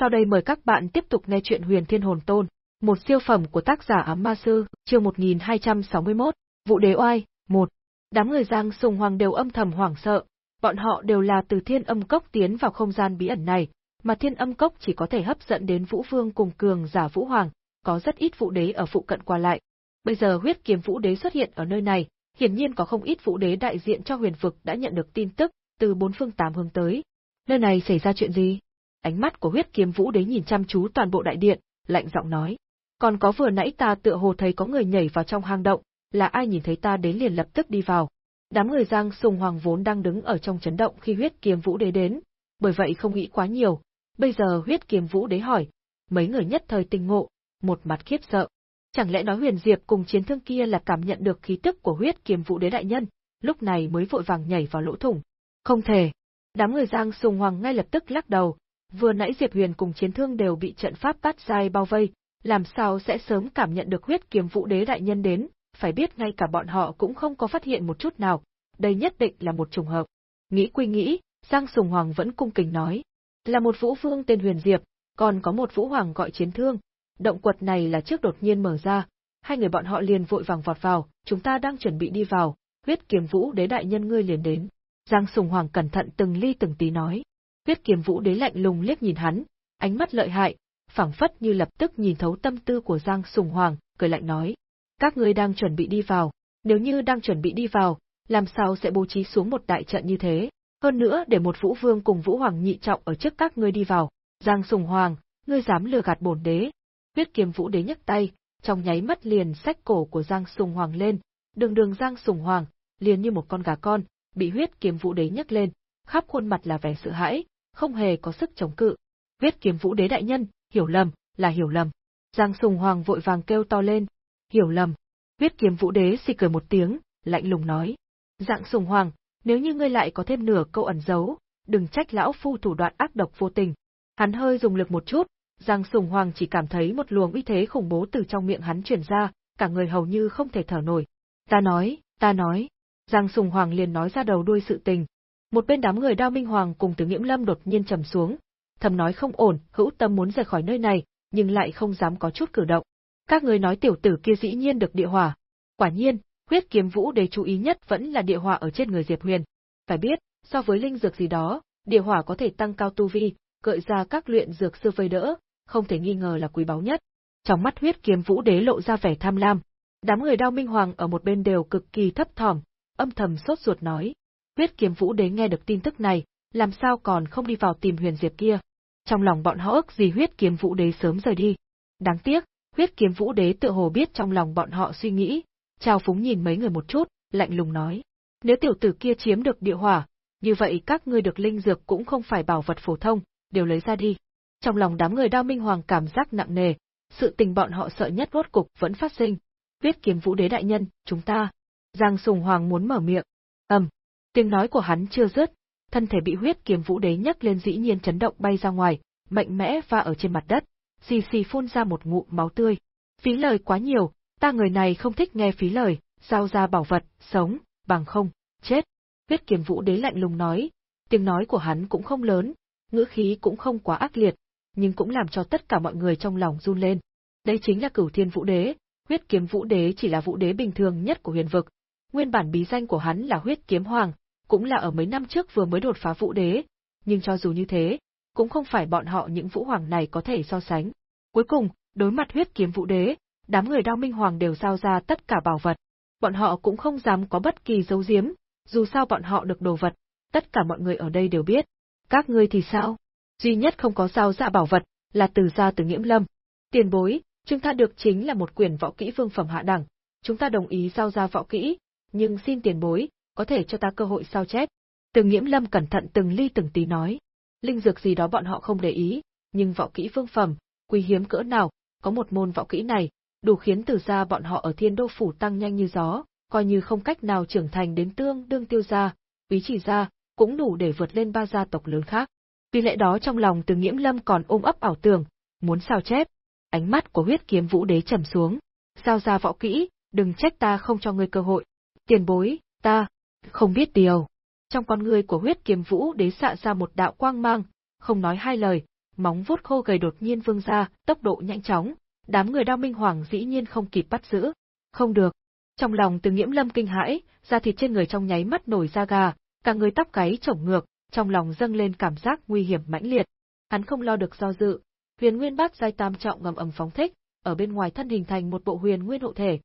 Sau đây mời các bạn tiếp tục nghe chuyện Huyền Thiên Hồn Tôn, một siêu phẩm của tác giả Ám Ma Sư, chương 1261, Vụ Đế Oai, 1. Đám người Giang Sùng Hoàng đều âm thầm hoảng sợ, bọn họ đều là từ Thiên Âm Cốc tiến vào không gian bí ẩn này, mà Thiên Âm Cốc chỉ có thể hấp dẫn đến Vũ Vương cùng cường giả Vũ Hoàng, có rất ít Vũ Đế ở phụ cận qua lại. Bây giờ huyết kiếm Vũ Đế xuất hiện ở nơi này, hiển nhiên có không ít Vũ Đế đại diện cho huyền vực đã nhận được tin tức từ bốn phương tám hướng tới. Nơi này xảy ra chuyện gì? Ánh mắt của huyết kiếm Vũ Đế nhìn chăm chú toàn bộ đại điện, lạnh giọng nói: "Còn có vừa nãy ta tựa hồ thấy có người nhảy vào trong hang động, là ai nhìn thấy ta đến liền lập tức đi vào." Đám người Giang Sùng Hoàng vốn đang đứng ở trong chấn động khi huyết kiếm Vũ Đế đến, bởi vậy không nghĩ quá nhiều. Bây giờ huyết kiếm Vũ Đế hỏi, mấy người nhất thời tình ngộ, một mặt khiếp sợ. Chẳng lẽ nói Huyền Diệp cùng chiến thương kia là cảm nhận được khí tức của huyết kiếm Vũ Đế đại nhân, lúc này mới vội vàng nhảy vào lỗ thủng. Không thể. Đám người Giang Sùng Hoàng ngay lập tức lắc đầu, vừa nãy Diệp Huyền cùng chiến thương đều bị trận pháp bát giai bao vây, làm sao sẽ sớm cảm nhận được huyết kiếm Vũ Đế đại nhân đến, phải biết ngay cả bọn họ cũng không có phát hiện một chút nào, đây nhất định là một trùng hợp. Nghĩ quy nghĩ, Giang Sùng Hoàng vẫn cung kính nói, là một vũ vương tên Huyền Diệp, còn có một vũ hoàng gọi chiến thương. Động quật này là trước đột nhiên mở ra, hai người bọn họ liền vội vàng vọt vào, chúng ta đang chuẩn bị đi vào, huyết kiếm vũ đế đại nhân ngươi liền đến. Giang Sùng Hoàng cẩn thận từng ly từng tí nói. Huyết kiếm vũ đế lạnh lùng liếc nhìn hắn, ánh mắt lợi hại, phảng phất như lập tức nhìn thấu tâm tư của Giang Sùng Hoàng, cười lạnh nói. Các ngươi đang chuẩn bị đi vào, nếu như đang chuẩn bị đi vào, làm sao sẽ bố trí xuống một đại trận như thế? Hơn nữa để một vũ vương cùng vũ hoàng nhị trọng ở trước các ngươi đi vào. Giang Sùng Hoàng, ngươi dám lừa gạt bổn đế. Huyết kiếm vũ đế nhấc tay, trong nháy mắt liền xách cổ của Giang Sùng Hoàng lên, đường đường Giang Sùng Hoàng, liền như một con gà con, bị huyết kiếm vũ đế nhấc lên, khắp khuôn mặt là vẻ sợ hãi, không hề có sức chống cự. Viết kiếm vũ đế đại nhân, hiểu lầm, là hiểu lầm. Giang Sùng Hoàng vội vàng kêu to lên, hiểu lầm. Viết kiếm vũ đế xì cười một tiếng, lạnh lùng nói. Dạng Sùng Hoàng, nếu như ngươi lại có thêm nửa câu ẩn giấu, đừng trách lão phu thủ đoạn ác độc vô tình. Hắn hơi dùng lực một chút, Giang Sùng Hoàng chỉ cảm thấy một luồng uy thế khủng bố từ trong miệng hắn truyền ra, cả người hầu như không thể thở nổi. Ta nói, ta nói. Giang Sùng Hoàng liền nói ra đầu đuôi sự tình. Một bên đám người Đao Minh Hoàng cùng Từ Nghiễm Lâm đột nhiên trầm xuống, thầm nói không ổn, hữu tâm muốn rời khỏi nơi này, nhưng lại không dám có chút cử động. Các người nói tiểu tử kia dĩ nhiên được địa hỏa. Quả nhiên, huyết kiếm vũ đế chú ý nhất vẫn là địa hỏa ở trên người Diệp Huyền. Phải biết, so với linh dược gì đó, địa hỏa có thể tăng cao tu vi, gợi ra các luyện dược sư vây đỡ, không thể nghi ngờ là quý báu nhất. Trong mắt huyết kiếm vũ đế lộ ra vẻ tham lam. Đám người đao minh hoàng ở một bên đều cực kỳ thấp thỏm, âm thầm sốt ruột nói. Huyết kiếm vũ đế nghe được tin tức này, làm sao còn không đi vào tìm huyền diệp kia. Trong lòng bọn họ ước gì huyết kiếm vũ đế sớm rời đi. Đáng tiếc, huyết kiếm vũ đế tự hồ biết trong lòng bọn họ suy nghĩ, Trao phúng nhìn mấy người một chút, lạnh lùng nói. Nếu tiểu tử kia chiếm được địa hỏa, như vậy các ngươi được linh dược cũng không phải bảo vật phổ thông, đều lấy ra đi. Trong lòng đám người đao minh hoàng cảm giác nặng nề, sự tình bọn họ sợ nhất rốt cục vẫn phát sinh. Huyết kiếm vũ đế đại nhân, chúng ta. Giang Sùng Hoàng muốn mở miệng. ầm, tiếng nói của hắn chưa dứt, thân thể bị huyết kiếm vũ đế nhấc lên dĩ nhiên chấn động bay ra ngoài, mạnh mẽ va ở trên mặt đất, xì xì phun ra một ngụm máu tươi. Phí lời quá nhiều, ta người này không thích nghe phí lời, giao ra bảo vật, sống, bằng không, chết. Huyết kiếm vũ đế lạnh lùng nói, tiếng nói của hắn cũng không lớn, ngữ khí cũng không quá ác liệt, nhưng cũng làm cho tất cả mọi người trong lòng run lên. Đây chính là cửu thiên vũ đế, huyết kiếm vũ đế chỉ là vũ đế bình thường nhất của huyền vực. Nguyên bản bí danh của hắn là huyết kiếm hoàng, cũng là ở mấy năm trước vừa mới đột phá vũ đế, nhưng cho dù như thế, cũng không phải bọn họ những vũ hoàng này có thể so sánh. Cuối cùng, đối mặt huyết kiếm vũ đế, đám người đao minh hoàng đều giao ra tất cả bảo vật. Bọn họ cũng không dám có bất kỳ dấu giếm, dù sao bọn họ được đồ vật, tất cả mọi người ở đây đều biết. Các ngươi thì sao? Duy nhất không có giao ra bảo vật, là từ gia từ nghiễm lâm. Tiền bối, chúng ta được chính là một quyển võ kỹ vương phẩm hạ đẳng, chúng ta đồng ý giao ra võ kỹ, nhưng xin tiền bối, có thể cho ta cơ hội sao chép. Từ nghiễm lâm cẩn thận từng ly từng tí nói. Linh dược gì đó bọn họ không để ý, nhưng võ kỹ vương phẩm, quý hiếm cỡ nào, có một môn võ kỹ này, đủ khiến từ gia bọn họ ở thiên đô phủ tăng nhanh như gió, coi như không cách nào trưởng thành đến tương đương tiêu gia, quý chỉ gia, cũng đủ để vượt lên ba gia tộc lớn khác. Vì lẽ đó trong lòng từ nghiễm lâm còn ôm ấp ảo tưởng, muốn sao chép. Ánh mắt của huyết kiếm vũ đế trầm xuống. Sao ra võ kỹ, đừng trách ta không cho ngươi cơ hội. Tiền bối, ta, không biết điều. Trong con người của huyết kiếm vũ đế xạ ra một đạo quang mang, không nói hai lời, móng vuốt khô gầy đột nhiên vươn ra, tốc độ nhanh chóng, đám người Đao Minh Hoàng dĩ nhiên không kịp bắt giữ. Không được. Trong lòng Từ Nghiễm Lâm kinh hãi, da thịt trên người trong nháy mắt nổi da gà, cả người tóc gáy trổng ngược, trong lòng dâng lên cảm giác nguy hiểm mãnh liệt. Hắn không lo được do dự, Huyền Nguyên Bát giai tam trọng ngầm ầm phóng thích, ở bên ngoài thân hình thành một bộ huyền nguyên hộ thể.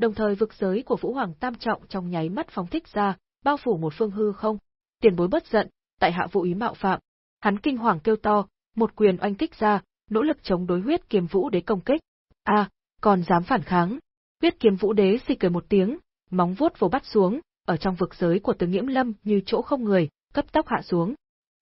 Đồng thời vực giới của Vũ Hoàng tam trọng trong nháy mắt phóng thích ra, bao phủ một phương hư không. Tiền bối bất giận, tại hạ vụ ý mạo phạm. Hắn kinh hoàng kêu to, một quyền oanh kích ra, nỗ lực chống đối huyết kiếm vũ đế công kích. A, còn dám phản kháng. Huyết kiếm vũ đế xì cười một tiếng, móng vuốt vồ bắt xuống, ở trong vực giới của Từ Nghiễm Lâm như chỗ không người, cấp tốc hạ xuống.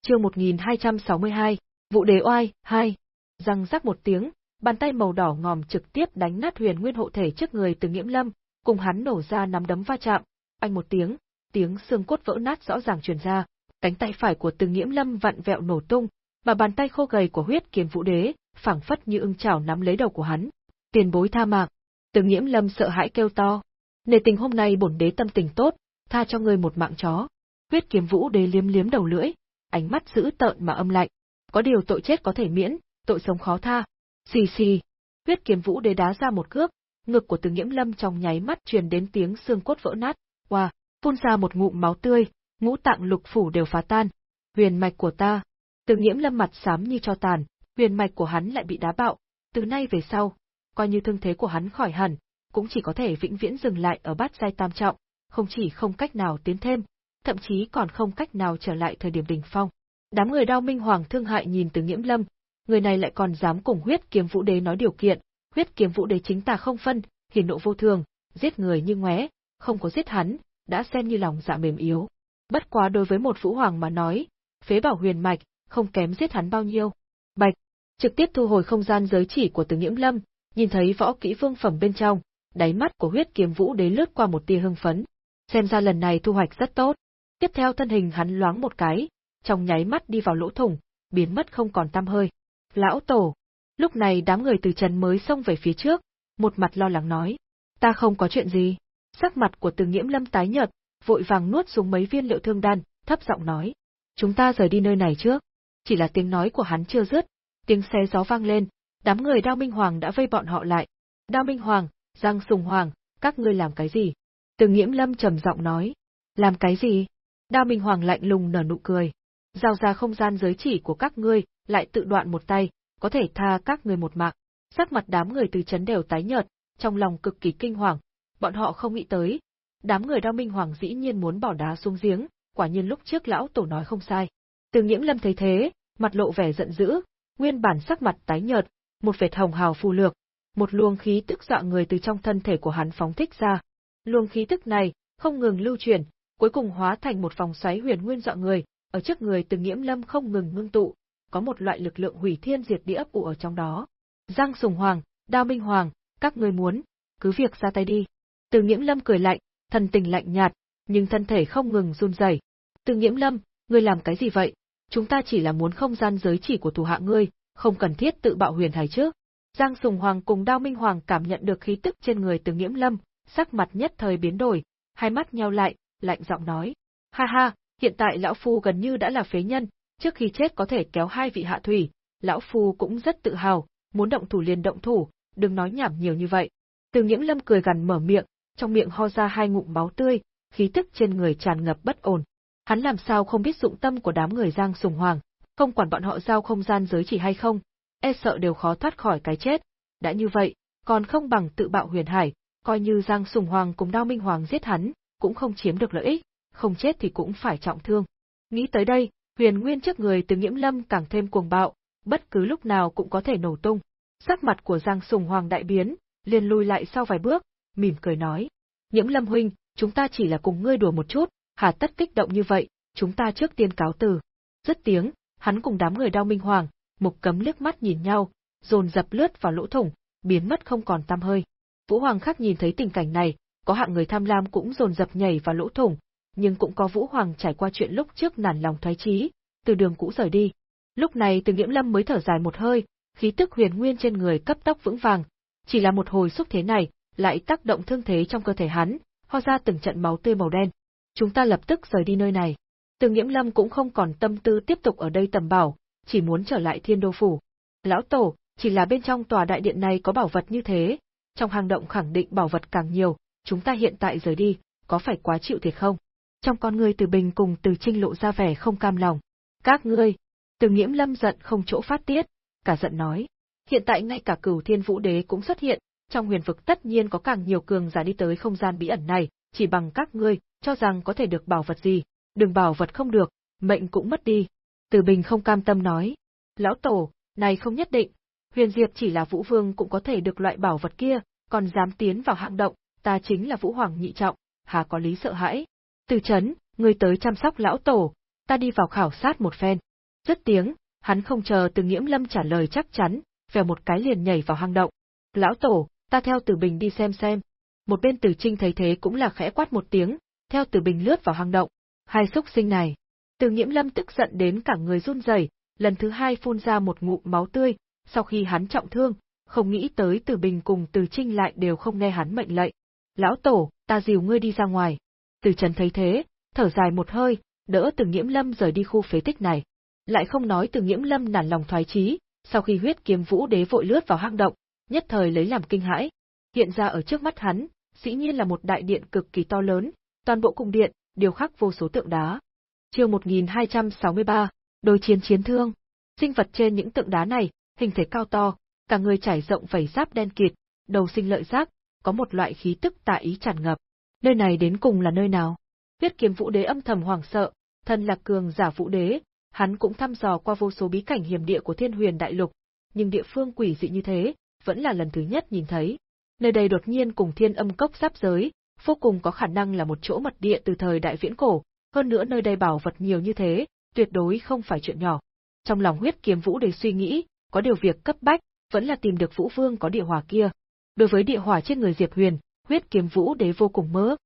Chương 1262, vũ Đế Oai 2. Răng rắc một tiếng, bàn tay màu đỏ ngòm trực tiếp đánh nát Huyền Nguyên hộ thể trước người Từ Nghiễm Lâm, cùng hắn nổ ra nắm đấm va chạm, anh một tiếng, tiếng xương cốt vỡ nát rõ ràng truyền ra, cánh tay phải của Từ Nghiễm Lâm vặn vẹo nổ tung, mà bàn tay khô gầy của huyết kiếm vũ đế, phảng phất như ưng chảo nắm lấy đầu của hắn. Tiền bối tha mạng. Từ Nghiễm Lâm sợ hãi kêu to. Nề tình hôm nay bổn đế tâm tình tốt, tha cho ngươi một mạng chó. Huyết kiếm vũ đế liếm liếm đầu lưỡi, ánh mắt dữ tợn mà âm lạnh. Có điều tội chết có thể miễn, tội sống khó tha. Xì xì. Huyết kiếm vũ đế đá ra một cước, ngực của Từ Nghiễm Lâm trong nháy mắt truyền đến tiếng xương cốt vỡ nát. Oa, phun ra một ngụm máu tươi, ngũ tạng lục phủ đều phá tan. Huyền mạch của ta. Từ Nghiễm Lâm mặt xám như cho tàn, huyền mạch của hắn lại bị đá bạo. Từ nay về sau, coi như thương thế của hắn khỏi hẳn, cũng chỉ có thể vĩnh viễn dừng lại ở bát giai tam trọng, không chỉ không cách nào tiến thêm, thậm chí còn không cách nào trở lại thời điểm đỉnh phong. Đám người đao minh hoàng thương hại nhìn từ nghiễm lâm, người này lại còn dám cùng huyết kiếm vũ đế nói điều kiện, huyết kiếm vũ đế chính ta không phân, hiển nộ vô thường, giết người như ngoé, không có giết hắn, đã xem như lòng dạ mềm yếu. Bất quá đối với một vũ hoàng mà nói, phế bảo huyền mạch, không kém giết hắn bao nhiêu. Bạch, trực tiếp thu hồi không gian giới chỉ của từ nghiễm lâm, nhìn thấy võ kỹ phương phẩm bên trong, đáy mắt của huyết kiếm vũ đế lướt qua một tia hưng phấn. Xem ra lần này thu hoạch rất tốt. Tiếp theo thân hình hắn loáng một cái, trong nháy mắt đi vào lỗ thủng, biến mất không còn tăm hơi. Lão tổ! Lúc này đám người từ trần mới xông về phía trước, một mặt lo lắng nói. Ta không có chuyện gì. Sắc mặt của từ nghiễm lâm tái nhợt, vội vàng nuốt xuống mấy viên liệu thương đan, thấp giọng nói. Chúng ta rời đi nơi này trước. Chỉ là tiếng nói của hắn chưa dứt, tiếng xe gió vang lên, đám người Đao Minh Hoàng đã vây bọn họ lại. Đao Minh Hoàng, Giang Sùng Hoàng, các ngươi làm cái gì? Từ Nghiễm Lâm trầm giọng nói. Làm cái gì? Đao Minh Hoàng lạnh lùng nở nụ cười. Giao ra không gian giới chỉ của các ngươi, lại tự đoạn một tay, có thể tha các người một mạng. Sắc mặt đám người từ chấn đều tái nhợt, trong lòng cực kỳ kinh hoàng. Bọn họ không nghĩ tới. Đám người Đao Minh Hoàng dĩ nhiên muốn bỏ đá xuống giếng, quả nhiên lúc trước lão tổ nói không sai. Từ Nghiễm Lâm thấy thế, mặt lộ vẻ giận dữ, nguyên bản sắc mặt tái nhợt, một vệt hồng hào phù lược, một luồng khí tức dọa người từ trong thân thể của hắn phóng thích ra. Luồng khí tức này không ngừng lưu chuyển, cuối cùng hóa thành một vòng xoáy huyền nguyên dọa người, ở trước người Từ Nghiễm Lâm không ngừng ngưng tụ, có một loại lực lượng hủy thiên diệt địa ấp ủ ở trong đó. Giang Sùng Hoàng, Đao Minh Hoàng, các ngươi muốn, cứ việc ra tay đi. Từ Nghiễm Lâm cười lạnh, thần tình lạnh nhạt, nhưng thân thể không ngừng run rẩy. Từ Nghiễm Lâm, ngươi làm cái gì vậy? Chúng ta chỉ là muốn không gian giới chỉ của thủ hạ ngươi, không cần thiết tự bạo huyền hải chứ. Giang Sùng Hoàng cùng Đao Minh Hoàng cảm nhận được khí tức trên người từ nghiễm lâm, sắc mặt nhất thời biến đổi, hai mắt nheo lại, lạnh giọng nói. Ha ha, hiện tại lão phu gần như đã là phế nhân, trước khi chết có thể kéo hai vị hạ thủy, lão phu cũng rất tự hào, muốn động thủ liền động thủ, đừng nói nhảm nhiều như vậy. Từ nghiễm lâm cười gằn mở miệng, trong miệng ho ra hai ngụm máu tươi, khí tức trên người tràn ngập bất ổn. Hắn làm sao không biết dụng tâm của đám người Giang Sùng Hoàng, không quản bọn họ giao không gian giới chỉ hay không, e sợ đều khó thoát khỏi cái chết. Đã như vậy, còn không bằng tự bạo huyền hải, coi như Giang Sùng Hoàng cùng Đao Minh Hoàng giết hắn, cũng không chiếm được lợi ích, không chết thì cũng phải trọng thương. Nghĩ tới đây, huyền nguyên trước người từ nghiễm lâm càng thêm cuồng bạo, bất cứ lúc nào cũng có thể nổ tung. Sắc mặt của Giang Sùng Hoàng đại biến, liền lui lại sau vài bước, mỉm cười nói. Nhiễm lâm huynh, chúng ta chỉ là cùng ngươi đùa một chút, hà tất kích động như vậy, chúng ta trước tiên cáo từ. Dứt tiếng, hắn cùng đám người đao minh hoàng, mục cấm liếc mắt nhìn nhau, dồn dập lướt vào lỗ thủng, biến mất không còn tăm hơi. Vũ Hoàng khác nhìn thấy tình cảnh này, có hạng người tham lam cũng dồn dập nhảy vào lỗ thủng, nhưng cũng có Vũ Hoàng trải qua chuyện lúc trước nản lòng thoái chí, từ đường cũ rời đi. Lúc này Từ Nghiễm Lâm mới thở dài một hơi, khí tức huyền nguyên trên người cấp tốc vững vàng, chỉ là một hồi xúc thế này, lại tác động thương thế trong cơ thể hắn, ho ra từng trận máu tươi màu đen. Chúng ta lập tức rời đi nơi này. Từ Nghiễm Lâm cũng không còn tâm tư tiếp tục ở đây tầm bảo, chỉ muốn trở lại thiên đô phủ. Lão Tổ, chỉ là bên trong tòa đại điện này có bảo vật như thế, trong hang động khẳng định bảo vật càng nhiều, chúng ta hiện tại rời đi, có phải quá chịu thiệt không? Trong con ngươi từ bình cùng từ trinh lộ ra vẻ không cam lòng. Các ngươi, từ nghiễm lâm giận không chỗ phát tiết, cả giận nói. Hiện tại ngay cả cửu thiên vũ đế cũng xuất hiện, trong huyền vực tất nhiên có càng nhiều cường giả đi tới không gian bí ẩn này, chỉ bằng các ngươi, cho rằng có thể được bảo vật gì, đừng bảo vật không được, mệnh cũng mất đi. Từ Bình không cam tâm nói. Lão Tổ, này không nhất định, huyền diệp chỉ là vũ vương cũng có thể được loại bảo vật kia, còn dám tiến vào hạng động, ta chính là vũ hoàng nhị trọng, hà có lý sợ hãi. Từ chấn, ngươi tới chăm sóc lão tổ, ta đi vào khảo sát một phen. Dứt tiếng, hắn không chờ từ nghiễm lâm trả lời chắc chắn, vèo một cái liền nhảy vào hang động. Lão tổ, ta theo từ bình đi xem xem. Một bên từ trinh thấy thế cũng là khẽ quát một tiếng, theo từ bình lướt vào hang động. Hai xúc sinh này. Từ nghiễm lâm tức giận đến cả người run rẩy, lần thứ hai phun ra một ngụm máu tươi, sau khi hắn trọng thương, không nghĩ tới từ bình cùng từ trinh lại đều không nghe hắn mệnh lệnh. Lão tổ, ta dìu ngươi đi ra ngoài. Từ trần thấy thế, thở dài một hơi, đỡ từ nghiễm lâm rời đi khu phế tích này. Lại không nói từ nghiễm lâm nản lòng thoái chí, sau khi huyết kiếm vũ đế vội lướt vào hang động, nhất thời lấy làm kinh hãi. Hiện ra ở trước mắt hắn, dĩ nhiên là một đại điện cực kỳ to lớn, toàn bộ cung điện, điều khắc vô số tượng đá. Chương 1263, đối chiến chiến thương. Sinh vật trên những tượng đá này, hình thể cao to, cả người trải rộng vảy giáp đen kịt, đầu sinh lợi giác, có một loại khí tức tà ý tràn ngập. Nơi này đến cùng là nơi nào? Huyết kiếm vũ đế âm thầm hoảng sợ, thân là cường giả vũ đế, hắn cũng thăm dò qua vô số bí cảnh hiểm địa của thiên huyền đại lục, nhưng địa phương quỷ dị như thế, vẫn là lần thứ nhất nhìn thấy. Nơi đây đột nhiên cùng thiên âm cốc giáp giới, vô cùng có khả năng là một chỗ mật địa từ thời đại viễn cổ, hơn nữa nơi đây bảo vật nhiều như thế, tuyệt đối không phải chuyện nhỏ. Trong lòng huyết kiếm vũ đế suy nghĩ, có điều việc cấp bách, vẫn là tìm được vũ vương có địa hỏa kia. Đối với địa hỏa trên người Diệp Huyền, huyết kiếm vũ đế vô cùng mơ.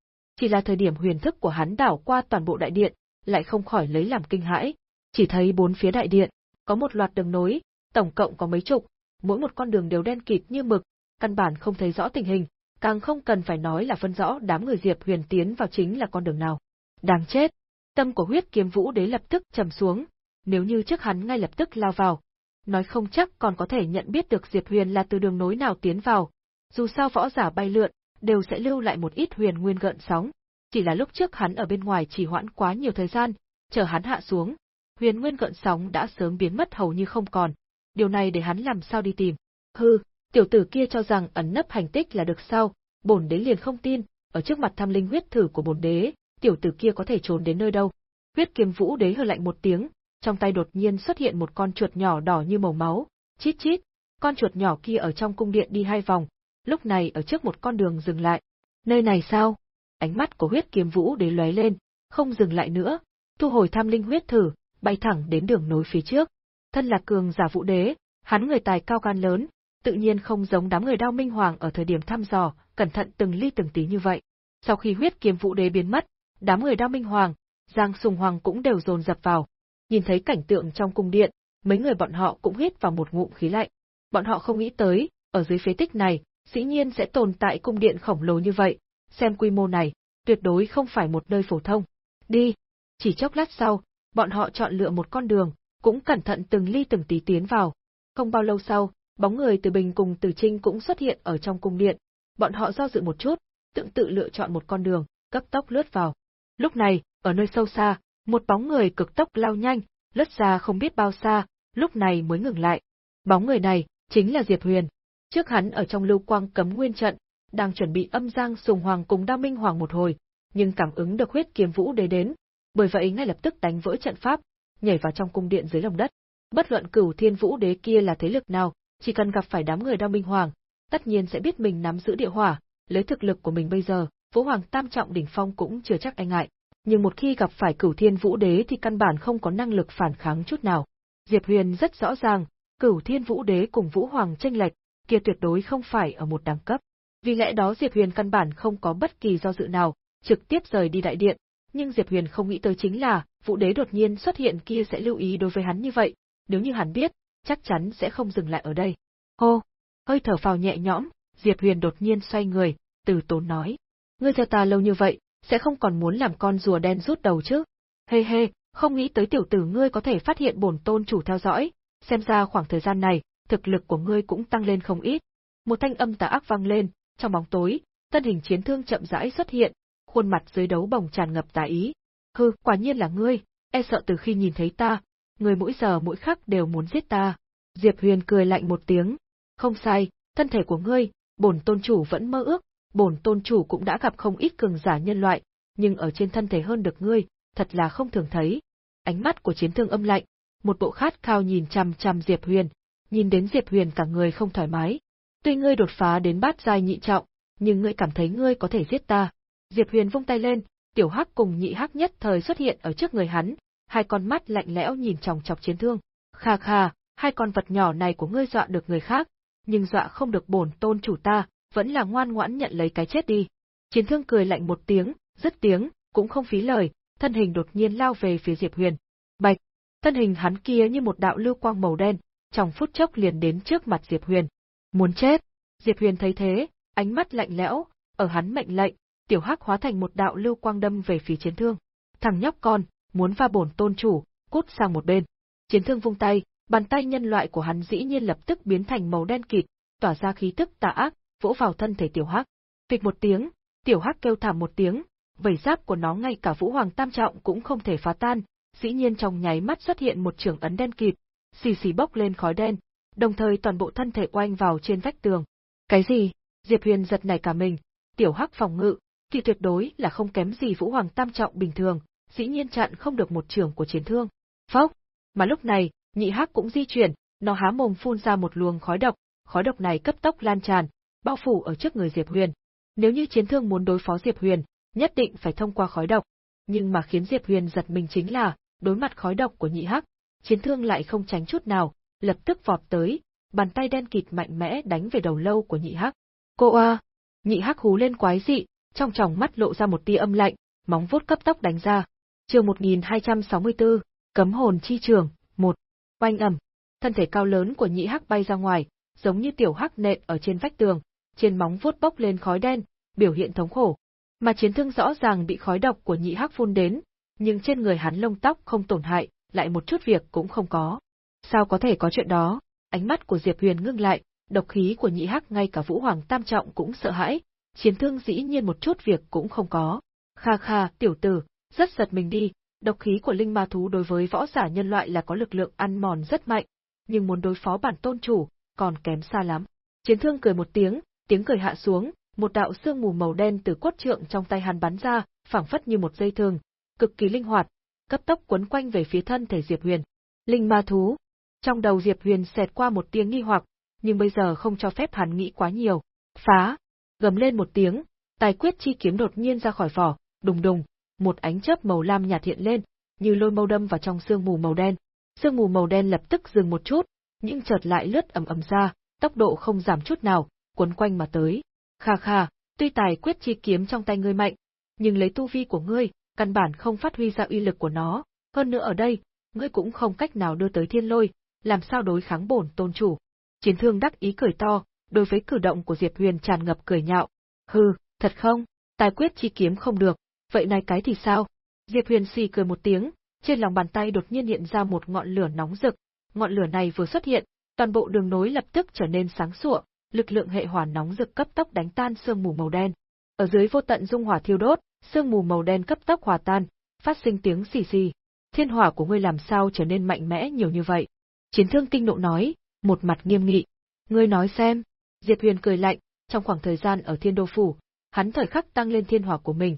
Chỉ là thời điểm huyền thức của hắn đảo qua toàn bộ đại điện, lại không khỏi lấy làm kinh hãi. Chỉ thấy bốn phía đại điện, có một loạt đường nối, tổng cộng có mấy chục, mỗi một con đường đều đen kịt như mực, căn bản không thấy rõ tình hình, càng không cần phải nói là phân rõ đám người Diệp Huyền tiến vào chính là con đường nào. Đáng chết! Tâm của huyết kiếm vũ đế lập tức trầm xuống, nếu như trước hắn ngay lập tức lao vào, nói không chắc còn có thể nhận biết được Diệp Huyền là từ đường nối nào tiến vào. Dù sao võ giả bay lượn, đều sẽ lưu lại một ít huyền nguyên gợn sóng. Chỉ là lúc trước hắn ở bên ngoài chỉ hoãn quá nhiều thời gian, chờ hắn hạ xuống, huyền nguyên gợn sóng đã sớm biến mất hầu như không còn. Điều này để hắn làm sao đi tìm? Hừ, tiểu tử kia cho rằng ẩn nấp hành tích là được sao? Bổn đế liền không tin, ở trước mặt tham linh huyết thử của bổn đế, tiểu tử kia có thể trốn đến nơi đâu? Huyết kiếm vũ đế hừ lạnh một tiếng, trong tay đột nhiên xuất hiện một con chuột nhỏ đỏ như màu máu, chít chít, con chuột nhỏ kia ở trong cung điện đi hai vòng, lúc này ở trước một con đường dừng lại. Nơi này sao? Ánh mắt của huyết kiếm vũ đế lóe lên, không dừng lại nữa, thu hồi tham linh huyết thử, bay thẳng đến đường nối phía trước. Thân là cường giả vũ đế, hắn người tài cao gan lớn, tự nhiên không giống đám người đao minh hoàng ở thời điểm thăm dò, cẩn thận từng ly từng tí như vậy. Sau khi huyết kiếm vũ đế biến mất, đám người đao minh hoàng, Giang Sùng Hoàng cũng đều dồn dập vào. Nhìn thấy cảnh tượng trong cung điện, mấy người bọn họ cũng hít vào một ngụm khí lạnh. Bọn họ không nghĩ tới, ở dưới phế tích này, dĩ nhiên sẽ tồn tại cung điện khổng lồ như vậy, xem quy mô này, tuyệt đối không phải một nơi phổ thông. Đi! Chỉ chốc lát sau, bọn họ chọn lựa một con đường, cũng cẩn thận từng ly từng tí tiến vào. Không bao lâu sau, bóng người từ Bình cùng từ Trinh cũng xuất hiện ở trong cung điện. Bọn họ do dự một chút, tự tự lựa chọn một con đường, cấp tốc lướt vào. Lúc này, ở nơi sâu xa, một bóng người cực tốc lao nhanh, lướt ra không biết bao xa, lúc này mới ngừng lại. Bóng người này, chính là Diệp Huyền. Trước hắn ở trong lưu quang cấm nguyên trận, đang chuẩn bị âm giang sùng hoàng cùng đao minh hoàng một hồi, nhưng cảm ứng được huyết kiếm vũ đế đến, bởi vậy ngay lập tức đánh vỡ trận pháp, nhảy vào trong cung điện dưới lòng đất. Bất luận cửu thiên vũ đế kia là thế lực nào, chỉ cần gặp phải đám người đao minh hoàng, tất nhiên sẽ biết mình nắm giữ địa hỏa, lấy thực lực của mình bây giờ, vũ hoàng tam trọng đỉnh phong cũng chưa chắc anh ngại. Nhưng một khi gặp phải cửu thiên vũ đế thì căn bản không có năng lực phản kháng chút nào. Diệp Huyền rất rõ ràng, cửu thiên vũ đế cùng vũ hoàng tranh lệch, kia tuyệt đối không phải ở một đẳng cấp. Vì lẽ đó Diệp Huyền căn bản không có bất kỳ do dự nào, trực tiếp rời đi đại điện, nhưng Diệp Huyền không nghĩ tới chính là, Vũ Đế đột nhiên xuất hiện kia sẽ lưu ý đối với hắn như vậy, nếu như hắn biết, chắc chắn sẽ không dừng lại ở đây. Hô, hơi thở phào nhẹ nhõm, Diệp Huyền đột nhiên xoay người, từ tốn nói. Ngươi theo ta lâu như vậy, sẽ không còn muốn làm con rùa đen rút đầu chứ? Hê hê, Không nghĩ tới tiểu tử ngươi có thể phát hiện bổn tôn chủ theo dõi, xem ra khoảng thời gian này, thực lực của ngươi cũng tăng lên không ít. Một thanh âm tà ác vang lên, trong bóng tối, thân hình chiến thương chậm rãi xuất hiện, khuôn mặt dưới đấu bồng tràn ngập tà ý. Hừ, quả nhiên là ngươi, e sợ từ khi nhìn thấy ta, người mỗi giờ mỗi khắc đều muốn giết ta. Diệp Huyền cười lạnh một tiếng. Không sai, thân thể của ngươi, bổn tôn chủ vẫn mơ ước, bổn tôn chủ cũng đã gặp không ít cường giả nhân loại, nhưng ở trên thân thể hơn được ngươi, thật là không thường thấy. Ánh mắt của chiến thương âm lạnh, một bộ khát khao nhìn chằm chằm Diệp Huyền, nhìn đến Diệp Huyền cả người không thoải mái. Tuy ngươi đột phá đến bát giai nhị trọng, nhưng ngươi cảm thấy ngươi có thể giết ta. Diệp Huyền vung tay lên, tiểu hắc cùng nhị hắc nhất thời xuất hiện ở trước người hắn, hai con mắt lạnh lẽo nhìn chòng chọc chiến thương. Kha kha, hai con vật nhỏ này của ngươi dọa được người khác, nhưng dọa không được bổn tôn chủ ta, vẫn là ngoan ngoãn nhận lấy cái chết đi. Chiến thương cười lạnh một tiếng, rất tiếng, cũng không phí lời, thân hình đột nhiên lao về phía Diệp Huyền. Bạch, thân hình hắn kia như một đạo lưu quang màu đen, trong phút chốc liền đến trước mặt Diệp Huyền. Muốn chết. Diệp Huyền thấy thế, ánh mắt lạnh lẽo, ở hắn mệnh lệnh, tiểu hắc hóa thành một đạo lưu quang đâm về phía chiến thương. Thằng nhóc con, muốn va bổn tôn chủ, cút sang một bên. Chiến thương vung tay, bàn tay nhân loại của hắn dĩ nhiên lập tức biến thành màu đen kịt, tỏa ra khí tức tà ác, vỗ vào thân thể tiểu hắc. Phịch một tiếng, tiểu hắc kêu thảm một tiếng, vảy giáp của nó ngay cả Vũ Hoàng Tam Trọng cũng không thể phá tan, dĩ nhiên trong nháy mắt xuất hiện một trường ấn đen kịt, xì xì bốc lên khói đen, đồng thời toàn bộ thân thể oanh vào trên vách tường. Cái gì? Diệp Huyền giật nảy cả mình, tiểu hắc phòng ngự, thì tuyệt đối là không kém gì Vũ Hoàng Tam Trọng bình thường, dĩ nhiên chặn không được một trường của chiến thương. Phốc! Mà lúc này, nhị hắc cũng di chuyển, nó há mồm phun ra một luồng khói độc, khói độc này cấp tốc lan tràn, bao phủ ở trước người Diệp Huyền. Nếu như chiến thương muốn đối phó Diệp Huyền, nhất định phải thông qua khói độc, nhưng mà khiến Diệp Huyền giật mình chính là, đối mặt khói độc của nhị hắc, chiến thương lại không tránh chút nào, lập tức vọt tới, bàn tay đen kịt mạnh mẽ đánh về đầu lâu của nhị hắc. Cô a! Nhị hắc hú lên quái dị, trong tròng mắt lộ ra một tia âm lạnh, móng vuốt cấp tốc đánh ra. Chương 1264, Cấm hồn chi trường, 1. Oanh ầm, thân thể cao lớn của nhị hắc bay ra ngoài, giống như tiểu hắc nện ở trên vách tường, trên móng vuốt bốc lên khói đen, biểu hiện thống khổ. Mà chiến thương rõ ràng bị khói độc của nhị hắc phun đến, nhưng trên người hắn lông tóc không tổn hại, lại một chút việc cũng không có. Sao có thể có chuyện đó? Ánh mắt của Diệp Huyền ngưng lại, độc khí của nhị hắc ngay cả Vũ Hoàng Tam Trọng cũng sợ hãi, chiến thương dĩ nhiên một chút việc cũng không có. Kha kha, tiểu tử, rất giật mình đi, độc khí của linh ma thú đối với võ giả nhân loại là có lực lượng ăn mòn rất mạnh, nhưng muốn đối phó bản tôn chủ, còn kém xa lắm. Chiến thương cười một tiếng, tiếng cười hạ xuống, một đạo sương mù màu đen từ cốt trượng trong tay hắn bắn ra, phảng phất như một dây thường, cực kỳ linh hoạt, cấp tốc quấn quanh về phía thân thể Diệp Huyền. Linh ma thú. Trong đầu Diệp Huyền xẹt qua một tiếng nghi hoặc, nhưng bây giờ không cho phép hắn nghĩ quá nhiều. Phá! Gầm lên một tiếng, tài quyết chi kiếm đột nhiên ra khỏi vỏ, đùng đùng, một ánh chớp màu lam nhạt hiện lên, như lôi mâu đâm vào trong sương mù màu đen. Sương mù màu đen lập tức dừng một chút, những chợt lại lướt ầm ầm ra, tốc độ không giảm chút nào, quấn quanh mà tới. Kha kha, tuy tài quyết chi kiếm trong tay ngươi mạnh, nhưng lấy tu vi của ngươi, căn bản không phát huy ra uy lực của nó, hơn nữa ở đây, ngươi cũng không cách nào đưa tới thiên lôi, làm sao đối kháng bổn tôn chủ. Chiến thương đắc ý cười to, đối với cử động của Diệp Huyền tràn ngập cười nhạo. Hừ, thật không? Tài quyết chi kiếm không được, vậy này cái thì sao? Diệp Huyền xì cười một tiếng, trên lòng bàn tay đột nhiên hiện ra một ngọn lửa nóng rực, ngọn lửa này vừa xuất hiện, toàn bộ đường nối lập tức trở nên sáng sủa, lực lượng hệ hỏa nóng rực cấp tốc đánh tan sương mù màu đen. Ở dưới vô tận dung hỏa thiêu đốt, sương mù màu đen cấp tốc hòa tan, phát sinh tiếng xì xì. Thiên hỏa của ngươi làm sao trở nên mạnh mẽ nhiều như vậy? Chiến thương kinh nộ nói, một mặt nghiêm nghị. Ngươi nói xem. Diệp Huyền cười lạnh, trong khoảng thời gian ở thiên đô phủ, hắn thời khắc tăng lên thiên hỏa của mình.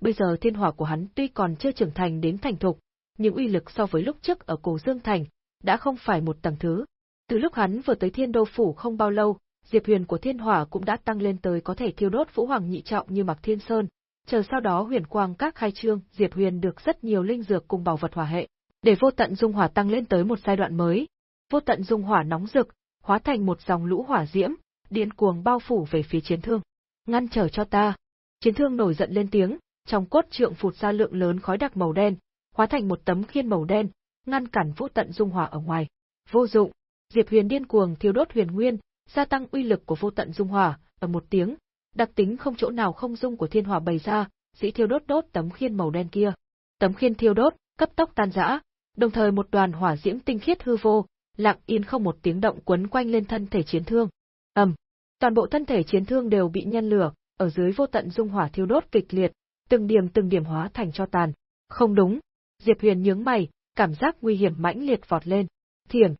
Bây giờ thiên hỏa của hắn tuy còn chưa trưởng thành đến thành thục, nhưng uy lực so với lúc trước ở cổ Dương Thành, đã không phải một tầng thứ. Từ lúc hắn vừa tới thiên đô phủ không bao lâu, Diệp Huyền của thiên hỏa cũng đã tăng lên tới có thể thiêu đốt vũ hoàng nhị trọng như Mạc Thiên Sơn, chờ sau đó huyền quang các khai trương, Diệp Huyền được rất nhiều linh dược cùng bảo vật hỏa hệ, để vô tận dung hỏa tăng lên tới một giai đoạn mới. Vô tận dung hỏa nóng rực, hóa thành một dòng lũ hỏa diễm, điên cuồng bao phủ về phía chiến thương. Ngăn trở cho ta. Chiến thương nổi giận lên tiếng, trong cốt trượng phụt ra lượng lớn khói đặc màu đen, hóa thành một tấm khiên màu đen, ngăn cản vô tận dung hỏa ở ngoài. Vô dụng. Diệp Huyền điên cuồng thiêu đốt huyền nguyên, gia tăng uy lực của vô tận dung hỏa, ở một tiếng, đặc tính không chỗ nào không dung của thiên hỏa bày ra, dĩ thiêu đốt đốt tấm khiên màu đen kia. Tấm khiên thiêu đốt, cấp tốc tan rã, đồng thời một đoàn hỏa diễm tinh khiết hư vô, lặng yên không một tiếng động quấn quanh lên thân thể chiến thương. Ầm, toàn bộ thân thể chiến thương đều bị nhân lửa, ở dưới vô tận dung hỏa thiêu đốt kịch liệt, từng điểm từng điểm hóa thành cho tàn. Không đúng, Diệp Huyền nhướng mày, cảm giác nguy hiểm mãnh liệt vọt lên. Thiểm,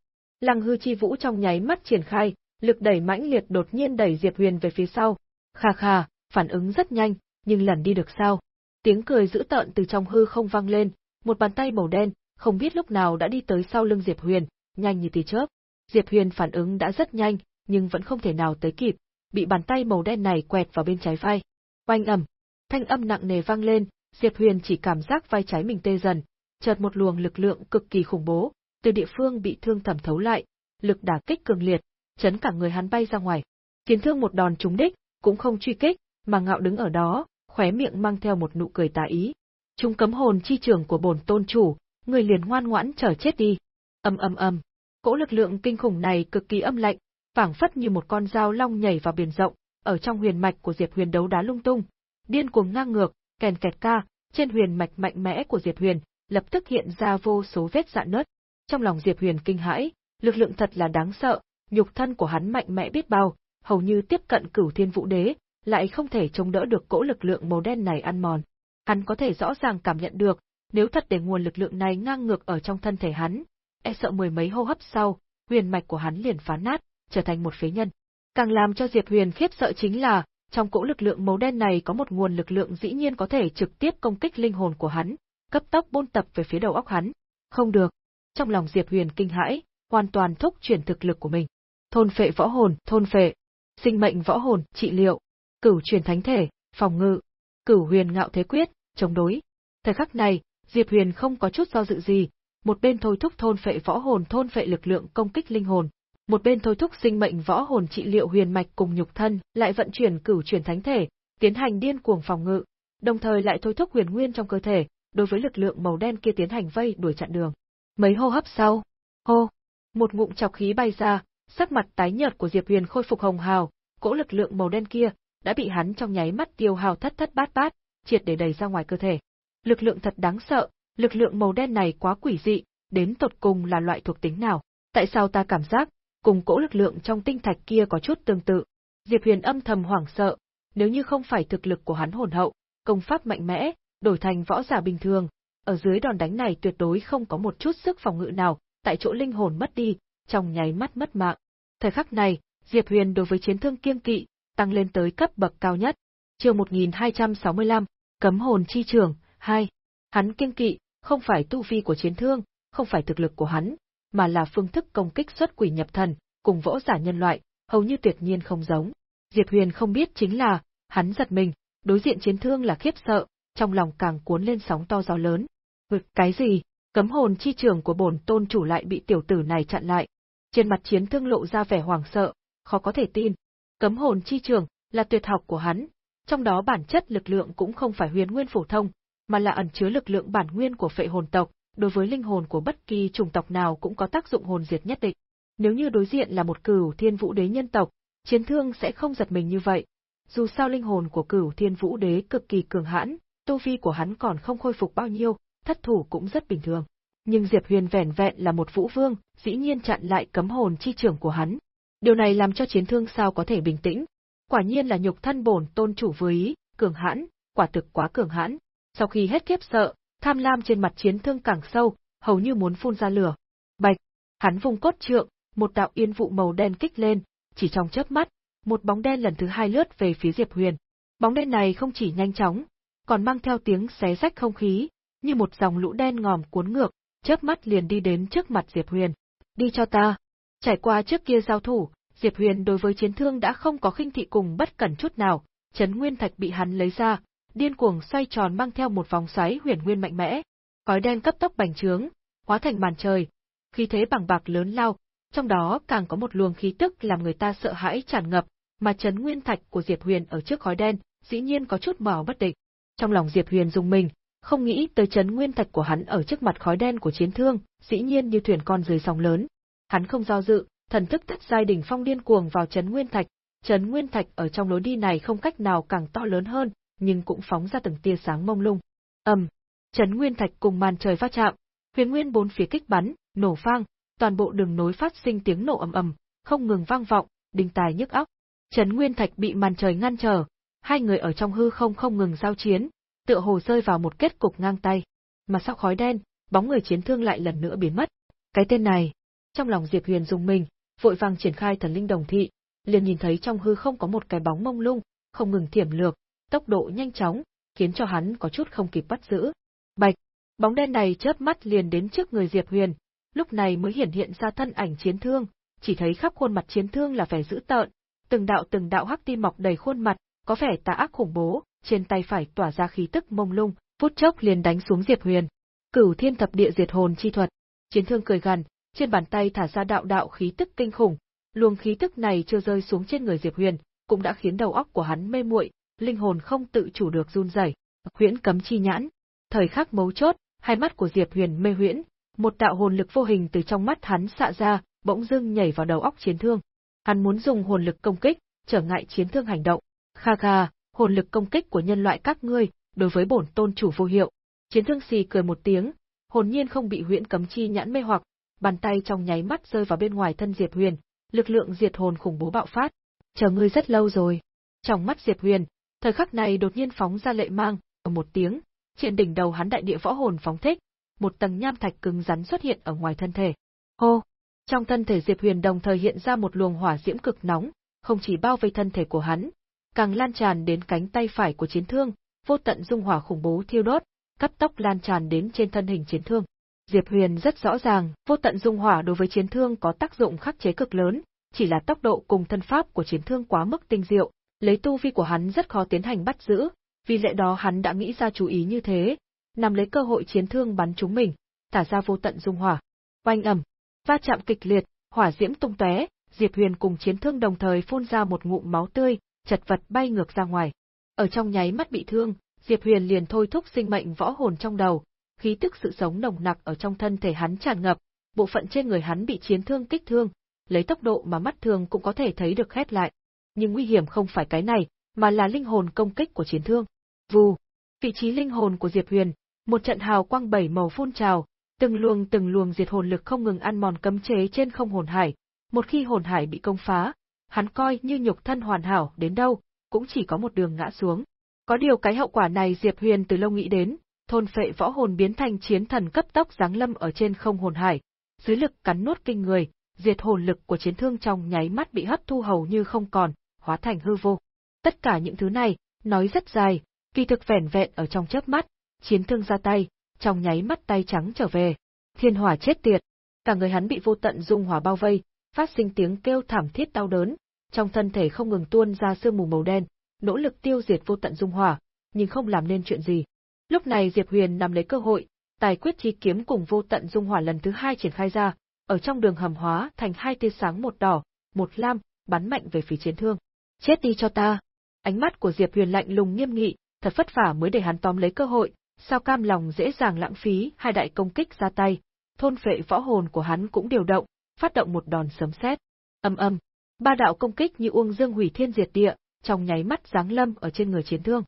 Lăng hư chi vũ trong nháy mắt triển khai, lực đẩy mãnh liệt đột nhiên đẩy Diệp Huyền về phía sau. Kha kha, phản ứng rất nhanh, nhưng lần đi được sao? Tiếng cười dữ tợn từ trong hư không vang lên, một bàn tay màu đen, không biết lúc nào đã đi tới sau lưng Diệp Huyền, nhanh như tia chớp. Diệp Huyền phản ứng đã rất nhanh, nhưng vẫn không thể nào tới kịp, bị bàn tay màu đen này quẹt vào bên trái vai. Oanh ầm, thanh âm nặng nề vang lên, Diệp Huyền chỉ cảm giác vai trái mình tê dần, chợt một luồng lực lượng cực kỳ khủng bố, từ địa phương bị thương thẩm thấu lại, lực đả kích cường liệt, chấn cả người hắn bay ra ngoài. Chiến thương một đòn trúng đích, cũng không truy kích, mà ngạo đứng ở đó, khóe miệng mang theo một nụ cười tà ý. chúng cấm hồn chi trường của bổn tôn chủ, người liền ngoan ngoãn chờ chết đi. ầm ầm ầm, cỗ lực lượng kinh khủng này cực kỳ âm lạnh, phảng phất như một con dao long nhảy vào biển rộng, ở trong huyền mạch của Diệp Huyền đấu đá lung tung, điên cuồng ngang ngược, kèn kẹt ca, trên huyền mạch mạnh mẽ của Diệp Huyền, lập tức hiện ra vô số vết rạn nứt. Trong lòng Diệp Huyền kinh hãi, lực lượng thật là đáng sợ, nhục thân của hắn mạnh mẽ biết bao, hầu như tiếp cận cửu thiên vũ đế, lại không thể chống đỡ được cỗ lực lượng màu đen này ăn mòn. Hắn có thể rõ ràng cảm nhận được, nếu thật để nguồn lực lượng này ngang ngược ở trong thân thể hắn, e sợ mười mấy hô hấp sau, huyền mạch của hắn liền phá nát, trở thành một phế nhân. Càng làm cho Diệp Huyền khiếp sợ chính là, trong cỗ lực lượng màu đen này có một nguồn lực lượng dĩ nhiên có thể trực tiếp công kích linh hồn của hắn, cấp tốc bôn tập về phía đầu óc hắn. Không được. Trong lòng Diệp Huyền kinh hãi, hoàn toàn thúc chuyển thực lực của mình. Thôn phệ võ hồn, thôn phệ, sinh mệnh võ hồn, trị liệu, cửu truyền thánh thể, phòng ngự, cửu huyền ngạo thế quyết, chống đối. Thời khắc này, Diệp Huyền không có chút do dự gì, một bên thôi thúc thôn phệ võ hồn thôn phệ lực lượng công kích linh hồn, một bên thôi thúc sinh mệnh võ hồn trị liệu huyền mạch cùng nhục thân, lại vận chuyển cửu truyền thánh thể, tiến hành điên cuồng phòng ngự, đồng thời lại thôi thúc huyền nguyên trong cơ thể, đối với lực lượng màu đen kia tiến hành vây đuổi chặn đường. Mấy hô hấp sau, hô, một ngụm chọc khí bay ra, sắc mặt tái nhợt của Diệp Huyền khôi phục hồng hào, cỗ lực lượng màu đen kia đã bị hắn trong nháy mắt tiêu hào thất thất bát bát, triệt để đẩy ra ngoài cơ thể. Lực lượng thật đáng sợ, lực lượng màu đen này quá quỷ dị, đến tột cùng là loại thuộc tính nào? Tại sao ta cảm giác cùng cỗ lực lượng trong tinh thạch kia có chút tương tự? Diệp Huyền âm thầm hoảng sợ, nếu như không phải thực lực của hắn hồn hậu, công pháp mạnh mẽ, đổi thành võ giả bình thường, ở dưới đòn đánh này tuyệt đối không có một chút sức phòng ngự nào, tại chỗ linh hồn mất đi, trong nháy mắt mất mạng. Thời khắc này, Diệp Huyền đối với chiến thương kiêng kỵ, tăng lên tới cấp bậc cao nhất. Chương 1265, Cấm hồn chi trường 2. Hắn kiêng kỵ, không phải tu vi của chiến thương, không phải thực lực của hắn, mà là phương thức công kích xuất quỷ nhập thần, cùng võ giả nhân loại, hầu như tuyệt nhiên không giống. Diệp Huyền không biết chính là, hắn giật mình, đối diện chiến thương là khiếp sợ, trong lòng càng cuốn lên sóng to gió lớn. Vực cái gì? Cấm hồn chi trường của bổn tôn chủ lại bị tiểu tử này chặn lại. Trên mặt chiến thương lộ ra vẻ hoảng sợ, khó có thể tin. Cấm hồn chi trường là tuyệt học của hắn, trong đó bản chất lực lượng cũng không phải huyền nguyên phổ thông, mà là ẩn chứa lực lượng bản nguyên của phệ hồn tộc, đối với linh hồn của bất kỳ chủng tộc nào cũng có tác dụng hồn diệt nhất định. Nếu như đối diện là một cửu thiên vũ đế nhân tộc, chiến thương sẽ không giật mình như vậy. Dù sao linh hồn của cửu thiên vũ đế cực kỳ cường hãn, tu vi của hắn còn không khôi phục bao nhiêu, thất thủ cũng rất bình thường. Nhưng Diệp Huyền vẻn vẹn là một vũ vương, dĩ nhiên chặn lại cấm hồn chi trưởng của hắn. Điều này làm cho chiến thương sao có thể bình tĩnh. Quả nhiên là nhục thân bổn tôn chủ với ý, cường hãn, quả thực quá cường hãn. Sau khi hết kiếp sợ, tham lam trên mặt chiến thương càng sâu, hầu như muốn phun ra lửa. Bạch, hắn vùng cốt trượng, một đạo yên vụ màu đen kích lên, chỉ trong chớp mắt, một bóng đen lần thứ hai lướt về phía Diệp Huyền. Bóng đen này không chỉ nhanh chóng, còn mang theo tiếng xé rách không khí, như một dòng lũ đen ngòm cuốn ngược, chớp mắt liền đi đến trước mặt Diệp Huyền. Đi cho ta. Trải qua trước kia giao thủ, Diệp Huyền đối với chiến thương đã không có khinh thị cùng bất cẩn chút nào, chấn nguyên thạch bị hắn lấy ra, điên cuồng xoay tròn mang theo một vòng xoáy huyền nguyên mạnh mẽ, khói đen cấp tốc bành trướng, hóa thành màn trời, khí thế bằng bạc lớn lao, trong đó càng có một luồng khí tức làm người ta sợ hãi tràn ngập, mà chấn nguyên thạch của Diệp Huyền ở trước khói đen, dĩ nhiên có chút mỏ bất định. Trong lòng Diệp Huyền dùng mình, không nghĩ tới chấn nguyên thạch của hắn ở trước mặt khói đen của chiến thương, dĩ nhiên như thuyền con dưới sóng lớn. Hắn không do dự, thần thức thất giai đỉnh phong điên cuồng vào chấn nguyên thạch, chấn nguyên thạch ở trong lối đi này không cách nào càng to lớn hơn, nhưng cũng phóng ra từng tia sáng mông lung. Ầm, Chấn Nguyên Thạch cùng màn trời va chạm, huyền nguyên bốn phía kích bắn, nổ vang, toàn bộ đường nối phát sinh tiếng nổ ầm ầm, không ngừng vang vọng, đinh tài nhức óc. Chấn Nguyên Thạch bị màn trời ngăn trở, hai người ở trong hư không không ngừng giao chiến, tựa hồ rơi vào một kết cục ngang tay. Mà sau khói đen, bóng người chiến thương lại lần nữa biến mất. Cái tên này, trong lòng Diệp Huyền dùng mình, vội vàng triển khai thần linh đồng thị, liền nhìn thấy trong hư không có một cái bóng mông lung, không ngừng thiểm lược, tốc độ nhanh chóng, khiến cho hắn có chút không kịp bắt giữ. Bạch, bóng đen này chớp mắt liền đến trước người Diệp Huyền, lúc này mới hiển hiện ra thân ảnh chiến thương, chỉ thấy khắp khuôn mặt chiến thương là vẻ dữ tợn, từng đạo từng đạo hắc ti mọc đầy khuôn mặt, có vẻ tà ác khủng bố, trên tay phải tỏa ra khí tức mông lung, phút chốc liền đánh xuống Diệp Huyền. Cửu Thiên Thập Địa Diệt Hồn chi thuật. Chiến thương cười gằn, trên bàn tay thả ra đạo đạo khí tức kinh khủng, luồng khí tức này chưa rơi xuống trên người Diệp Huyền, cũng đã khiến đầu óc của hắn mê muội, linh hồn không tự chủ được run rẩy. Huyễn cấm chi nhãn. Thời khắc mấu chốt, hai mắt của Diệp Huyền mê huyễn, một đạo hồn lực vô hình từ trong mắt hắn xạ ra, bỗng dưng nhảy vào đầu óc chiến thương. Hắn muốn dùng hồn lực công kích, trở ngại chiến thương hành động. Kha kha, hồn lực công kích của nhân loại các ngươi, đối với bổn tôn chủ vô hiệu. Chiến thương xì cười một tiếng, hồn nhiên không bị huyễn cấm chi nhãn mê hoặc, bàn tay trong nháy mắt rơi vào bên ngoài thân Diệp Huyền, lực lượng diệt hồn khủng bố bạo phát. Chờ ngươi rất lâu rồi. Trong mắt Diệp Huyền, thời khắc này đột nhiên phóng ra lệ mang, ở một tiếng, trên đỉnh đầu hắn đại địa võ hồn phóng thích, một tầng nham thạch cứng rắn xuất hiện ở ngoài thân thể. Hô! Trong thân thể Diệp Huyền đồng thời hiện ra một luồng hỏa diễm cực nóng, không chỉ bao vây thân thể của hắn, càng lan tràn đến cánh tay phải của chiến thương, vô tận dung hỏa khủng bố thiêu đốt, cấp tốc lan tràn đến trên thân hình chiến thương. Diệp Huyền rất rõ ràng, vô tận dung hỏa đối với chiến thương có tác dụng khắc chế cực lớn, chỉ là tốc độ cùng thân pháp của chiến thương quá mức tinh diệu, lấy tu vi của hắn rất khó tiến hành bắt giữ, vì lẽ đó hắn đã nghĩ ra chú ý như thế, nằm lấy cơ hội chiến thương bắn chúng mình, thả ra vô tận dung hỏa. Oanh ầm, va chạm kịch liệt, hỏa diễm tung tóe, Diệp Huyền cùng chiến thương đồng thời phun ra một ngụm máu tươi, chật vật bay ngược ra ngoài. Ở trong nháy mắt bị thương, Diệp Huyền liền thôi thúc sinh mệnh võ hồn trong đầu, khí tức sự sống nồng nặc ở trong thân thể hắn tràn ngập, bộ phận trên người hắn bị chiến thương kích thương, lấy tốc độ mà mắt thường cũng có thể thấy được khét lại. Nhưng nguy hiểm không phải cái này, mà là linh hồn công kích của chiến thương. Vù, vị trí linh hồn của Diệp Huyền, một trận hào quang bảy màu phun trào, từng luồng từng luồng diệt hồn lực không ngừng ăn mòn cấm chế trên không hồn hải. Một khi hồn hải bị công phá, hắn coi như nhục thân hoàn hảo đến đâu, cũng chỉ có một đường ngã xuống. Có điều cái hậu quả này Diệp Huyền từ lâu nghĩ đến, thôn phệ võ hồn biến thành chiến thần cấp tốc giáng lâm ở trên không hồn hải, dưới lực cắn nuốt kinh người, diệt hồn lực của chiến thương trong nháy mắt bị hấp thu hầu như không còn, hóa thành hư vô. Tất cả những thứ này, nói rất dài, kỳ thực vẻn vẹn ở trong chớp mắt, chiến thương ra tay, trong nháy mắt tay trắng trở về. Thiên hỏa chết tiệt, cả người hắn bị vô tận dung hỏa bao vây, phát sinh tiếng kêu thảm thiết đau đớn, trong thân thể không ngừng tuôn ra sương mù màu đen, nỗ lực tiêu diệt vô tận dung hỏa, nhưng không làm nên chuyện gì. Lúc này Diệp Huyền nắm lấy cơ hội, tài quyết chi kiếm cùng vô tận dung hỏa lần thứ hai triển khai ra, ở trong đường hầm hóa thành hai tia sáng một đỏ, một lam, bắn mạnh về phía chiến thương. Chết đi cho ta! Ánh mắt của Diệp Huyền lạnh lùng nghiêm nghị, thật vất vả mới để hắn tóm lấy cơ hội, sao cam lòng dễ dàng lãng phí hai đại công kích ra tay, thôn phệ võ hồn của hắn cũng điều động, phát động một đòn sấm sét. Âm âm, ba đạo công kích như uông dương hủy thiên diệt địa, trong nháy mắt giáng lâm ở trên người chiến thương.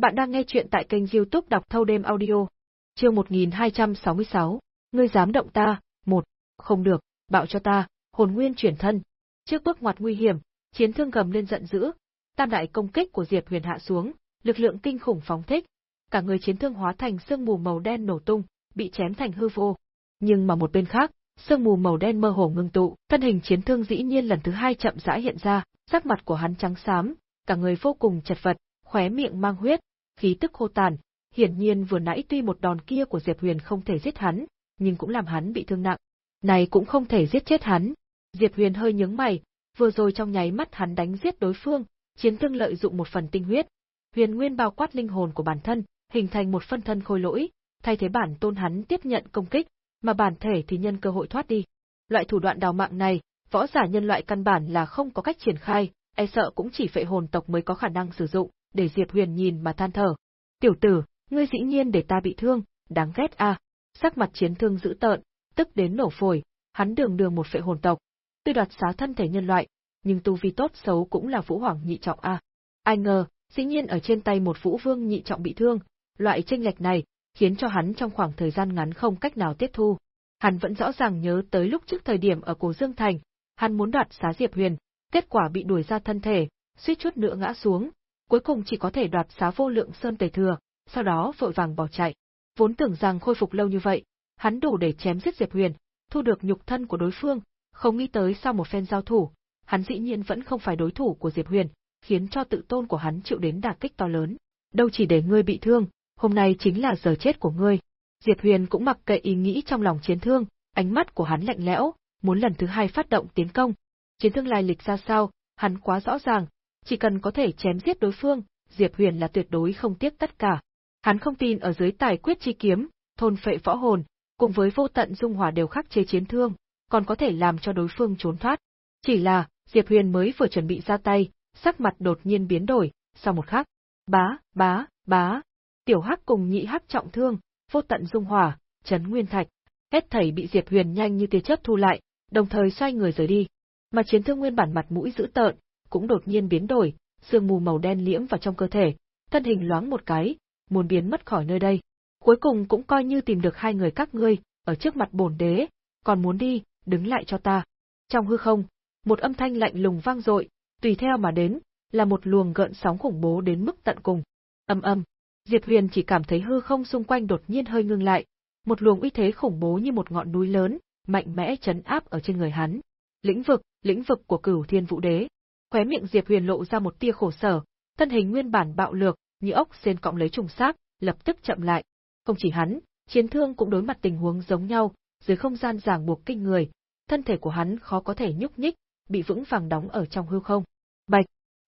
Bạn đang nghe chuyện tại kênh youtube đọc thâu đêm audio. Chương 1266, ngươi dám động ta, một, không được, bạo cho ta, hồn nguyên chuyển thân. Trước bước ngoặt nguy hiểm, chiến thương gầm lên giận dữ, tam đại công kích của Diệp Huyền hạ xuống, lực lượng kinh khủng phóng thích, cả người chiến thương hóa thành sương mù màu đen nổ tung, bị chém thành hư vô. Nhưng mà một bên khác, sương mù màu đen mơ hồ ngưng tụ, thân hình chiến thương dĩ nhiên lần thứ hai chậm rãi hiện ra, sắc mặt của hắn trắng xám, cả người vô cùng chật vật, khóe miệng mang huyết, khí tức khô tàn, hiển nhiên vừa nãy tuy một đòn kia của Diệp Huyền không thể giết hắn, nhưng cũng làm hắn bị thương nặng. Này cũng không thể giết chết hắn. Diệp Huyền hơi nhướng mày, vừa rồi trong nháy mắt hắn đánh giết đối phương, chiến thương lợi dụng một phần tinh huyết, huyền nguyên bao quát linh hồn của bản thân, hình thành một phân thân khôi lỗi, thay thế bản tôn hắn tiếp nhận công kích, mà bản thể thì nhân cơ hội thoát đi. Loại thủ đoạn đào mạng này, võ giả nhân loại căn bản là không có cách triển khai, e sợ cũng chỉ phệ hồn tộc mới có khả năng sử dụng, để Diệp Huyền nhìn mà than thở. Tiểu tử, ngươi dĩ nhiên để ta bị thương, đáng ghét a. À. Sắc mặt chiến thương dữ tợn, tức đến nổ phổi, hắn đường đường một phệ hồn tộc, tuy đoạt xá thân thể nhân loại, nhưng tu vi tốt xấu cũng là vũ hoàng nhị trọng a. Ai ngờ, dĩ nhiên ở trên tay một vũ vương nhị trọng bị thương, loại tranh lệch này, khiến cho hắn trong khoảng thời gian ngắn không cách nào tiếp thu. Hắn vẫn rõ ràng nhớ tới lúc trước thời điểm ở Cổ Dương Thành, hắn muốn đoạt xá Diệp Huyền, kết quả bị đuổi ra thân thể, suýt chút nữa ngã xuống, cuối cùng chỉ có thể đoạt xá vô lượng sơn tề thừa, sau đó vội vàng bỏ chạy. Vốn tưởng rằng khôi phục lâu như vậy, hắn đủ để chém giết Diệp Huyền, thu được nhục thân của đối phương, không nghĩ tới sau một phen giao thủ, hắn dĩ nhiên vẫn không phải đối thủ của Diệp Huyền, khiến cho tự tôn của hắn chịu đến đả kích to lớn. Đâu chỉ để ngươi bị thương, hôm nay chính là giờ chết của ngươi. Diệp Huyền cũng mặc kệ ý nghĩ trong lòng chiến thương, ánh mắt của hắn lạnh lẽo, muốn lần thứ hai phát động tiến công. Chiến thương lai lịch ra sao, hắn quá rõ ràng, chỉ cần có thể chém giết đối phương, Diệp Huyền là tuyệt đối không tiếc tất cả. Hắn không tin ở dưới tài quyết chi kiếm, thôn phệ võ hồn, cùng với vô tận dung hỏa đều khắc chế chiến thương, còn có thể làm cho đối phương trốn thoát. Chỉ là, Diệp Huyền mới vừa chuẩn bị ra tay, sắc mặt đột nhiên biến đổi, sau một khắc, bá, bá, bá, tiểu hắc cùng nhị hắc trọng thương, vô tận dung hỏa, chấn nguyên thạch, hết thảy bị Diệp Huyền nhanh như tia chớp thu lại, đồng thời xoay người rời đi. Mà chiến thương nguyên bản mặt mũi dữ tợn, cũng đột nhiên biến đổi, sương mù màu đen liễm vào trong cơ thể, thân hình loáng một cái, muốn biến mất khỏi nơi đây. Cuối cùng cũng coi như tìm được hai người các ngươi, ở trước mặt bổn đế, còn muốn đi, đứng lại cho ta. Trong hư không, một âm thanh lạnh lùng vang dội, tùy theo mà đến, là một luồng gợn sóng khủng bố đến mức tận cùng. Âm âm, Diệp Huyền chỉ cảm thấy hư không xung quanh đột nhiên hơi ngưng lại, một luồng uy thế khủng bố như một ngọn núi lớn, mạnh mẽ chấn áp ở trên người hắn. Lĩnh vực, lĩnh vực của Cửu Thiên Vũ Đế. Khóe miệng Diệp Huyền lộ ra một tia khổ sở, thân hình nguyên bản bạo lược, như ốc sen cọng lấy trùng xác, lập tức chậm lại. Không chỉ hắn, chiến thương cũng đối mặt tình huống giống nhau, dưới không gian ràng buộc kinh người, thân thể của hắn khó có thể nhúc nhích, bị vững vàng đóng ở trong hư không. Bạch!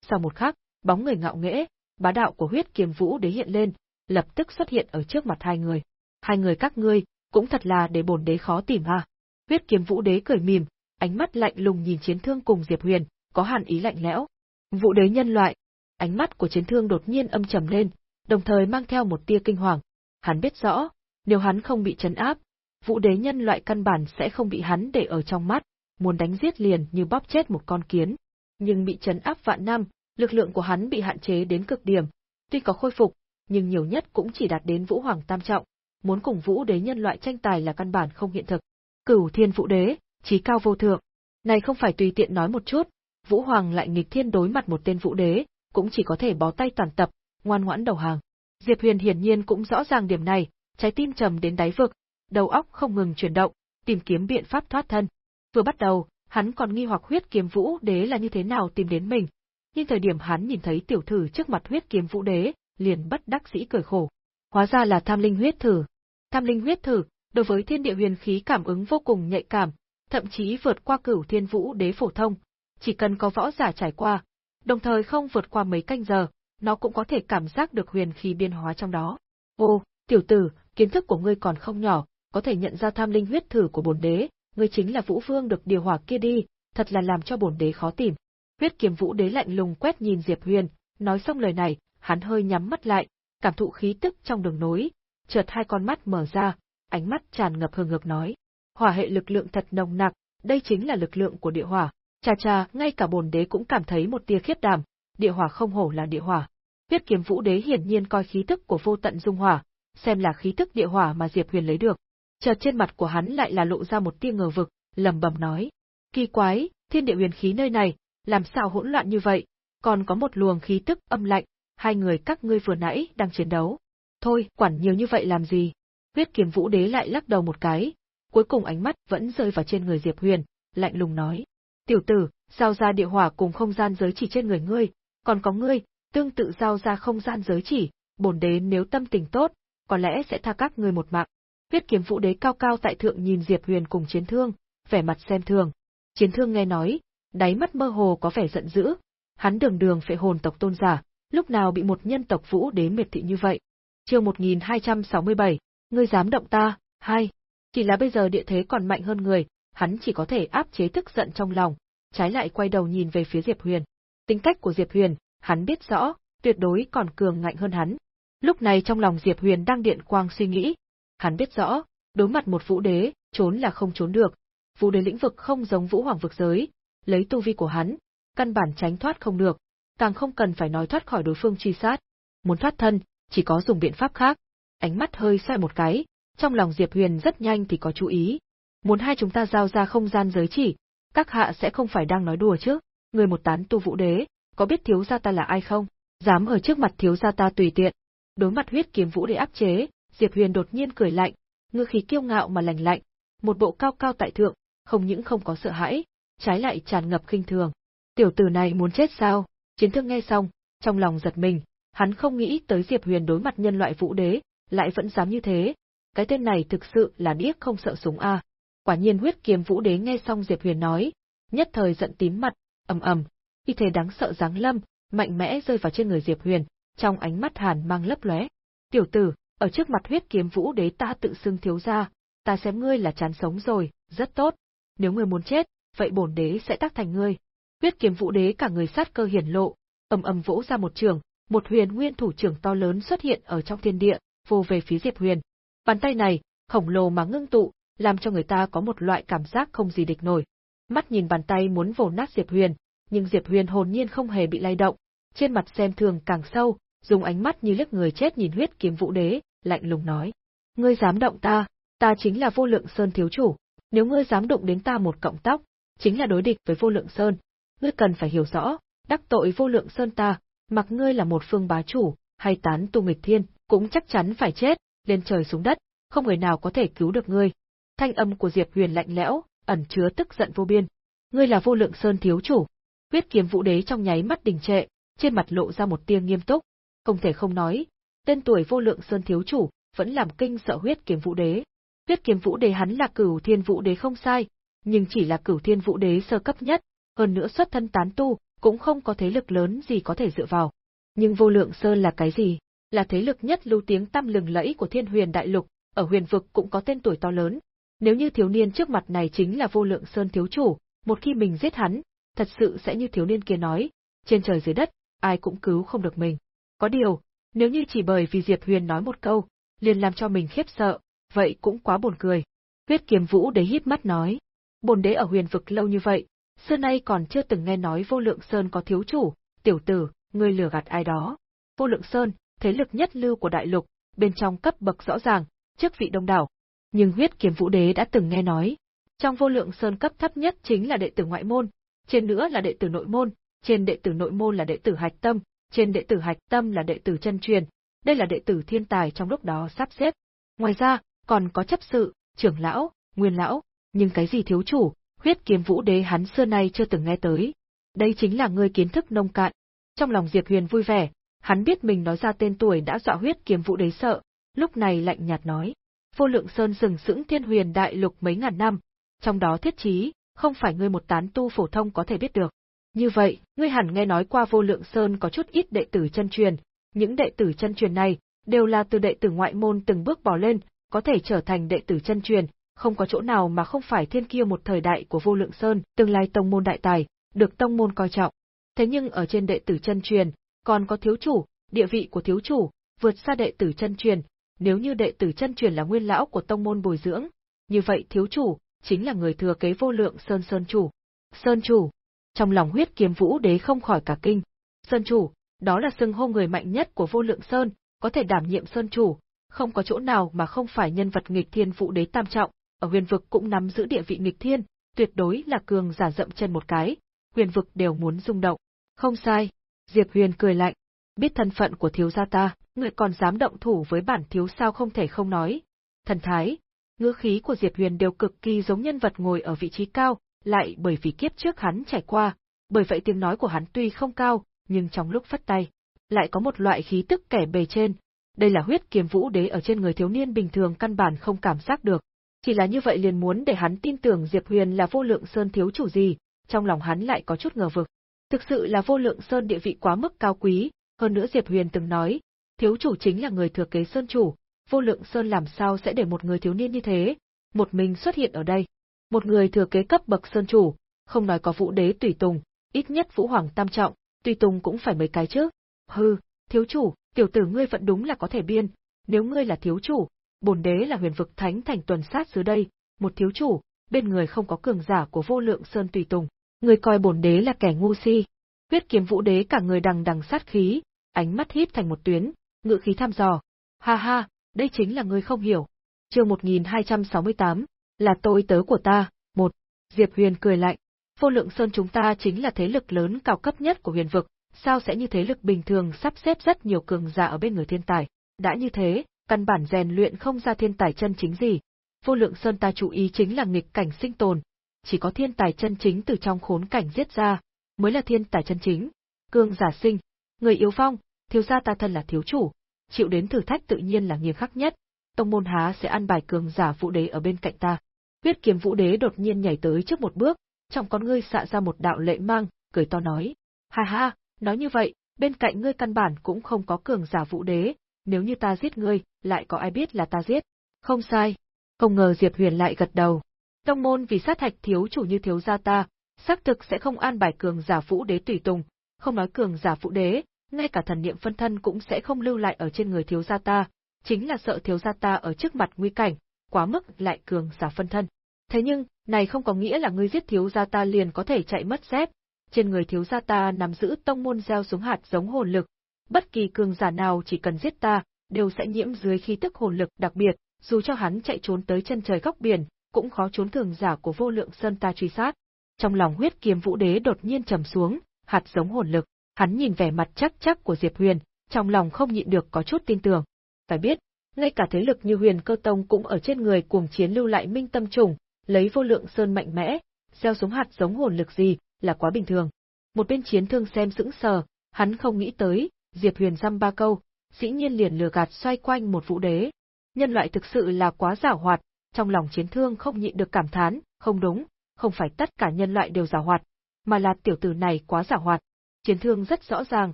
Sau một khắc, bóng người ngạo nghễ, bá đạo của huyết kiềm vũ đế hiện lên, lập tức xuất hiện ở trước mặt hai người. Hai người các ngươi, cũng thật là để bổn đế khó tìm ha. Huyết kiếm vũ đế cười mỉm, ánh mắt lạnh lùng nhìn chiến thương cùng Diệp Huyền, có hàn ý lạnh lẽo. Vũ đế nhân loại, ánh mắt của chiến thương đột nhiên âm trầm lên, đồng thời mang theo một tia kinh hoàng. Hắn biết rõ, nếu hắn không bị chấn áp, vũ đế nhân loại căn bản sẽ không bị hắn để ở trong mắt, muốn đánh giết liền như bóp chết một con kiến. Nhưng bị chấn áp vạn năm, lực lượng của hắn bị hạn chế đến cực điểm, tuy có khôi phục, nhưng nhiều nhất cũng chỉ đạt đến vũ hoàng tam trọng, muốn cùng vũ đế nhân loại tranh tài là căn bản không hiện thực. Cửu thiên vũ đế, trí cao vô thượng. Này không phải tùy tiện nói một chút, vũ hoàng lại nghịch thiên đối mặt một tên vũ đế, cũng chỉ có thể bó tay toàn tập, ngoan ngoãn đầu hàng. Diệp Huyền hiển nhiên cũng rõ ràng điểm này, trái tim trầm đến đáy vực, đầu óc không ngừng chuyển động, tìm kiếm biện pháp thoát thân. Vừa bắt đầu, hắn còn nghi hoặc huyết kiếm vũ đế là như thế nào tìm đến mình, nhưng thời điểm hắn nhìn thấy tiểu thử trước mặt huyết kiếm vũ đế, liền bất đắc dĩ cười khổ. Hóa ra là tham linh huyết thử. Tham linh huyết thử, đối với thiên địa huyền khí cảm ứng vô cùng nhạy cảm, thậm chí vượt qua cửu thiên vũ đế phổ thông. Chỉ cần có võ giả trải qua, đồng thời không vượt qua mấy canh giờ, nó cũng có thể cảm giác được huyền khí biên hóa trong đó. Ô, tiểu tử, kiến thức của ngươi còn không nhỏ, có thể nhận ra tham linh huyết thử của bổn đế, ngươi chính là Vũ Vương được điều hòa kia đi, thật là làm cho bổn đế khó tìm. Huyết kiếm Vũ đế lạnh lùng quét nhìn Diệp Huyền, nói xong lời này, hắn hơi nhắm mắt lại, cảm thụ khí tức trong đường nối, chợt hai con mắt mở ra, ánh mắt tràn ngập hừng hực nói: "Hỏa hệ lực lượng thật nồng nặc, đây chính là lực lượng của địa hỏa." Cha cha, ngay cả bổn đế cũng cảm thấy một tia khiếp đảm, địa hỏa không hổ là địa hỏa. Huyết kiếm Vũ đế hiển nhiên coi khí tức của vô tận dung hỏa, xem là khí tức địa hỏa mà Diệp Huyền lấy được. Chợt trên mặt của hắn lại là lộ ra một tia ngờ vực, lẩm bẩm nói: "Kỳ quái, thiên địa huyền khí nơi này, làm sao hỗn loạn như vậy? Còn có một luồng khí tức âm lạnh, hai người các ngươi vừa nãy đang chiến đấu. Thôi, quản nhiều như vậy làm gì? Huyết kiếm vũ đế lại lắc đầu một cái, cuối cùng ánh mắt vẫn rơi vào trên người Diệp Huyền, lạnh lùng nói. Tiểu tử, giao ra địa hỏa cùng không gian giới chỉ trên người ngươi, còn có ngươi, tương tự giao ra không gian giới chỉ, bổn đế nếu tâm tình tốt, có lẽ sẽ tha các ngươi một mạng. Huyết kiếm vũ đế cao cao tại thượng nhìn Diệp Huyền cùng chiến thương, vẻ mặt xem thường. Chiến thương nghe nói, đáy mắt mơ hồ có vẻ giận dữ, hắn đường đường phệ hồn tộc tôn giả, lúc nào bị một nhân tộc vũ đế miệt thị như vậy. Chương 1267, ngươi dám động ta, hai. Chỉ là bây giờ địa thế còn mạnh hơn người, hắn chỉ có thể áp chế tức giận trong lòng, trái lại quay đầu nhìn về phía Diệp Huyền. Tính cách của Diệp Huyền, hắn biết rõ, tuyệt đối còn cường ngạnh hơn hắn. Lúc này trong lòng Diệp Huyền đang điện quang suy nghĩ. Hắn biết rõ, đối mặt một vũ đế, trốn là không trốn được. Vũ đế lĩnh vực không giống vũ hoàng vực giới, lấy tu vi của hắn, căn bản tránh thoát không được, càng không cần phải nói thoát khỏi đối phương truy sát. Muốn thoát thân, chỉ có dùng biện pháp khác. ánh mắt hơi xoay một cái, trong lòng Diệp Huyền rất nhanh thì có chú ý. Muốn hai chúng ta giao ra không gian giới chỉ, các hạ sẽ không phải đang nói đùa chứ, người một tán tu vũ đế, có biết thiếu gia ta là ai không? Dám ở trước mặt thiếu gia ta tùy tiện. Đối mặt huyết kiếm vũ đế áp chế, Diệp Huyền đột nhiên cười lạnh, ngư khí kiêu ngạo mà lành lạnh, một bộ cao cao tại thượng, không những không có sợ hãi, trái lại tràn ngập khinh thường. Tiểu tử này muốn chết sao? Chiến thương nghe xong, trong lòng giật mình, hắn không nghĩ tới Diệp Huyền đối mặt nhân loại vũ đế, lại vẫn dám như thế. Cái tên này thực sự là điếc không sợ súng a. Quả nhiên huyết kiếm vũ đế nghe xong Diệp Huyền nói, nhất thời giận tím mặt, ầm ầm, y thế đáng sợ giáng lâm, mạnh mẽ rơi vào trên người Diệp Huyền, trong ánh mắt hàn mang lấp lóe. Tiểu tử, ở trước mặt huyết kiếm vũ đế ta tự xưng thiếu gia, ta xem ngươi là chán sống rồi, rất tốt. Nếu ngươi muốn chết, vậy bổn đế sẽ tác thành ngươi. Huyết kiếm vũ đế cả người sát cơ hiển lộ, ầm ầm vỗ ra một trường, một huyền nguyên thủ trưởng to lớn xuất hiện ở trong thiên địa, vô về phía Diệp Huyền. Bàn tay này, khổng lồ mà ngưng tụ, làm cho người ta có một loại cảm giác không gì địch nổi. Mắt nhìn bàn tay muốn vồ nát Diệp Huyền, nhưng Diệp Huyền hồn nhiên không hề bị lay động, trên mặt xem thường càng sâu, dùng ánh mắt như liếc người chết nhìn huyết kiếm vũ đế, lạnh lùng nói: "Ngươi dám động ta, ta chính là Vô Lượng Sơn thiếu chủ, nếu ngươi dám động đến ta một cọng tóc, chính là đối địch với Vô Lượng Sơn, ngươi cần phải hiểu rõ, đắc tội Vô Lượng Sơn ta, mặc ngươi là một phương bá chủ, hay tán tu nghịch thiên, cũng chắc chắn phải chết, lên trời xuống đất, không người nào có thể cứu được ngươi." Thanh âm của Diệp Huyền lạnh lẽo, ẩn chứa tức giận vô biên. Ngươi là Vô Lượng Sơn thiếu chủ, Huyết kiếm vũ đế trong nháy mắt đình trệ, trên mặt lộ ra một tia nghiêm túc. Không thể không nói, tên tuổi vô lượng sơn thiếu chủ, vẫn làm kinh sợ huyết kiếm vũ đế. Huyết kiếm vũ đế hắn là cửu thiên vũ đế không sai, nhưng chỉ là cửu thiên vũ đế sơ cấp nhất, hơn nữa xuất thân tán tu, cũng không có thế lực lớn gì có thể dựa vào. Nhưng vô lượng sơn là cái gì? Là thế lực nhất lưu tiếng tăm lừng lẫy của thiên huyền đại lục, ở huyền vực cũng có tên tuổi to lớn. Nếu như thiếu niên trước mặt này chính là vô lượng sơn thiếu chủ, một khi mình giết hắn, thật sự sẽ như thiếu niên kia nói, trên trời dưới đất, ai cũng cứu không được mình. Có điều, nếu như chỉ bởi vì Diệp Huyền nói một câu, liền làm cho mình khiếp sợ, vậy cũng quá buồn cười. Huyết kiếm vũ đế híp mắt nói, bồn đế ở huyền vực lâu như vậy, xưa nay còn chưa từng nghe nói vô lượng sơn có thiếu chủ, tiểu tử, ngươi lừa gạt ai đó. Vô lượng sơn, thế lực nhất lưu của đại lục, bên trong cấp bậc rõ ràng, chức vị đông đảo. Nhưng huyết kiếm vũ đế đã từng nghe nói, trong vô lượng sơn cấp thấp nhất chính là đệ tử ngoại môn, trên nữa là đệ tử nội môn, trên đệ tử nội môn là đệ tử hạch tâm, trên đệ tử hạch tâm là đệ tử chân truyền, đây là đệ tử thiên tài trong lúc đó sắp xếp. Ngoài ra, còn có chấp sự, trưởng lão, nguyên lão, nhưng cái gì thiếu chủ, huyết kiếm vũ đế hắn xưa nay chưa từng nghe tới. Đây chính là người kiến thức nông cạn. Trong lòng Diệp Huyền vui vẻ, hắn biết mình nói ra tên tuổi đã dọa huyết kiếm vũ đế sợ, lúc này lạnh nhạt nói. Vô lượng sơn sừng sững thiên huyền đại lục mấy ngàn năm, trong đó thiết trí, không phải ngươi một tán tu phổ thông có thể biết được. Như vậy, ngươi hẳn nghe nói qua vô lượng sơn có chút ít đệ tử chân truyền, những đệ tử chân truyền này, đều là từ đệ tử ngoại môn từng bước bỏ lên, có thể trở thành đệ tử chân truyền, không có chỗ nào mà không phải thiên kiêu một thời đại của vô lượng sơn, tương lai tông môn đại tài, được tông môn coi trọng. Thế nhưng ở trên đệ tử chân truyền, còn có thiếu chủ, địa vị của thiếu chủ, vượt xa đệ tử chân truyền, nếu như đệ tử chân truyền là nguyên lão của tông môn bồi dưỡng, như vậy thiếu chủ, chính là người thừa kế vô lượng Sơn Sơn chủ. Sơn chủ, trong lòng huyết kiếm vũ đế không khỏi cả kinh. Sơn chủ, đó là xưng hô người mạnh nhất của vô lượng Sơn, có thể đảm nhiệm Sơn chủ, không có chỗ nào mà không phải nhân vật nghịch thiên vũ đế tam trọng, ở huyền vực cũng nắm giữ địa vị nghịch thiên, tuyệt đối là cường giả dậm chân một cái, huyền vực đều muốn rung động. Không sai, Diệp Huyền cười lạnh, biết thân phận của thiếu gia ta, người còn dám động thủ với bản thiếu sao không thể không nói. Thần thái, ngữ khí của Diệp Huyền đều cực kỳ giống nhân vật ngồi ở vị trí cao, lại bởi vì kiếp trước hắn trải qua, bởi vậy tiếng nói của hắn tuy không cao, nhưng trong lúc phất tay, lại có một loại khí tức kẻ bề trên. Đây là huyết kiếm vũ đế ở trên người thiếu niên bình thường căn bản không cảm giác được. Chỉ là như vậy liền muốn để hắn tin tưởng Diệp Huyền là vô lượng sơn thiếu chủ gì, trong lòng hắn lại có chút ngờ vực. Thực sự là vô lượng sơn địa vị quá mức cao quý, hơn nữa Diệp Huyền từng nói, thiếu chủ chính là người thừa kế sơn chủ, vô lượng sơn làm sao sẽ để một người thiếu niên như thế, một mình xuất hiện ở đây. Một người thừa kế cấp bậc sơn chủ, không nói có vũ đế tùy tùng, ít nhất vũ hoàng tam trọng, tùy tùng cũng phải mấy cái chứ. Hừ, thiếu chủ, tiểu tử ngươi vẫn đúng là có thể biên, nếu ngươi là thiếu chủ, bổn đế là huyền vực thánh thành tuần sát dưới đây, một thiếu chủ, bên người không có cường giả của vô lượng sơn tùy tùng, người coi bổn đế là kẻ ngu si. Huyết kiếm vũ đế cả người đằng đằng sát khí, ánh mắt híp thành một tuyến, ngự khí tham dò. Ha ha, đây chính là ngươi không hiểu. Chương 1268, là tôi tớ của ta, một. Diệp Huyền cười lạnh, Vô Lượng Sơn chúng ta chính là thế lực lớn cao cấp nhất của huyền vực, sao sẽ như thế lực bình thường sắp xếp rất nhiều cường giả ở bên người thiên tài. Đã như thế, căn bản rèn luyện không ra thiên tài chân chính gì. Vô Lượng Sơn ta chú ý chính là nghịch cảnh sinh tồn, chỉ có thiên tài chân chính từ trong khốn cảnh giết ra, mới là thiên tài chân chính. Cương giả sinh, người yếu phong, thiếu gia ta thân là thiếu chủ, chịu đến thử thách tự nhiên là nghiêm khắc nhất. Tông môn há sẽ ăn bài cường giả vũ đế ở bên cạnh ta. Huyết kiếm vũ đế đột nhiên nhảy tới trước một bước, trong con ngươi xạ ra một đạo lệ mang, cười to nói. Ha ha, nói như vậy, bên cạnh ngươi căn bản cũng không có cường giả vũ đế, nếu như ta giết ngươi, lại có ai biết là ta giết. Không sai. Không ngờ Diệp Huyền lại gật đầu. Tông môn vì sát hạch thiếu chủ như thiếu gia ta, xác thực sẽ không an bài cường giả vũ đế tùy tùng, không nói cường giả vũ đế, ngay cả thần niệm phân thân cũng sẽ không lưu lại ở trên người thiếu gia ta, chính là sợ thiếu gia ta ở trước mặt nguy cảnh, quá mức lại cường giả phân thân. Thế nhưng, này không có nghĩa là ngươi giết thiếu gia ta liền có thể chạy mất dép. Trên người thiếu gia ta nắm giữ tông môn gieo xuống hạt giống hồn lực, bất kỳ cường giả nào chỉ cần giết ta, đều sẽ nhiễm dưới khí tức hồn lực đặc biệt, dù cho hắn chạy trốn tới chân trời góc biển, cũng khó trốn cường giả của vô lượng sơn ta truy sát. Trong lòng huyết kiếm vũ đế đột nhiên trầm xuống, hạt giống hồn lực, hắn nhìn vẻ mặt chắc chắc của Diệp Huyền, trong lòng không nhịn được có chút tin tưởng. Phải biết, ngay cả thế lực như Huyền Cơ Tông cũng ở trên người cuồng chiến lưu lại minh tâm trùng, lấy vô lượng sơn mạnh mẽ, gieo xuống hạt giống hồn lực gì, là quá bình thường. Một bên chiến thương xem sững sờ, hắn không nghĩ tới, Diệp Huyền dăm ba câu, dĩ nhiên liền lừa gạt xoay quanh một vũ đế. Nhân loại thực sự là quá giả hoạt, trong lòng chiến thương không nhịn được cảm thán, không đúng, không phải tất cả nhân loại đều giả hoạt, mà là tiểu tử này quá giả hoạt. Chiến thương rất rõ ràng,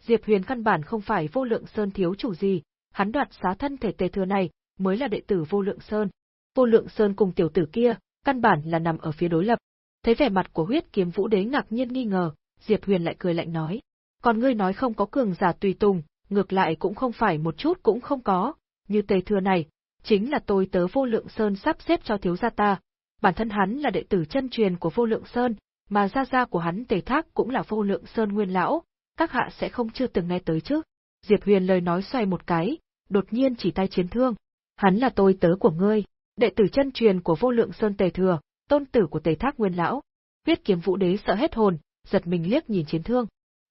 Diệp Huyền căn bản không phải vô lượng sơn thiếu chủ gì, hắn đoạt xá thân thể tề thừa này, mới là đệ tử vô lượng sơn. Vô lượng sơn cùng tiểu tử kia, căn bản là nằm ở phía đối lập. Thấy vẻ mặt của huyết kiếm vũ đế ngạc nhiên nghi ngờ, Diệp Huyền lại cười lạnh nói. Còn ngươi nói không có cường giả tùy tùng, ngược lại cũng không phải một chút cũng không có, như tề thừa này, chính là tôi tớ vô lượng sơn sắp xếp cho thiếu gia ta. Bản thân hắn là đệ tử chân truyền của vô lượng sơn, mà gia gia của hắn tề thác cũng là vô lượng sơn nguyên lão, các hạ sẽ không chưa từng nghe tới chứ. Diệp Huyền lời nói xoay một cái, đột nhiên chỉ tay chiến thương. Hắn là tôi tớ của ngươi, đệ tử chân truyền của vô lượng sơn tề thừa, tôn tử của tề thác nguyên lão. Huyết kiếm vũ đế sợ hết hồn, giật mình liếc nhìn chiến thương.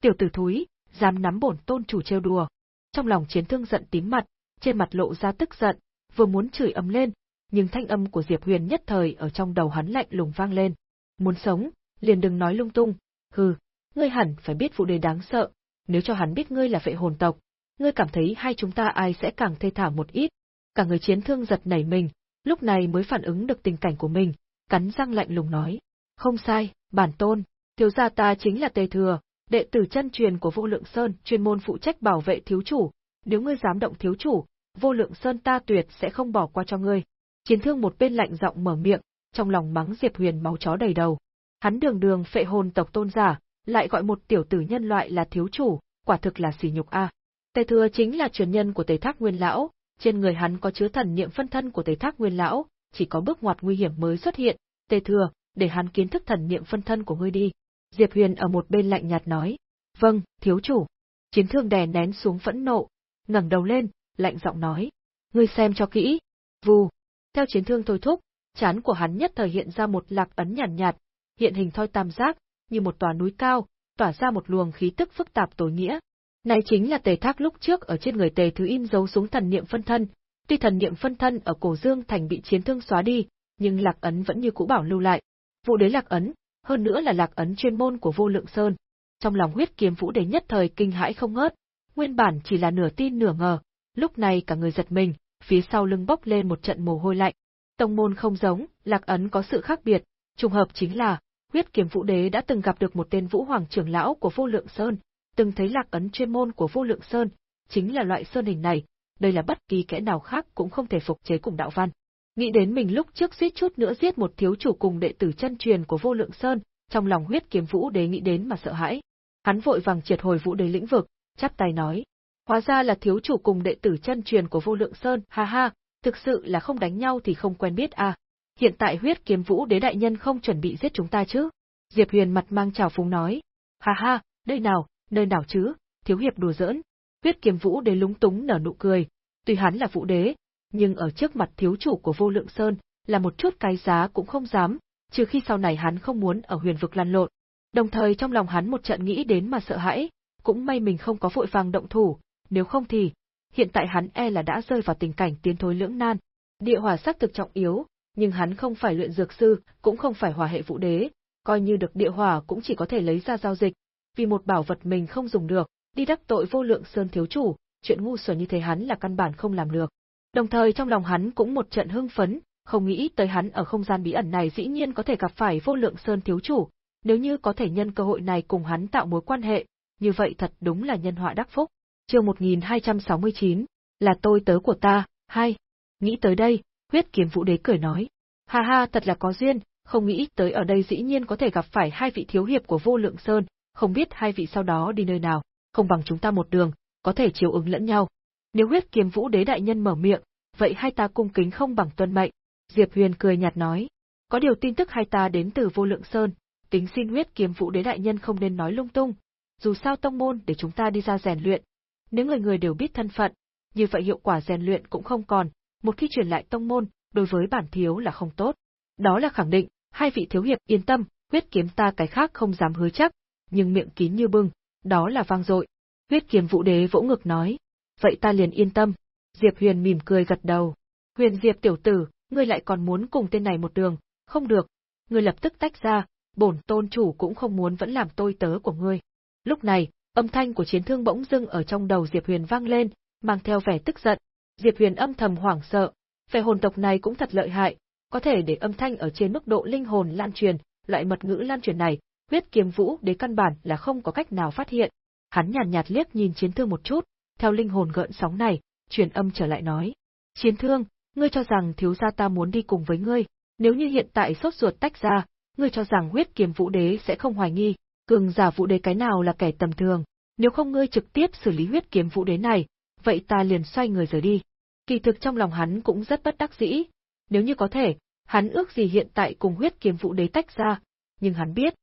Tiểu tử thúi, dám nắm bổn tôn chủ trêu đùa. Trong lòng chiến thương giận tím mặt, trên mặt lộ ra tức giận, vừa muốn chửi ầm lên, nhưng thanh âm của Diệp Huyền nhất thời ở trong đầu hắn lạnh lùng vang lên. Muốn sống, liền đừng nói lung tung, hừ, ngươi hẳn phải biết vụ đề đáng sợ, nếu cho hắn biết ngươi là vệ hồn tộc, ngươi cảm thấy hai chúng ta ai sẽ càng thê thảm một ít. Cả người chiến thương giật nảy mình, lúc này mới phản ứng được tình cảnh của mình, cắn răng lạnh lùng nói. Không sai, bản tôn, thiếu gia ta chính là Tề Thừa, đệ tử chân truyền của Vô Lượng Sơn, chuyên môn phụ trách bảo vệ thiếu chủ, nếu ngươi dám động thiếu chủ, Vô Lượng Sơn ta tuyệt sẽ không bỏ qua cho ngươi. Chiến thương một bên lạnh giọng mở miệng, trong lòng mắng Diệp Huyền máu chó đầy đầu. Hắn đường đường phệ hồn tộc tôn giả, lại gọi một tiểu tử nhân loại là thiếu chủ, quả thực là sỉ nhục a. Tề Thừa chính là truyền nhân của Tề Thác Nguyên lão, trên người hắn có chứa thần niệm phân thân của Tề Thác Nguyên lão, chỉ có bước ngoặt nguy hiểm mới xuất hiện, Tề Thừa, để hắn kiến thức thần niệm phân thân của ngươi đi. Diệp Huyền ở một bên lạnh nhạt nói. Vâng, thiếu chủ. Chiến thương đè nén xuống phẫn nộ, ngẩng đầu lên, lạnh giọng nói. Ngươi xem cho kỹ. Vù. Theo chiến thương thôi thúc, chán của hắn nhất thời hiện ra một lạc ấn nhàn nhạt, nhạt, hiện hình thoi tam giác, như một tòa núi cao, tỏa ra một luồng khí tức phức tạp tối nghĩa. Này chính là tề thác lúc trước ở trên người tề thứ in dấu xuống thần niệm phân thân, tuy thần niệm phân thân ở cổ dương thành bị chiến thương xóa đi, nhưng lạc ấn vẫn như cũ bảo lưu lại. Vụ đế lạc ấn, hơn nữa là lạc ấn chuyên môn của vô lượng sơn. Trong lòng huyết kiếm vũ đế nhất thời kinh hãi không ngớt, nguyên bản chỉ là nửa tin nửa ngờ, lúc này cả người giật mình, phía sau lưng bốc lên một trận mồ hôi lạnh. Tông môn không giống, lạc ấn có sự khác biệt, trùng hợp chính là, huyết kiếm vũ đế đã từng gặp được một tên vũ hoàng trưởng lão của vô lượng sơn, từng thấy lạc ấn chuyên môn của vô lượng sơn, chính là loại sơn hình này, đây là bất kỳ kẻ nào khác cũng không thể phục chế cùng đạo văn. Nghĩ đến mình lúc trước suýt chút nữa giết một thiếu chủ cùng đệ tử chân truyền của vô lượng sơn, trong lòng huyết kiếm vũ đế nghĩ đến mà sợ hãi. Hắn vội vàng triệt hồi vũ đế lĩnh vực, chắp tay nói. Hóa ra là thiếu chủ cùng đệ tử chân truyền của vô lượng sơn, ha ha, thực sự là không đánh nhau thì không quen biết à. Hiện tại huyết kiếm vũ đế đại nhân không chuẩn bị giết chúng ta chứ? Diệp Huyền mặt mang trào phúng nói. Ha ha, đây nào, nơi nào chứ, thiếu hiệp đùa giỡn. Huyết kiếm vũ đế lúng túng nở nụ cười, tuy hắn là vũ đế, nhưng ở trước mặt thiếu chủ của vô lượng sơn, là một chút cái giá cũng không dám, trừ khi sau này hắn không muốn ở huyền vực lăn lộn. Đồng thời trong lòng hắn một trận nghĩ đến mà sợ hãi, cũng may mình không có vội vàng động thủ, nếu không thì, hiện tại hắn e là đã rơi vào tình cảnh tiến thối lưỡng nan. Địa hỏa sắc thực trọng yếu, nhưng hắn không phải luyện dược sư, cũng không phải hỏa hệ vũ đế, coi như được địa hỏa cũng chỉ có thể lấy ra giao dịch, vì một bảo vật mình không dùng được, đi đắc tội vô lượng sơn thiếu chủ, chuyện ngu xuẩn như thế hắn là căn bản không làm được. Đồng thời trong lòng hắn cũng một trận hưng phấn, không nghĩ tới hắn ở không gian bí ẩn này dĩ nhiên có thể gặp phải vô lượng sơn thiếu chủ, nếu như có thể nhân cơ hội này cùng hắn tạo mối quan hệ, như vậy thật đúng là nhân họa đắc phúc. Chương 1269, là tôi tớ của ta, hai. Nghĩ tới đây, huyết kiếm vũ đế cười nói. Ha ha thật là có duyên, không nghĩ tới ở đây dĩ nhiên có thể gặp phải hai vị thiếu hiệp của vô lượng sơn, không biết hai vị sau đó đi nơi nào, không bằng chúng ta một đường, có thể chiếu ứng lẫn nhau. Nếu huyết kiếm vũ đế đại nhân mở miệng, vậy hai ta cung kính không bằng tuân mệnh. Diệp Huyền cười nhạt nói. Có điều tin tức hai ta đến từ vô lượng sơn, tính xin huyết kiếm vũ đế đại nhân không nên nói lung tung. Dù sao tông môn để chúng ta đi ra rèn luyện. Nếu người người đều biết thân phận, như vậy hiệu quả rèn luyện cũng không còn, một khi truyền lại tông môn, đối với bản thiếu là không tốt. Đó là khẳng định, hai vị thiếu hiệp yên tâm, huyết kiếm ta cái khác không dám hứa chắc, nhưng miệng kín như bưng, đó là vang dội. Huyết kiếm vũ đế vỗ ngực nói, vậy ta liền yên tâm. Diệp Huyền mỉm cười gật đầu. Huyền Diệp tiểu tử, ngươi lại còn muốn cùng tên này một đường, không được. Ngươi lập tức tách ra, bổn tôn chủ cũng không muốn vẫn làm tôi tớ của ngươi. Lúc này, âm thanh của chiến thương bỗng dưng ở trong đầu Diệp Huyền vang lên, mang theo vẻ tức giận. Diệp Huyền âm thầm hoảng sợ, vẻ hồn tộc này cũng thật lợi hại, có thể để âm thanh ở trên mức độ linh hồn lan truyền, loại mật ngữ lan truyền này, huyết kiếm vũ đế căn bản là không có cách nào phát hiện. Hắn nhàn nhạt, nhạt liếc nhìn chiến thương một chút, theo linh hồn gợn sóng này, truyền âm trở lại nói. Chiến thương, ngươi cho rằng thiếu gia ta muốn đi cùng với ngươi, nếu như hiện tại sốt ruột tách ra, ngươi cho rằng huyết kiếm vũ đế sẽ không hoài nghi, cường giả vũ đế cái nào là kẻ tầm thường, nếu không ngươi trực tiếp xử lý huyết kiếm vũ đế này, vậy ta liền xoay người rời đi. Kỳ thực trong lòng hắn cũng rất bất đắc dĩ, nếu như có thể, hắn ước gì hiện tại cùng huyết kiếm vũ đế tách ra, nhưng hắn biết,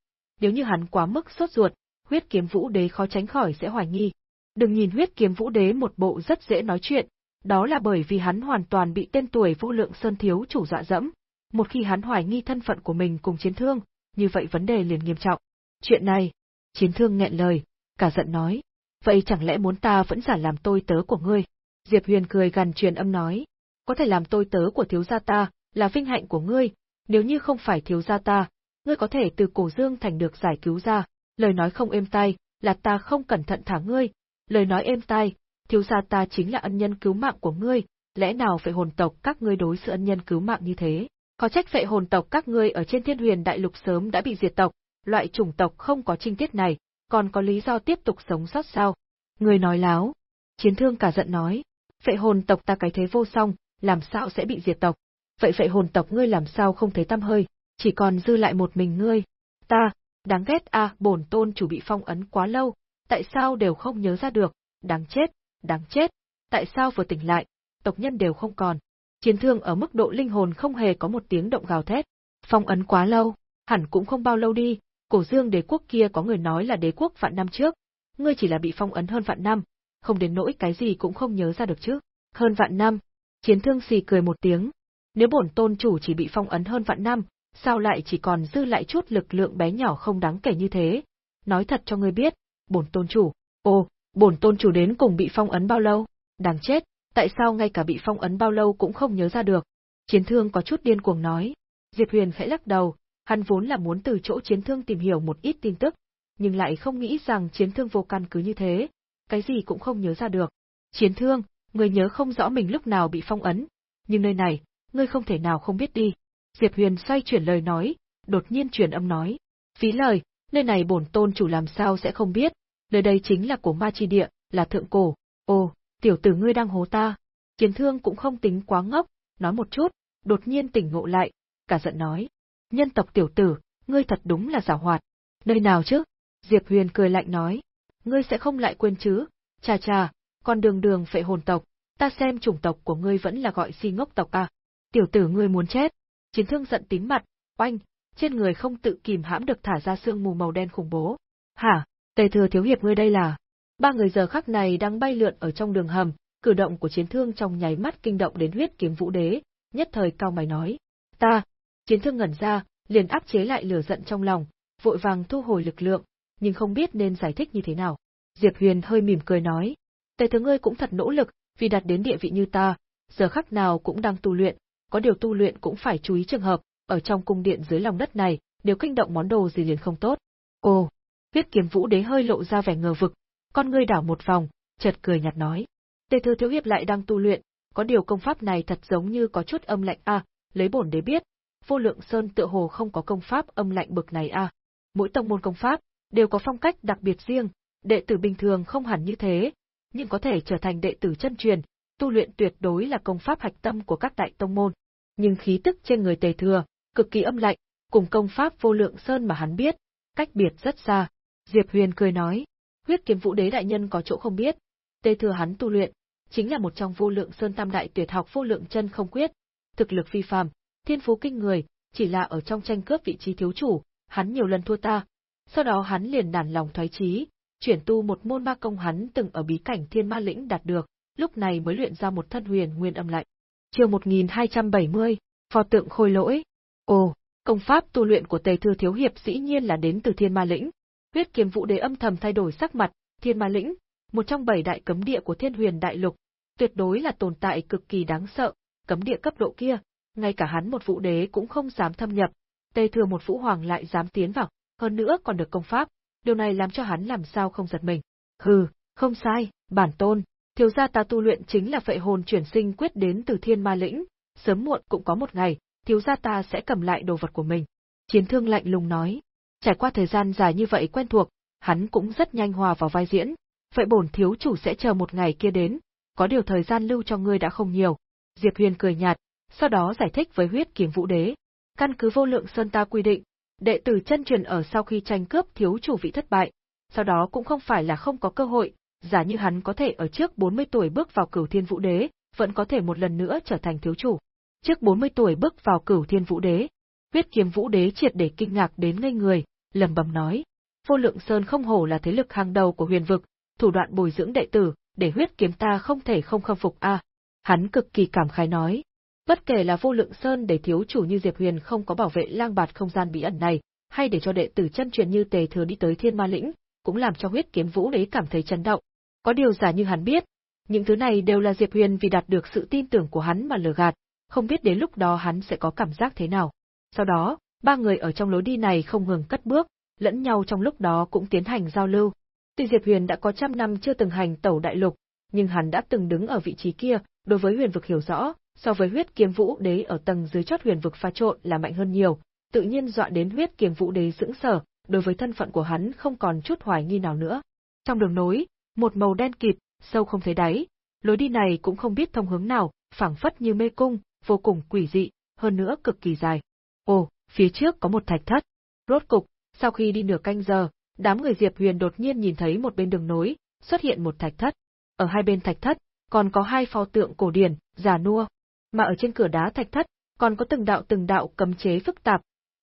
nếu như hắn quá mức sốt ruột, huyết kiếm vũ đế khó tránh khỏi sẽ hoài nghi. Đừng nhìn huyết kiếm vũ đế một bộ rất dễ nói chuyện, đó là bởi vì hắn hoàn toàn bị tên tuổi vô lượng sơn thiếu chủ dọa dẫm. Một khi hắn hoài nghi thân phận của mình cùng chiến thương, như vậy vấn đề liền nghiêm trọng. Chuyện này, chiến thương nghẹn lời, cả giận nói, vậy chẳng lẽ muốn ta vẫn giả làm tôi tớ của ngươi? Diệp Huyền cười gần truyền âm nói, có thể làm tôi tớ của thiếu gia ta, là vinh hạnh của ngươi, nếu như không phải thiếu gia ta, ngươi có thể từ cổ dương thành được giải cứu ra, lời nói không êm tai, là ta không cẩn thận thả ngươi, lời nói êm tai, thiếu gia ta chính là ân nhân cứu mạng của ngươi, lẽ nào phải hồn tộc các ngươi đối xử ân nhân cứu mạng như thế? Có trách phệ hồn tộc các ngươi ở trên thiên huyền đại lục sớm đã bị diệt tộc, loại chủng tộc không có trinh tiết này, còn có lý do tiếp tục sống sót sao? Người nói láo. Chiến thương cả giận nói, phệ hồn tộc ta cái thế vô song, làm sao sẽ bị diệt tộc? Vậy phệ hồn tộc ngươi làm sao không thấy tâm hơi, chỉ còn dư lại một mình ngươi. Ta, đáng ghét a, à, bổn tôn chủ bị phong ấn quá lâu, tại sao đều không nhớ ra được, đáng chết, đáng chết, tại sao vừa tỉnh lại, tộc nhân đều không còn. Chiến thương ở mức độ linh hồn không hề có một tiếng động gào thét. Phong ấn quá lâu, hẳn cũng không bao lâu đi, cổ dương đế quốc kia có người nói là đế quốc vạn năm trước, ngươi chỉ là bị phong ấn hơn vạn năm, không đến nỗi cái gì cũng không nhớ ra được chứ. Hơn vạn năm, chiến thương xì cười một tiếng. Nếu bổn tôn chủ chỉ bị phong ấn hơn vạn năm, sao lại chỉ còn dư lại chút lực lượng bé nhỏ không đáng kể như thế? Nói thật cho ngươi biết, bổn tôn chủ, ồ, bổn tôn chủ đến cùng bị phong ấn bao lâu? Đáng chết, tại sao ngay cả bị phong ấn bao lâu cũng không nhớ ra được? Chiến thương có chút điên cuồng nói. Diệp Huyền khẽ lắc đầu, hắn vốn là muốn từ chỗ chiến thương tìm hiểu một ít tin tức, nhưng lại không nghĩ rằng chiến thương vô căn cứ như thế, cái gì cũng không nhớ ra được. Chiến thương, người nhớ không rõ mình lúc nào bị phong ấn, nhưng nơi này, ngươi không thể nào không biết đi. Diệp Huyền xoay chuyển lời nói, đột nhiên truyền âm nói. Phí lời, nơi này bổn tôn chủ làm sao sẽ không biết, nơi đây chính là cổ ma chi địa, là thượng cổ. ô, tiểu tử ngươi đang hố ta. Chiến thương cũng không tính quá ngốc, nói một chút, đột nhiên tỉnh ngộ lại, cả giận nói. Nhân tộc tiểu tử, ngươi thật đúng là giả hoạt. Nơi nào chứ? Diệp Huyền cười lạnh nói. Ngươi sẽ không lại quên chứ? Chà chà, con đường đường phệ hồn tộc, ta xem chủng tộc của ngươi vẫn là gọi si ngốc tộc à. Tiểu tử ngươi muốn chết. Chiến thương giận tím mặt, oanh, trên người không tự kìm hãm được thả ra sương mù màu đen khủng bố. Hả, tề thừa thiếu hiệp ngươi đây là... Ba người giờ khắc này đang bay lượn ở trong đường hầm, Cử động của chiến thương trong nháy mắt kinh động đến huyết kiếm vũ đế, nhất thời cao mày nói. Ta, chiến thương ngẩn ra, liền áp chế lại lửa giận trong lòng, vội vàng thu hồi lực lượng, nhưng không biết nên giải thích như thế nào. Diệp Huyền hơi mỉm cười nói. Tề thừa ngươi cũng thật nỗ lực, vì đạt đến địa vị như ta, giờ khắc nào cũng đang tu luyện, có điều tu luyện cũng phải chú ý trường hợp, ở trong cung điện dưới lòng đất này, nếu kinh động món đồ gì liền không tốt. Ồ, huyết kiếm vũ đế hơi lộ ra vẻ ngờ vực, con ngươi đảo một vòng, chợt cười nhạt nói. Tề thư thiếu hiệp lại đang tu luyện, có điều công pháp này thật giống như có chút âm lạnh a, lấy bổn đế biết, vô lượng sơn tựa hồ không có công pháp âm lạnh bực này a. Mỗi tông môn công pháp đều có phong cách đặc biệt riêng, đệ tử bình thường không hẳn như thế, nhưng có thể trở thành đệ tử chân truyền, tu luyện tuyệt đối là công pháp hạch tâm của các đại tông môn. Nhưng khí tức trên người Tề Thừa, cực kỳ âm lạnh, cùng công pháp vô lượng sơn mà hắn biết, cách biệt rất xa. Diệp Huyền cười nói, huyết kiếm vũ đế đại nhân có chỗ không biết, Tề Thừa hắn tu luyện, chính là một trong vô lượng sơn tam đại tuyệt học vô lượng chân không quyết, thực lực phi phàm, thiên phú kinh người, chỉ là ở trong tranh cướp vị trí thiếu chủ, hắn nhiều lần thua ta. Sau đó hắn liền nản lòng thoái chí, chuyển tu một môn ma công hắn từng ở bí cảnh thiên ma lĩnh đạt được, lúc này mới luyện ra một thân huyền nguyên âm lạnh. Chương 1270, pho tượng khôi lỗi. Ồ, công pháp tu luyện của Tề Thư thiếu hiệp dĩ nhiên là đến từ Thiên Ma lĩnh. Huyết Kiếm Vũ Đế âm thầm thay đổi sắc mặt, Thiên Ma lĩnh, một trong bảy đại cấm địa của Thiên Huyền đại lục, tuyệt đối là tồn tại cực kỳ đáng sợ, cấm địa cấp độ kia, ngay cả hắn một vũ đế cũng không dám thâm nhập, Tề Thừa một vũ hoàng lại dám tiến vào, hơn nữa còn được công pháp, điều này làm cho hắn làm sao không giật mình. Hừ, không sai, bản tôn, thiếu gia ta tu luyện chính là phệ hồn chuyển sinh quyết đến từ thiên ma lĩnh, sớm muộn cũng có một ngày, thiếu gia ta sẽ cầm lại đồ vật của mình. Chiến thương lạnh lùng nói, trải qua thời gian dài như vậy quen thuộc, hắn cũng rất nhanh hòa vào vai diễn, vậy bổn thiếu chủ sẽ chờ một ngày kia đến, có điều thời gian lưu cho ngươi đã không nhiều. Diệp Huyền cười nhạt, sau đó giải thích với huyết kiếm vũ đế. Căn cứ vô lượng sơn ta quy định, đệ tử chân truyền ở sau khi tranh cướp thiếu chủ vị thất bại, sau đó cũng không phải là không có cơ hội, giả như hắn có thể ở trước 40 tuổi bước vào cửu thiên vũ đế, vẫn có thể một lần nữa trở thành thiếu chủ. Trước 40 tuổi bước vào cửu thiên vũ đế, huyết kiếm vũ đế triệt để kinh ngạc đến ngây người, lầm bầm nói. Vô lượng sơn không hổ là thế lực hàng đầu của huyền vực, thủ đoạn bồi dưỡng đệ tử, để huyết kiếm ta không thể không khâm phục a. Hắn cực kỳ cảm khái nói. Bất kể là vô lượng sơn để thiếu chủ như Diệp Huyền không có bảo vệ lang bạt không gian bí ẩn này, hay để cho đệ tử chân truyền như Tề Thừa đi tới Thiên Ma Lĩnh, cũng làm cho huyết kiếm vũ đế cảm thấy chấn động. Có điều giả như hắn biết, những thứ này đều là Diệp Huyền vì đạt được sự tin tưởng của hắn mà lừa gạt, không biết đến lúc đó hắn sẽ có cảm giác thế nào. Sau đó, ba người ở trong lối đi này không ngừng cất bước, lẫn nhau trong lúc đó cũng tiến hành giao lưu. Tuy Diệp Huyền đã có trăm năm chưa từng hành tẩu đại lục, nhưng hắn đã từng đứng ở vị trí kia, đối với huyền vực hiểu rõ, so với huyết kiếm vũ đế ở tầng dưới chót huyền vực pha trộn là mạnh hơn nhiều, tự nhiên dọa đến huyết kiếm vũ đế sững sờ, đối với thân phận của hắn không còn chút hoài nghi nào nữa. Trong đường nối, một màu đen kịt, sâu không thấy đáy, lối đi này cũng không biết thông hướng nào, phảng phất như mê cung, vô cùng quỷ dị, hơn nữa cực kỳ dài. Ồ, phía trước có một thạch thất. Rốt cục, sau khi đi nửa canh giờ, đám người Diệp Huyền đột nhiên nhìn thấy một bên đường nối, xuất hiện một thạch thất. Ở hai bên thạch thất, còn có hai pho tượng cổ điển, già nua, mà ở trên cửa đá thạch thất, còn có từng đạo từng đạo cấm chế phức tạp.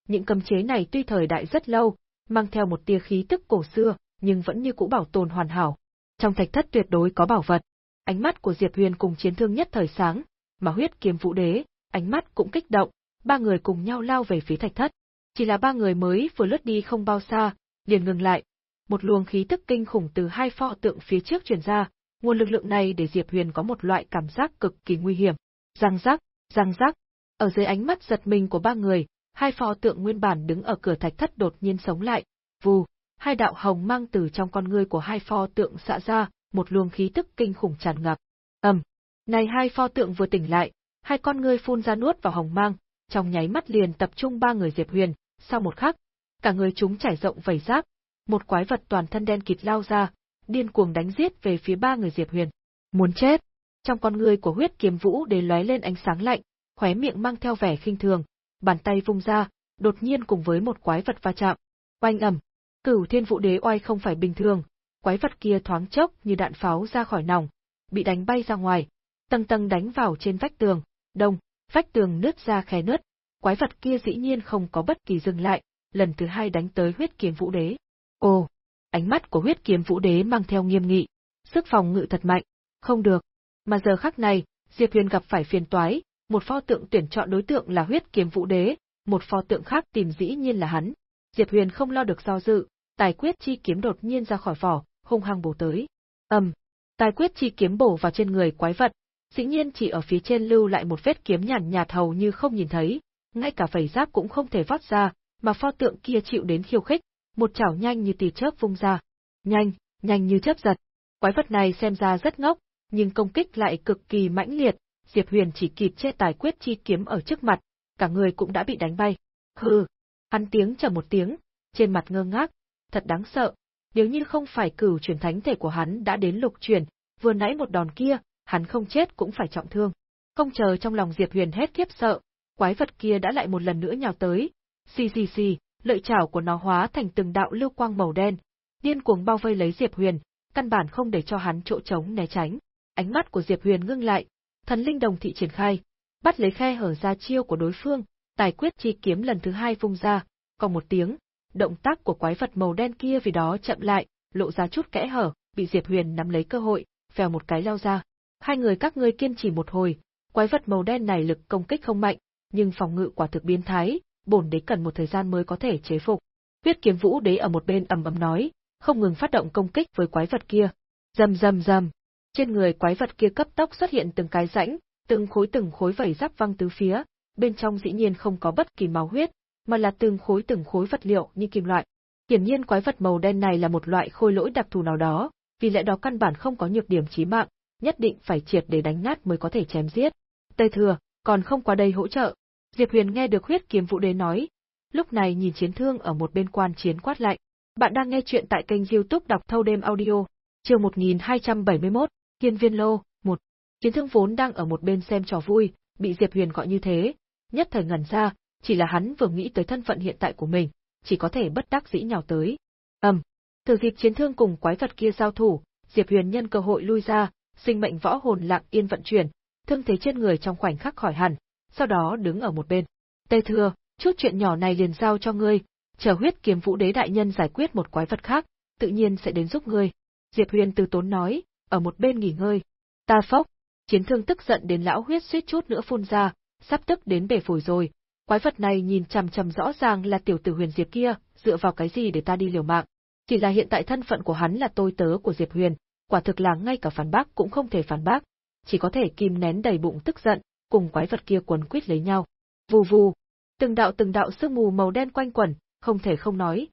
Những cấm chế này tuy thời đại rất lâu, mang theo một tia khí tức cổ xưa, nhưng vẫn như cũ bảo tồn hoàn hảo. Trong thạch thất tuyệt đối có bảo vật. Ánh mắt của Diệp Huyền cùng chiến thương nhất thời sáng, mà huyết kiếm vũ đế, ánh mắt cũng kích động, ba người cùng nhau lao về phía thạch thất. Chỉ là ba người mới vừa lướt đi không bao xa, liền ngừng lại. Một luồng khí tức kinh khủng từ hai pho tượng phía trước truyền ra, nguồn lực lượng này để Diệp Huyền có một loại cảm giác cực kỳ nguy hiểm. Răng rắc, răng rắc. Ở dưới ánh mắt giật mình của ba người, hai pho tượng nguyên bản đứng ở cửa thạch thất đột nhiên sống lại. Vù, hai đạo hồng mang từ trong con ngươi của hai pho tượng xạ ra, một luồng khí tức kinh khủng tràn ngập. Ầm, này hai pho tượng vừa tỉnh lại, hai con ngươi phun ra nuốt vào hồng mang, trong nháy mắt liền tập trung ba người Diệp Huyền, sau một khắc, cả người chúng trải rộng vảy giáp, một quái vật toàn thân đen kịt lao ra, điên cuồng đánh giết về phía ba người Diệp Huyền. Muốn chết. Trong con người của huyết kiếm vũ để lóe lên ánh sáng lạnh, khóe miệng mang theo vẻ khinh thường, bàn tay vung ra, đột nhiên cùng với một quái vật va chạm. Oanh ầm, Cửu Thiên Vũ Đế oai không phải bình thường, quái vật kia thoáng chốc như đạn pháo ra khỏi nòng, bị đánh bay ra ngoài, tầng tầng đánh vào trên vách tường, đông, vách tường nứt ra khe nứt, quái vật kia dĩ nhiên không có bất kỳ dừng lại, lần thứ hai đánh tới huyết kiếm vũ đế. Ồ, ánh mắt của huyết kiếm vũ đế mang theo nghiêm nghị, sức phòng ngự thật mạnh, không được, Mà giờ khắc này, Diệp Huyền gặp phải phiền toái, một pho tượng tuyển chọn đối tượng là huyết kiếm vũ đế, một pho tượng khác tìm dĩ nhiên là hắn. Diệp Huyền không lo được do dự, tài quyết chi kiếm đột nhiên ra khỏi vỏ, hung hăng bổ tới. Ầm, tài quyết chi kiếm bổ vào trên người quái vật, dĩ nhiên chỉ ở phía trên lưu lại một vết kiếm nhàn nhạt hầu như không nhìn thấy, ngay cả vảy giáp cũng không thể vót ra, mà pho tượng kia chịu đến khiêu khích, một chảo nhanh như tia chớp vung ra. Nhanh, nhanh như chớp giật. Quái vật này xem ra rất ngốc, nhưng công kích lại cực kỳ mãnh liệt, Diệp Huyền chỉ kịp che tài quyết chi kiếm ở trước mặt, cả người cũng đã bị đánh bay. Hừ, hắn tiếng trầm một tiếng, trên mặt ngơ ngác, thật đáng sợ. Nếu như không phải cửu chuyển thánh thể của hắn đã đến lục chuyển, vừa nãy một đòn kia, hắn không chết cũng phải trọng thương. Không chờ trong lòng Diệp Huyền hết khiếp sợ, quái vật kia đã lại một lần nữa nhào tới. Xì xì xì, lợi chảo của nó hóa thành từng đạo lưu quang màu đen, điên cuồng bao vây lấy Diệp Huyền, căn bản không để cho hắn chỗ trống né tránh. Ánh mắt của Diệp Huyền ngưng lại, thần linh đồng thị triển khai, bắt lấy khe hở ra chiêu của đối phương, tài quyết chi kiếm lần thứ hai vung ra, còn một tiếng, động tác của quái vật màu đen kia vì đó chậm lại, lộ ra chút kẽ hở, bị Diệp Huyền nắm lấy cơ hội, vèo một cái lao ra. Hai người các ngươi kiên trì một hồi, quái vật màu đen này lực công kích không mạnh, nhưng phòng ngự quả thực biến thái, bổn đế cần một thời gian mới có thể chế phục. Huyết kiếm vũ đế ở một bên ầm ầm nói, không ngừng phát động công kích với quái vật kia. Rầm rầm rầm. Trên người quái vật kia cấp tốc xuất hiện từng cái rãnh, từng khối từng khối vảy giáp văng tứ phía, bên trong dĩ nhiên không có bất kỳ máu huyết, mà là từng khối từng khối vật liệu như kim loại. Hiển nhiên quái vật màu đen này là một loại khôi lỗi đặc thù nào đó, vì lẽ đó căn bản không có nhược điểm chí mạng, nhất định phải triệt để đánh nát mới có thể chém giết. Tây thừa, còn không qua đây hỗ trợ. Diệp Huyền nghe được huyết kiếm vũ đế nói, lúc này nhìn chiến thương ở một bên quan chiến quát lạnh. Bạn đang nghe chuyện tại kênh youtube đọc thâu đêm audio, chương 1271, Thiên Viên Lô, 1. Chiến thương vốn đang ở một bên xem trò vui, bị Diệp Huyền gọi như thế, nhất thời ngẩn ra, chỉ là hắn vừa nghĩ tới thân phận hiện tại của mình, chỉ có thể bất đắc dĩ nhào tới. Ầm, um, từ dịp chiến thương cùng quái vật kia giao thủ, Diệp Huyền nhân cơ hội lui ra, sinh mệnh võ hồn lặng yên vận chuyển, thương thế trên người trong khoảnh khắc khỏi hẳn, sau đó đứng ở một bên. Tê Thừa, chút chuyện nhỏ này liền giao cho ngươi, chờ huyết kiếm vũ đế đại nhân giải quyết một quái vật khác, tự nhiên sẽ đến giúp ngươi. Diệp Huyền từ tốn nói, ở một bên nghỉ ngơi. Ta phốc, chiến thương tức giận đến lão huyết suýt chút nữa phun ra, sắp tức đến bể phổi rồi. Quái vật này nhìn chằm chằm rõ ràng là tiểu tử Huyền Diệp kia, dựa vào cái gì để ta đi liều mạng? Chỉ là hiện tại thân phận của hắn là tôi tớ của Diệp Huyền, quả thực là ngay cả phản bác cũng không thể phản bác, chỉ có thể kìm nén đầy bụng tức giận, cùng quái vật kia quấn quýt lấy nhau. Vù vù, từng đạo từng đạo sương mù màu đen quanh quẩn, không thể không nói.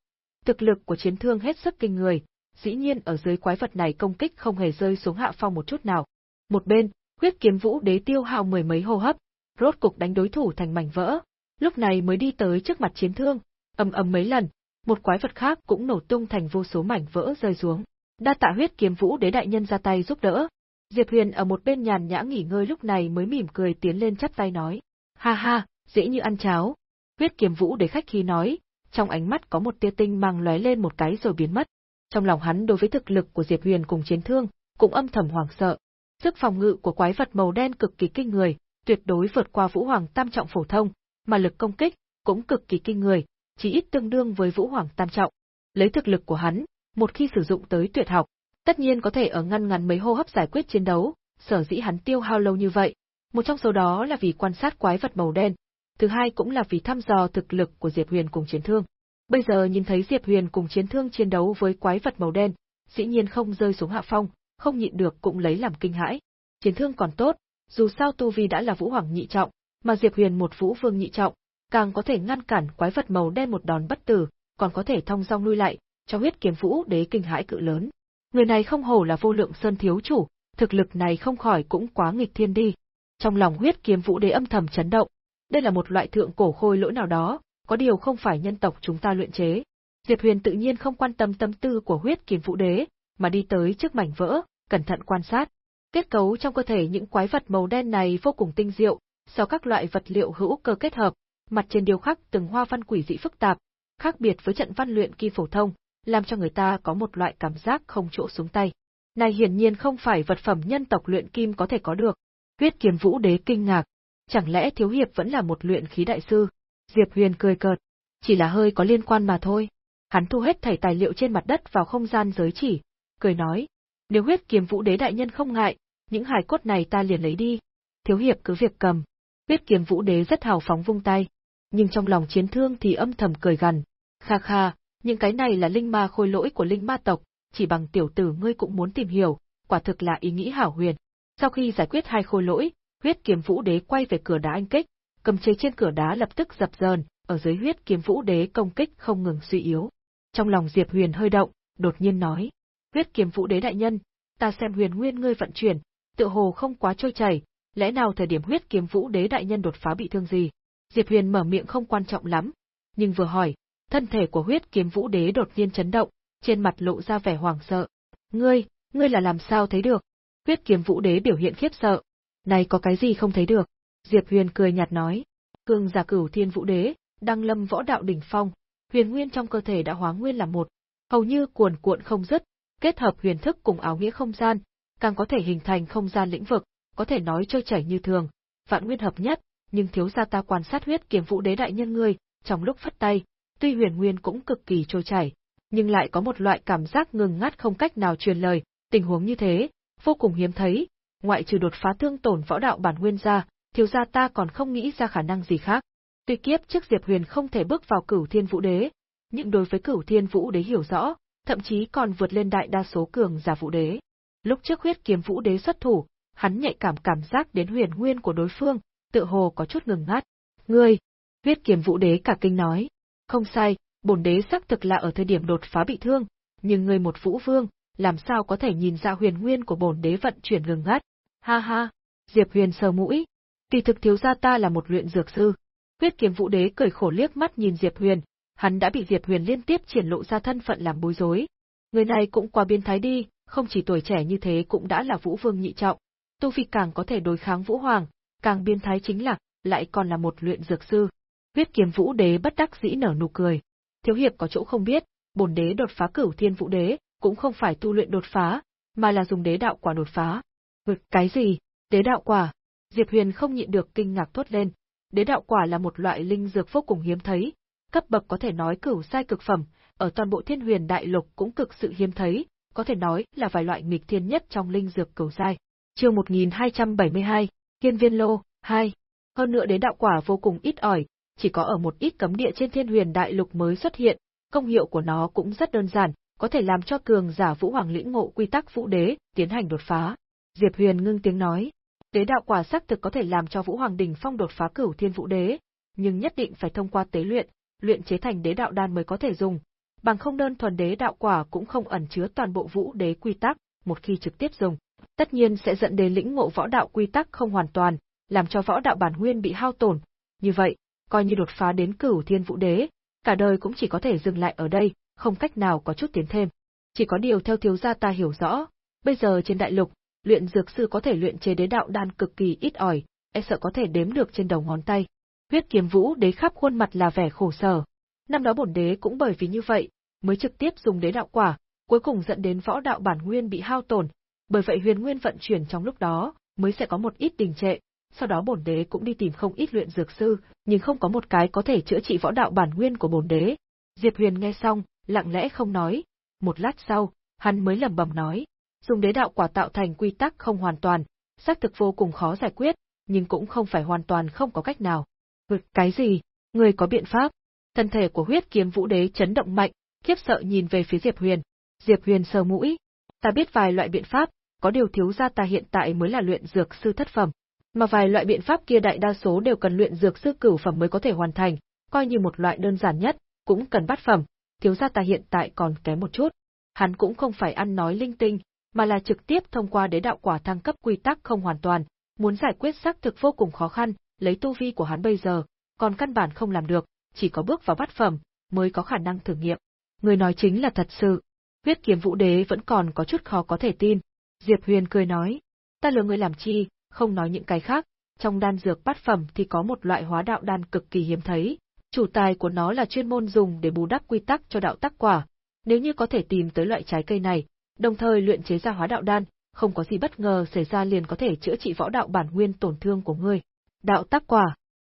Thực lực của chiến thương hết sức kinh người, dĩ nhiên ở dưới quái vật này công kích không hề rơi xuống hạ phong một chút nào. Một bên, huyết kiếm vũ đế tiêu hao mười mấy hô hấp, rốt cục đánh đối thủ thành mảnh vỡ, lúc này mới đi tới trước mặt chiến thương, ầm ầm mấy lần, một quái vật khác cũng nổ tung thành vô số mảnh vỡ rơi xuống. Đa tạ huyết kiếm vũ đế đại nhân ra tay giúp đỡ. Diệp Huyền ở một bên nhàn nhã nghỉ ngơi lúc này mới mỉm cười tiến lên chắp tay nói. Ha ha, dễ như ăn cháo. Huyết kiếm vũ đế khách khí nói, trong ánh mắt có một tia tinh mang lóe lên một cái rồi biến mất. Trong lòng hắn đối với thực lực của Diệp Huyền cùng chiến thương, cũng âm thầm hoảng sợ. Sức phòng ngự của quái vật màu đen cực kỳ kinh người, tuyệt đối vượt qua Vũ Hoàng tam trọng phổ thông, mà lực công kích cũng cực kỳ kinh người, chỉ ít tương đương với Vũ Hoàng tam trọng. Lấy thực lực của hắn, một khi sử dụng tới tuyệt học, tất nhiên có thể ở ngăn ngắn mấy hô hấp giải quyết chiến đấu, sở dĩ hắn tiêu hao lâu như vậy. Một trong số đó là vì quan sát quái vật màu đen, thứ hai cũng là vì thăm dò thực lực của Diệp Huyền cùng chiến thương. Bây giờ nhìn thấy Diệp Huyền cùng chiến thương chiến đấu với quái vật màu đen, dĩ nhiên không rơi xuống hạ phong, không nhịn được cũng lấy làm kinh hãi. Chiến thương còn tốt, dù sao tu vi đã là vũ hoàng nhị trọng, mà Diệp Huyền một vũ vương nhị trọng, càng có thể ngăn cản quái vật màu đen một đòn bất tử, còn có thể thông dong lui lại, cho huyết kiếm vũ đế kinh hãi cự lớn. Người này không hổ là vô lượng sơn thiếu chủ, thực lực này không khỏi cũng quá nghịch thiên đi. Trong lòng huyết kiếm vũ đế âm thầm chấn động. Đây là một loại thượng cổ khôi lỗi nào đó, có điều không phải nhân tộc chúng ta luyện chế. Diệp Huyền tự nhiên không quan tâm tâm tư của huyết kiếm vũ đế, mà đi tới trước mảnh vỡ, cẩn thận quan sát. Kết cấu trong cơ thể những quái vật màu đen này vô cùng tinh diệu, do các loại vật liệu hữu cơ kết hợp, mặt trên điêu khắc từng hoa văn quỷ dị phức tạp, khác biệt với trận văn luyện kim phổ thông, làm cho người ta có một loại cảm giác không chỗ xuống tay. Này hiển nhiên không phải vật phẩm nhân tộc luyện kim có thể có được. Huyết kiếm vũ đế kinh ngạc, chẳng lẽ thiếu hiệp vẫn là một luyện khí đại sư? Diệp Huyền cười cợt, chỉ là hơi có liên quan mà thôi. Hắn thu hết thảy tài liệu trên mặt đất vào không gian giới chỉ, cười nói, nếu huyết kiếm vũ đế đại nhân không ngại, những hài cốt này ta liền lấy đi. Thiếu hiệp cứ việc cầm. Huyết kiếm vũ đế rất hào phóng vung tay, nhưng trong lòng chiến thương thì âm thầm cười gằn. Kha kha, những cái này là linh ma khôi lỗi của linh ma tộc, chỉ bằng tiểu tử ngươi cũng muốn tìm hiểu, quả thực là ý nghĩ hảo huyền. Sau khi giải quyết hai khôi lỗi, huyết kiếm vũ đế quay về cửa đá anh kích, cầm chế trên cửa đá lập tức dập dờn, ở dưới huyết kiếm vũ đế công kích không ngừng suy yếu. Trong lòng Diệp Huyền hơi động, đột nhiên nói: "Huyết kiếm vũ đế đại nhân, ta xem Huyền Nguyên ngươi vận chuyển, tựa hồ không quá trôi chảy, lẽ nào thời điểm huyết kiếm vũ đế đại nhân đột phá bị thương gì?" Diệp Huyền mở miệng không quan trọng lắm, nhưng vừa hỏi, thân thể của huyết kiếm vũ đế đột nhiên chấn động, trên mặt lộ ra vẻ hoảng sợ. "Ngươi, ngươi là làm sao thấy được?" Huyết kiếm vũ đế biểu hiện khiếp sợ. "Này có cái gì không thấy được?" Diệp Huyền cười nhạt nói. "Cương giả cửu thiên vũ đế, đăng lâm võ đạo đỉnh phong, huyền nguyên trong cơ thể đã hóa nguyên là một, hầu như cuồn cuộn không dứt, kết hợp huyền thức cùng áo nghĩa không gian, càng có thể hình thành không gian lĩnh vực, có thể nói trôi chảy như thường, vạn nguyên hợp nhất, nhưng thiếu gia ta quan sát huyết kiếm vũ đế đại nhân ngươi, trong lúc phát tay, tuy huyền nguyên cũng cực kỳ trôi chảy, nhưng lại có một loại cảm giác ngừng ngắt không cách nào truyền lời, tình huống như thế, vô cùng hiếm thấy, ngoại trừ đột phá thương tổn võ đạo bản nguyên ra, thiếu gia ta còn không nghĩ ra khả năng gì khác. Tuy kiếp trước Diệp Huyền không thể bước vào cửu thiên vũ đế, nhưng đối với cửu thiên vũ đế hiểu rõ, thậm chí còn vượt lên đại đa số cường giả vũ đế. Lúc trước huyết kiếm vũ đế xuất thủ, hắn nhạy cảm cảm giác đến huyền nguyên của đối phương, tự hồ có chút ngừng ngắt. Ngươi, huyết kiếm vũ đế cả kinh nói. Không sai, bổn đế xác thực là ở thời điểm đột phá bị thương, nhưng người một vũ vương, làm sao có thể nhìn ra huyền nguyên của bổn đế vận chuyển ngừng ngắt. Ha ha, Diệp Huyền sờ mũi. Kỳ thực thiếu gia ta là một luyện dược sư, Huyết kiếm vũ đế cười khổ liếc mắt nhìn Diệp Huyền, hắn đã bị Diệp Huyền liên tiếp triển lộ ra thân phận làm bối rối. Người này cũng quá biến thái đi, không chỉ tuổi trẻ như thế cũng đã là vũ vương nhị trọng. Tu Vi càng có thể đối kháng vũ hoàng, càng biên thái chính là, lại còn là một luyện dược sư. Huyết kiếm vũ đế bất đắc dĩ nở nụ cười. Thiếu hiệp có chỗ không biết, bổn đế đột phá cửu thiên vũ đế, cũng không phải tu luyện đột phá, mà là dùng đế đạo quả đột phá. Vực cái gì? Đế đạo quả? Diệp Huyền không nhịn được kinh ngạc thốt lên, Đế đạo quả là một loại linh dược vô cùng hiếm thấy, cấp bậc có thể nói cửu sai cực phẩm, ở toàn bộ Thiên Huyền Đại Lục cũng cực sự hiếm thấy, có thể nói là vài loại nghịch thiên nhất trong linh dược cửu sai. Chương 1272, Kiên Viên Lô 2. Hơn nữa đế đạo quả vô cùng ít ỏi, chỉ có ở một ít cấm địa trên Thiên Huyền Đại Lục mới xuất hiện, công hiệu của nó cũng rất đơn giản, có thể làm cho cường giả Vũ Hoàng lĩnh ngộ quy tắc Vũ Đế, tiến hành đột phá. Diệp Huyền ngưng tiếng nói, Đế đạo quả xác thực có thể làm cho Vũ Hoàng đỉnh phong đột phá cửu thiên vũ đế, nhưng nhất định phải thông qua tế luyện, luyện chế thành đế đạo đan mới có thể dùng. Bằng không đơn thuần đế đạo quả cũng không ẩn chứa toàn bộ vũ đế quy tắc, một khi trực tiếp dùng, tất nhiên sẽ dẫn đến lĩnh ngộ võ đạo quy tắc không hoàn toàn, làm cho võ đạo bản nguyên bị hao tổn. Như vậy, coi như đột phá đến cửu thiên vũ đế, cả đời cũng chỉ có thể dừng lại ở đây, không cách nào có chút tiến thêm. Chỉ có điều theo thiếu gia ta hiểu rõ, bây giờ trên đại lục, luyện dược sư có thể luyện chế đế đạo đan cực kỳ ít ỏi, e sợ có thể đếm được trên đầu ngón tay. Huyết kiếm vũ đế khắp khuôn mặt là vẻ khổ sở. Năm đó bổn đế cũng bởi vì như vậy, mới trực tiếp dùng đế đạo quả, cuối cùng dẫn đến võ đạo bản nguyên bị hao tổn, bởi vậy huyền nguyên vận chuyển trong lúc đó, mới sẽ có một ít đình trệ. Sau đó bổn đế cũng đi tìm không ít luyện dược sư, nhưng không có một cái có thể chữa trị võ đạo bản nguyên của bổn đế. Diệp Huyền nghe xong, lặng lẽ không nói. Một lát sau, hắn mới lẩm bẩm nói, dùng đế đạo quả tạo thành quy tắc không hoàn toàn, xác thực vô cùng khó giải quyết, nhưng cũng không phải hoàn toàn không có cách nào. Vực cái gì? Người có biện pháp? Thân thể của huyết kiếm vũ đế chấn động mạnh, khiếp sợ nhìn về phía Diệp Huyền. Diệp Huyền sờ mũi. Ta biết vài loại biện pháp, có điều thiếu gia ta hiện tại mới là luyện dược sư thất phẩm. Mà vài loại biện pháp kia đại đa số đều cần luyện dược sư cửu phẩm mới có thể hoàn thành, coi như một loại đơn giản nhất, cũng cần bát phẩm, thiếu gia ta hiện tại còn kém một chút. Hắn cũng không phải ăn nói linh tinh, mà là trực tiếp thông qua đế đạo quả thăng cấp quy tắc không hoàn toàn, muốn giải quyết xác thực vô cùng khó khăn, lấy tu vi của hắn bây giờ, còn căn bản không làm được, chỉ có bước vào bát phẩm, mới có khả năng thử nghiệm. Người nói chính là thật sự. Huyết kiếm vũ đế vẫn còn có chút khó có thể tin. Diệp Huyền cười nói, ta lừa người làm chi, không nói những cái khác, trong đan dược bát phẩm thì có một loại hóa đạo đan cực kỳ hiếm thấy, chủ tài của nó là chuyên môn dùng để bù đắp quy tắc cho đạo tắc quả. Nếu như có thể tìm tới loại trái cây này, đồng thời luyện chế ra hóa đạo đan, không có gì bất ngờ xảy ra liền có thể chữa trị võ đạo bản nguyên tổn thương của ngươi. Đạo tắc quả.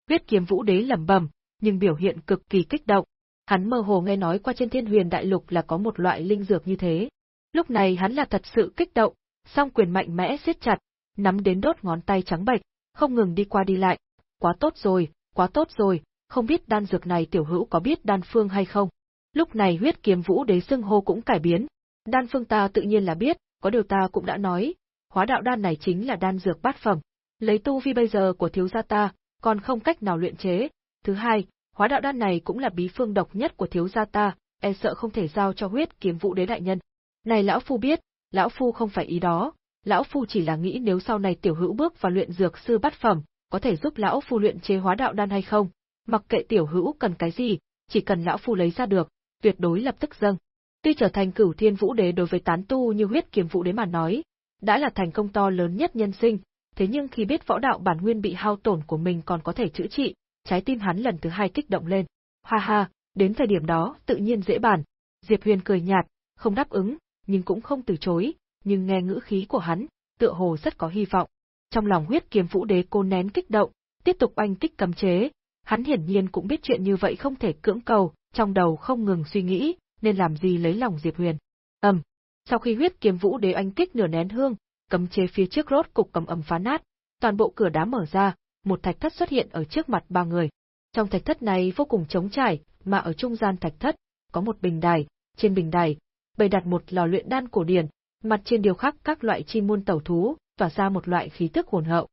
Huyết kiếm vũ đế lẩm bẩm, nhưng biểu hiện cực kỳ kích động. Hắn mơ hồ nghe nói qua trên thiên huyền đại lục là có một loại linh dược như thế. Lúc này hắn là thật sự kích động, song quyền mạnh mẽ siết chặt, nắm đến đốt ngón tay trắng bệch, không ngừng đi qua đi lại. Quá tốt rồi, quá tốt rồi, không biết đan dược này tiểu hữu có biết đan phương hay không? Lúc này huyết kiếm vũ đế xưng hô cũng cải biến. Đan phương ta tự nhiên là biết, có điều ta cũng đã nói, hóa đạo đan này chính là đan dược bát phẩm. Lấy tu vi bây giờ của thiếu gia ta, còn không cách nào luyện chế. Thứ hai, hóa đạo đan này cũng là bí phương độc nhất của thiếu gia ta, e sợ không thể giao cho huyết kiếm vũ đế đại nhân. Này lão phu biết, lão phu không phải ý đó, lão phu chỉ là nghĩ nếu sau này tiểu hữu bước vào luyện dược sư bát phẩm, có thể giúp lão phu luyện chế hóa đạo đan hay không, mặc kệ tiểu hữu cần cái gì, chỉ cần lão phu lấy ra được, tuyệt đối lập tức dâng. Tuy trở thành cửu thiên vũ đế đối với tán tu như huyết kiếm vũ đế mà nói, đã là thành công to lớn nhất nhân sinh, thế nhưng khi biết võ đạo bản nguyên bị hao tổn của mình còn có thể chữa trị, trái tim hắn lần thứ hai kích động lên. Ha ha, đến thời điểm đó tự nhiên dễ bàn. Diệp Huyền cười nhạt, không đáp ứng, nhưng cũng không từ chối, nhưng nghe ngữ khí của hắn, tựa hồ rất có hy vọng. Trong lòng huyết kiếm vũ đế cô nén kích động, tiếp tục oanh kích cấm chế, hắn hiển nhiên cũng biết chuyện như vậy không thể cưỡng cầu, trong đầu không ngừng suy nghĩ, nên làm gì lấy lòng Diệp Huyền. Ầm, sau khi huyết kiếm vũ đế oanh kích nửa nén hương, cấm chế phía trước rốt cục cầm ầm phá nát, toàn bộ cửa đá mở ra, một thạch thất xuất hiện ở trước mặt ba người. Trong thạch thất này vô cùng trống trải, mà ở trung gian thạch thất có một bình đài, trên bình đài bày đặt một lò luyện đan cổ điển, mặt trên điều khắc các loại chim muôn tẩu thú, tỏa ra một loại khí tức hồn hậu.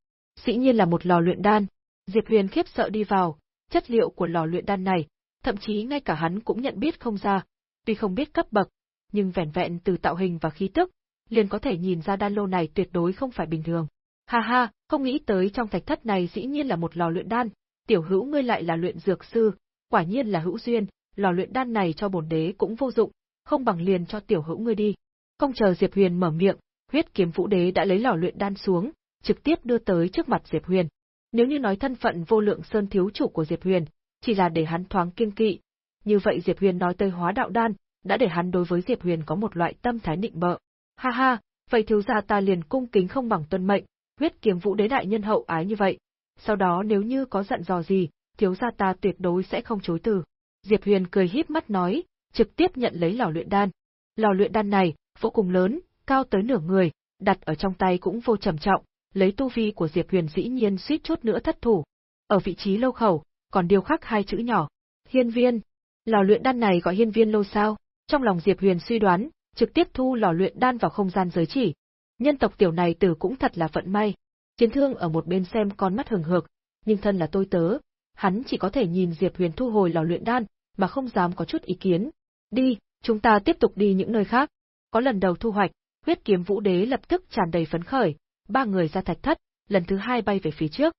Dĩ nhiên là một lò luyện đan. Diệp Huyền khiếp sợ đi vào, chất liệu của lò luyện đan này, thậm chí ngay cả hắn cũng nhận biết không ra. Tuy không biết cấp bậc, nhưng vẻn vẹn từ tạo hình và khí tức, liền có thể nhìn ra đan lô này tuyệt đối không phải bình thường. Ha ha, không nghĩ tới trong thạch thất này dĩ nhiên là một lò luyện đan, tiểu hữu ngươi lại là luyện dược sư, quả nhiên là hữu duyên, lò luyện đan này cho bổn đế cũng vô dụng, không bằng liền cho tiểu hữu ngươi đi. Không chờ Diệp Huyền mở miệng, huyết kiếm vũ đế đã lấy lò luyện đan xuống, trực tiếp đưa tới trước mặt Diệp Huyền. Nếu như nói thân phận vô lượng sơn thiếu chủ của Diệp Huyền, chỉ là để hắn thoáng kiên kỵ, như vậy Diệp Huyền nói tới hóa đạo đan, đã để hắn đối với Diệp Huyền có một loại tâm thái định bợ. Ha ha, vậy thiếu gia ta liền cung kính không bằng tuân mệnh, huyết kiếm vũ đế đại nhân hậu ái như vậy. Sau đó nếu như có giận dò gì, thiếu gia ta tuyệt đối sẽ không chối từ. Diệp Huyền cười híp mắt nói, trực tiếp nhận lấy lò luyện đan. Lò luyện đan này, vô cùng lớn, cao tới nửa người, đặt ở trong tay cũng vô trầm trọng, lấy tu vi của Diệp Huyền dĩ nhiên suýt chút nữa thất thủ. Ở vị trí lâu khẩu, còn điều khắc hai chữ nhỏ, hiên viên. Lò luyện đan này gọi hiên viên lâu sao? Trong lòng Diệp Huyền suy đoán, trực tiếp thu lò luyện đan vào không gian giới chỉ. Nhân tộc tiểu này tử cũng thật là vận may. Chiến thương ở một bên xem con mắt hừng hực, nhưng thân là tôi tớ, hắn chỉ có thể nhìn Diệp Huyền thu hồi lò luyện đan, mà không dám có chút ý kiến. Đi, chúng ta tiếp tục đi những nơi khác. Có lần đầu thu hoạch, huyết kiếm vũ đế lập tức tràn đầy phấn khởi, ba người ra thạch thất, lần thứ hai bay về phía trước.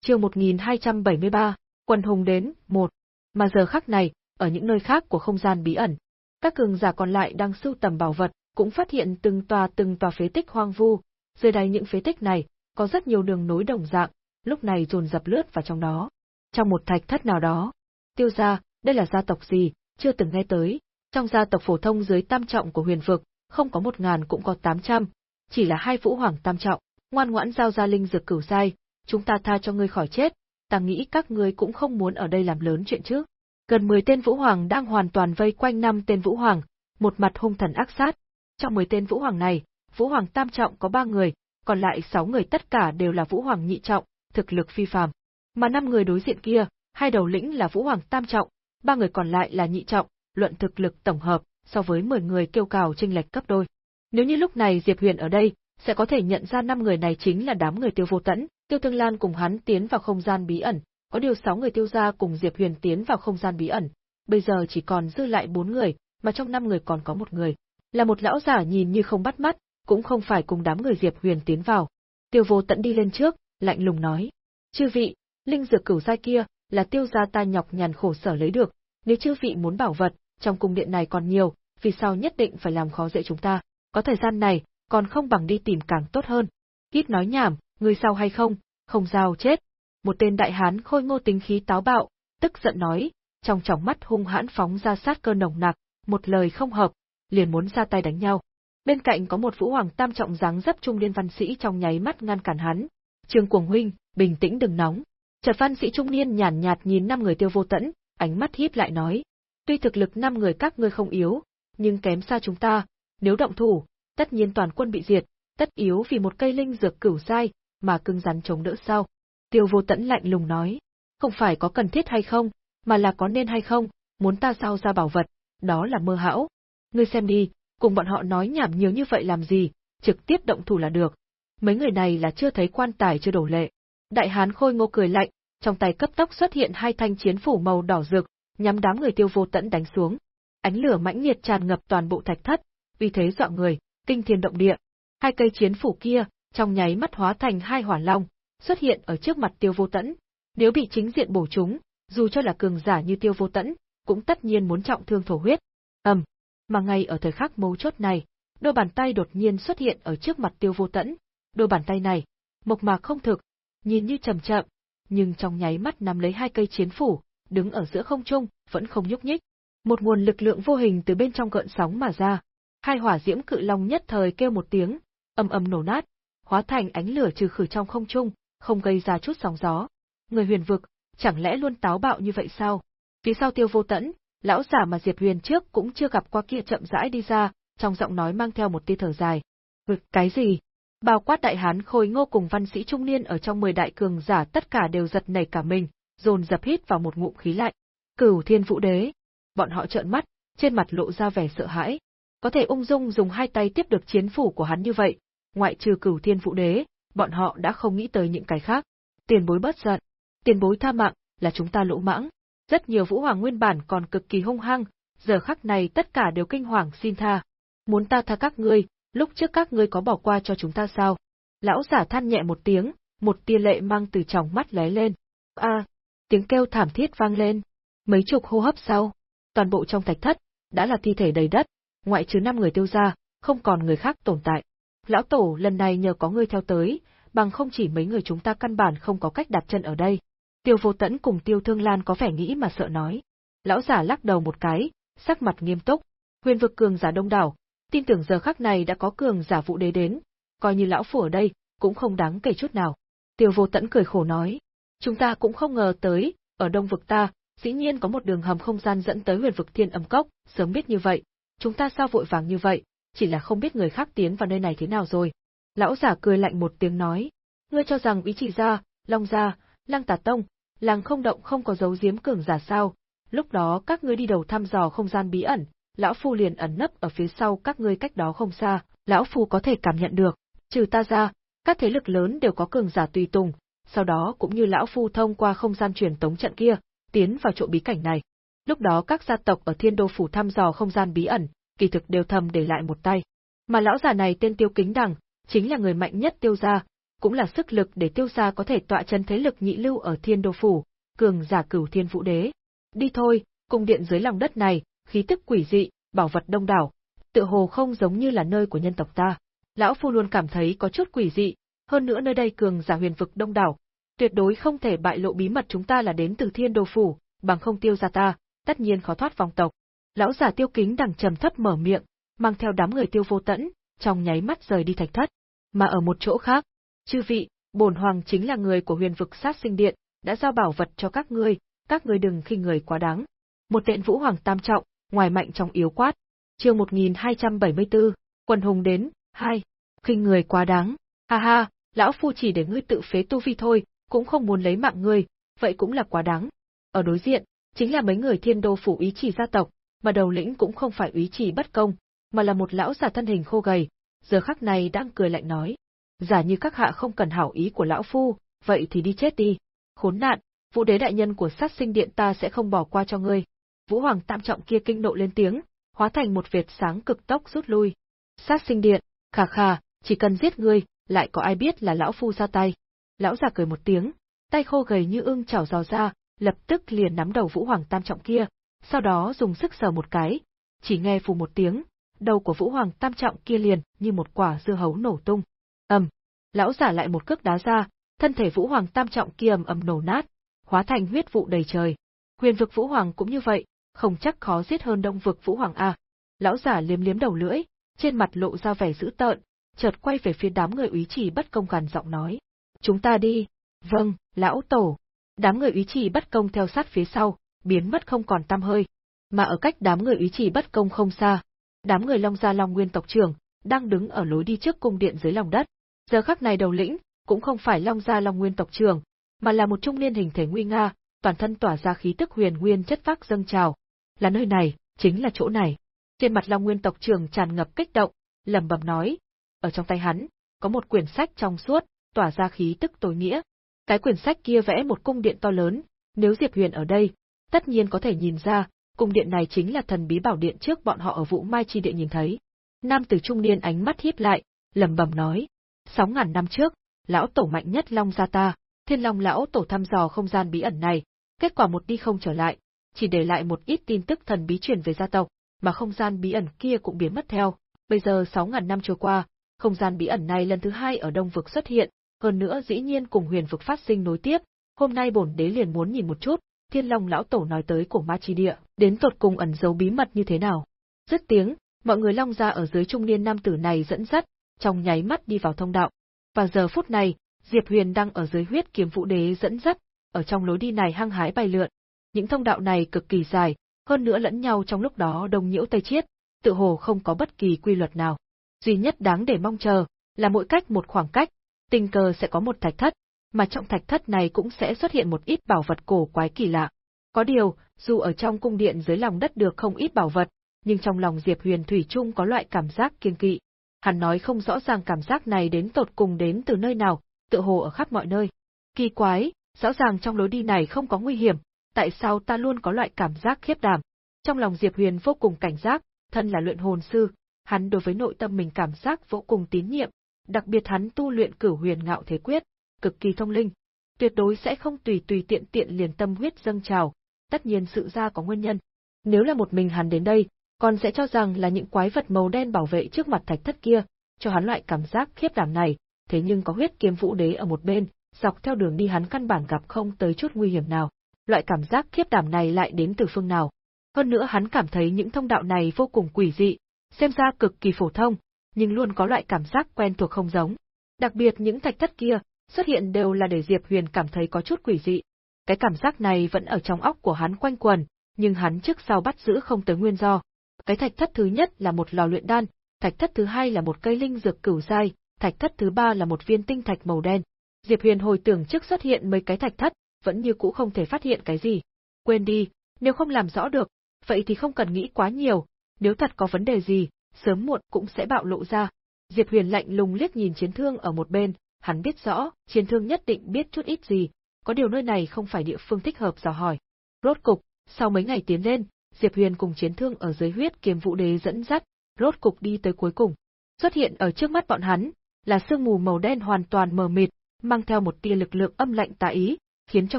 Chương 1273, Quân hùng đến, một. Mà giờ khắc này, ở những nơi khác của không gian bí ẩn, các cường giả còn lại đang sưu tầm bảo vật, cũng phát hiện từng tòa từng tòa phế tích hoang vu, dưới đáy những phế tích này, có rất nhiều đường nối đồng dạng, lúc này dồn dập lướt vào trong đó. Trong một thạch thất nào đó, tiêu gia, đây là gia tộc gì, chưa từng nghe tới, trong gia tộc phổ thông dưới tam trọng của huyền vực, không có một ngàn cũng có tám trăm, chỉ là hai vũ hoàng tam trọng, ngoan ngoãn giao ra linh dược cửu giai, chúng ta tha cho ngươi khỏi chết, ta nghĩ các ngươi cũng không muốn ở đây làm lớn chuyện chứ. Gần 10 tên vũ hoàng đang hoàn toàn vây quanh năm tên vũ hoàng, một mặt hung thần ác sát. Trong 10 tên vũ hoàng này, vũ hoàng tam trọng có 3 người, còn lại 6 người tất cả đều là vũ hoàng nhị trọng, thực lực phi phàm. Mà năm người đối diện kia, hai đầu lĩnh là vũ hoàng tam trọng, ba người còn lại là nhị trọng, luận thực lực tổng hợp, so với 10 người kêu cào chênh lệch cấp đôi. Nếu như lúc này Diệp Huyền ở đây, sẽ có thể nhận ra năm người này chính là đám người Tiêu Vô Tẫn, Tiêu Thương Lan cùng hắn tiến vào không gian bí ẩn, có điều 6 người Tiêu gia cùng Diệp Huyền tiến vào không gian bí ẩn, bây giờ chỉ còn dư lại 4 người, mà trong 5 người còn có một người, là một lão giả nhìn như không bắt mắt, cũng không phải cùng đám người Diệp Huyền tiến vào. Tiêu Vô Tẫn đi lên trước, lạnh lùng nói: "Chư vị, linh dược cửu giai kia là tiêu gia ta nhọc nhằn khổ sở lấy được, nếu chư vị muốn bảo vật, trong cung điện này còn nhiều, vì sao nhất định phải làm khó dễ chúng ta? Có thời gian này, còn không bằng đi tìm càng tốt hơn. Ít nói nhảm, người sao hay không, không giao chết. Một tên đại hán khôi ngô tính khí táo bạo, tức giận nói, trong tròng mắt hung hãn phóng ra sát cơ nồng nặc, một lời không hợp, liền muốn ra tay đánh nhau. Bên cạnh có một vũ hoàng tam trọng dáng dấp trung niên văn sĩ trong nháy mắt ngăn cản hắn. Trương Cuồng huynh, bình tĩnh đừng nóng. Trật văn sĩ trung niên nhàn nhạt nhìn năm người tiêu vô tẫn, ánh mắt híp lại nói, tuy thực lực năm người các ngươi không yếu, nhưng kém xa chúng ta, nếu động thủ, tất nhiên toàn quân bị diệt, tất yếu vì một cây linh dược cửu sai mà cưng rắn chống đỡ sao? Tiêu Vô Tẫn lạnh lùng nói, không phải có cần thiết hay không, mà là có nên hay không, muốn ta sao ra bảo vật, đó là mơ hão. Ngươi xem đi, cùng bọn họ nói nhảm nhiều như vậy làm gì, trực tiếp động thủ là được. Mấy người này là chưa thấy quan tài chưa đổ lệ. Đại hán khôi ngô cười lạnh, trong tay cấp tốc xuất hiện hai thanh chiến phủ màu đỏ rực, nhắm đám người tiêu vô tẫn đánh xuống. Ánh lửa mãnh liệt tràn ngập toàn bộ thạch thất, uy thế dọa người, kinh thiên động địa. Hai cây chiến phủ kia, trong nháy mắt hóa thành hai hỏa long, xuất hiện ở trước mặt tiêu vô tẫn. Nếu bị chính diện bổ chúng, dù cho là cường giả như tiêu vô tẫn, cũng tất nhiên muốn trọng thương thổ huyết. ầm, mà ngay ở thời khắc mấu chốt này, đôi bàn tay đột nhiên xuất hiện ở trước mặt tiêu vô tẫn. Đôi bàn tay này, mộc mạc không thực, nhìn như chậm chậm, nhưng trong nháy mắt nắm lấy hai cây chiến phủ, đứng ở giữa không trung, vẫn không nhúc nhích. Một nguồn lực lượng vô hình từ bên trong gợn sóng mà ra. Hai hỏa diễm cự long nhất thời kêu một tiếng, ầm ầm nổ nát, hóa thành ánh lửa trừ khử trong không trung, không gây ra chút sóng gió. Người huyền vực, chẳng lẽ luôn táo bạo như vậy sao? Phía sau tiêu vô tẫn, lão giả mà Diệp Huyền trước cũng chưa gặp qua kia chậm rãi đi ra, trong giọng nói mang theo một tia thở dài. Vực cái gì? Bao quát đại hán khôi ngô cùng văn sĩ trung niên ở trong mười đại cường giả tất cả đều giật nảy cả mình, dồn dập hít vào một ngụm khí lạnh. Cửu Thiên Vũ Đế. Bọn họ trợn mắt, trên mặt lộ ra vẻ sợ hãi. Có thể ung dung dùng hai tay tiếp được chiến phủ của hắn như vậy, ngoại trừ Cửu Thiên Vũ Đế, bọn họ đã không nghĩ tới những cái khác. Tiền bối bất giận, tiền bối tha mạng, là chúng ta lỗ mãng. Rất nhiều vũ hoàng nguyên bản còn cực kỳ hung hăng, giờ khắc này tất cả đều kinh hoàng xin tha. Muốn ta tha các ngươi, lúc trước các ngươi có bỏ qua cho chúng ta sao? Lão giả than nhẹ một tiếng, một tia lệ mang từ trong mắt lóe lên. A, tiếng kêu thảm thiết vang lên. Mấy chục hô hấp sau, toàn bộ trong thạch thất đã là thi thể đầy đất, ngoại trừ năm người tiêu gia, không còn người khác tồn tại. Lão tổ lần này nhờ có ngươi theo tới, bằng không chỉ mấy người chúng ta căn bản không có cách đặt chân ở đây. Tiêu vô tẫn cùng tiêu thương lan có vẻ nghĩ mà sợ nói. Lão giả lắc đầu một cái, sắc mặt nghiêm túc. Huyền vực cường giả đông đảo, tin tưởng giờ khắc này đã có cường giả vụ đế đến, coi như lão phủ ở đây, cũng không đáng kể chút nào. Tiêu vô tẫn cười khổ nói. Chúng ta cũng không ngờ tới, ở đông vực ta, dĩ nhiên có một đường hầm không gian dẫn tới huyền vực thiên âm cốc, sớm biết như vậy. Chúng ta sao vội vàng như vậy, chỉ là không biết người khác tiến vào nơi này thế nào rồi. Lão giả cười lạnh một tiếng nói, ngươi cho rằng ý chỉ gia, long gia, lăng tà tông, làng không động không có dấu giếm cường giả sao, lúc đó các ngươi đi đầu thăm dò không gian bí ẩn, lão phu liền ẩn nấp ở phía sau các ngươi cách đó không xa, lão phu có thể cảm nhận được, trừ ta ra, các thế lực lớn đều có cường giả tùy tùng, sau đó cũng như lão phu thông qua không gian truyền tống trận kia, tiến vào chỗ bí cảnh này. Lúc đó các gia tộc ở Thiên Đô phủ thăm dò không gian bí ẩn, kỳ thực đều thầm để lại một tay. Mà lão già này tên Tiêu Kính Đằng, chính là người mạnh nhất Tiêu gia, cũng là sức lực để Tiêu gia có thể tọa chân thế lực nhị lưu ở Thiên Đô phủ, cường giả cửu Thiên Vũ Đế. Đi thôi, cung điện dưới lòng đất này, khí tức quỷ dị, bảo vật đông đảo, tựa hồ không giống như là nơi của nhân tộc ta. Lão phu luôn cảm thấy có chút quỷ dị, hơn nữa nơi đây cường giả huyền vực đông đảo, tuyệt đối không thể bại lộ bí mật chúng ta là đến từ Thiên đồ phủ, bằng không tiêu gia ta, tất nhiên khó thoát vòng tộc. Lão giả Tiêu Kính đằng trầm thấp mở miệng, mang theo đám người Tiêu Vô Tẫn, trong nháy mắt rời đi thạch thất. Mà ở một chỗ khác, chư vị, bổn hoàng chính là người của huyền vực sát sinh điện, đã giao bảo vật cho các ngươi, các ngươi đừng khi người quá đáng. Một tiện vũ hoàng tam trọng, ngoài mạnh trong yếu quát. Chương 1274, quần hùng đến, hai, khinh người quá đáng. Ha ha, lão phu chỉ để ngươi tự phế tu vi thôi, cũng không muốn lấy mạng ngươi, vậy cũng là quá đáng. Ở đối diện, chính là mấy người thiên đô phủ ý chỉ gia tộc, mà đầu lĩnh cũng không phải ý chỉ bất công, mà là một lão già thân hình khô gầy, giờ khắc này đang cười lạnh nói. Giả như các hạ không cần hảo ý của lão phu, vậy thì đi chết đi. Khốn nạn, vũ đế đại nhân của sát sinh điện ta sẽ không bỏ qua cho ngươi. Vũ hoàng tam trọng kia kinh nộ lên tiếng, hóa thành một việt sáng cực tốc rút lui. Sát sinh điện, khà khà, chỉ cần giết ngươi, lại có ai biết là lão phu ra tay. Lão già cười một tiếng, tay khô gầy như ương chảo giò ra, lập tức liền nắm đầu Vũ Hoàng Tam Trọng kia, sau đó dùng sức sờ một cái, chỉ nghe phù một tiếng, đầu của Vũ Hoàng Tam Trọng kia liền như một quả dưa hấu nổ tung. ầm, lão giả lại một cước đá ra, thân thể Vũ Hoàng Tam Trọng kia ầm ầm nổ nát, hóa thành huyết vụ đầy trời. Huyền vực Vũ Hoàng cũng như vậy, không chắc khó giết hơn Đông vực Vũ Hoàng a. Lão giả liếm liếm đầu lưỡi, trên mặt lộ ra vẻ dữ tợn, chợt quay về phía đám người úy trì bất công gằn giọng nói: "Chúng ta đi." "Vâng, lão tổ." Đám người ý trì bất công theo sát phía sau, biến mất không còn tăm hơi. Mà ở cách đám người ý trì bất công không xa, đám người Long gia Long Nguyên tộc trưởng đang đứng ở lối đi trước cung điện dưới lòng đất. Giờ khắc này đầu lĩnh, cũng không phải Long gia Long Nguyên tộc trưởng, mà là một trung niên hình thể nguy nga, toàn thân tỏa ra khí tức huyền nguyên chất phác dâng trào. Là nơi này, chính là chỗ này. Trên mặt Long Nguyên tộc trưởng tràn ngập kích động, lẩm bẩm nói, ở trong tay hắn có một quyển sách trong suốt, tỏa ra khí tức tối nghĩa. Cái quyển sách kia vẽ một cung điện to lớn, nếu Diệp Huyền ở đây, tất nhiên có thể nhìn ra, cung điện này chính là thần bí bảo điện trước bọn họ ở Vũ Mai chi địa nhìn thấy. Nam tử trung niên ánh mắt híp lại, lẩm bẩm nói: "Sáu ngàn năm trước, lão tổ mạnh nhất Long gia ta, Thiên Long lão tổ thăm dò không gian bí ẩn này, kết quả một đi không trở lại, chỉ để lại một ít tin tức thần bí truyền về gia tộc, mà không gian bí ẩn kia cũng biến mất theo. Bây giờ sáu ngàn năm trôi qua, không gian bí ẩn này lần thứ hai ở Đông vực xuất hiện, hơn nữa dĩ nhiên cùng Huyền vực phát sinh nối tiếp, hôm nay bổn đế liền muốn nhìn một chút, Thiên Long lão tổ nói tới của Ma Chi Địa, đến tột cùng ẩn giấu bí mật như thế nào. Dứt tiếng, mọi người long ra ở dưới trung niên nam tử này dẫn dắt, trong nháy mắt đi vào thông đạo. Và giờ phút này, Diệp Huyền đang ở dưới huyết kiếm vũ đế dẫn dắt, ở trong lối đi này hăng hái bay lượn. Những thông đạo này cực kỳ dài, hơn nữa lẫn nhau trong lúc đó đông nhiễu tây chiết, tự hồ không có bất kỳ quy luật nào. Duy nhất đáng để mong chờ là mỗi cách một khoảng cách, tình cờ sẽ có một thạch thất, mà trong thạch thất này cũng sẽ xuất hiện một ít bảo vật cổ quái kỳ lạ. Có điều, dù ở trong cung điện dưới lòng đất được không ít bảo vật, nhưng trong lòng Diệp Huyền Thủy Trung có loại cảm giác kiêng kỵ. Hắn nói không rõ ràng cảm giác này đến tột cùng đến từ nơi nào, tựa hồ ở khắp mọi nơi. Kỳ quái, rõ ràng trong lối đi này không có nguy hiểm, tại sao ta luôn có loại cảm giác khiếp đảm? Trong lòng Diệp Huyền vô cùng cảnh giác, thân là luyện hồn sư, hắn đối với nội tâm mình cảm giác vô cùng tín nhiệm, đặc biệt hắn tu luyện cửu huyền ngạo thế quyết, cực kỳ thông linh, tuyệt đối sẽ không tùy tùy tiện tiện liền tâm huyết dâng trào, tất nhiên sự ra có nguyên nhân. Nếu là một mình hắn đến đây, còn sẽ cho rằng là những quái vật màu đen bảo vệ trước mặt thạch thất kia, cho hắn loại cảm giác khiếp đảm này, thế nhưng có huyết kiếm vũ đế ở một bên, dọc theo đường đi hắn căn bản gặp không tới chút nguy hiểm nào. Loại cảm giác khiếp đảm này lại đến từ phương nào? Hơn nữa hắn cảm thấy những thông đạo này vô cùng quỷ dị, xem ra cực kỳ phổ thông, nhưng luôn có loại cảm giác quen thuộc không giống. Đặc biệt những thạch thất kia, xuất hiện đều là để Diệp Huyền cảm thấy có chút quỷ dị. Cái cảm giác này vẫn ở trong óc của hắn quanh quần, nhưng hắn trước sau bắt giữ không tới nguyên do. Cái thạch thất thứ nhất là một lò luyện đan, thạch thất thứ hai là một cây linh dược cửu giai, thạch thất thứ ba là một viên tinh thạch màu đen. Diệp Huyền hồi tưởng trước xuất hiện mấy cái thạch thất, vẫn như cũ không thể phát hiện cái gì. Quên đi, nếu không làm rõ được, vậy thì không cần nghĩ quá nhiều, nếu thật có vấn đề gì, sớm muộn cũng sẽ bạo lộ ra. Diệp Huyền lạnh lùng liếc nhìn chiến thương ở một bên, hắn biết rõ, chiến thương nhất định biết chút ít gì, có điều nơi này không phải địa phương thích hợp dò hỏi. Rốt cục, sau mấy ngày tiến lên, Diệp Huyền cùng chiến thương ở dưới huyết kiếm vũ đế dẫn dắt, rốt cục đi tới cuối cùng. Xuất hiện ở trước mắt bọn hắn, là sương mù màu đen hoàn toàn mờ mịt, mang theo một tia lực lượng âm lạnh tà ý, khiến cho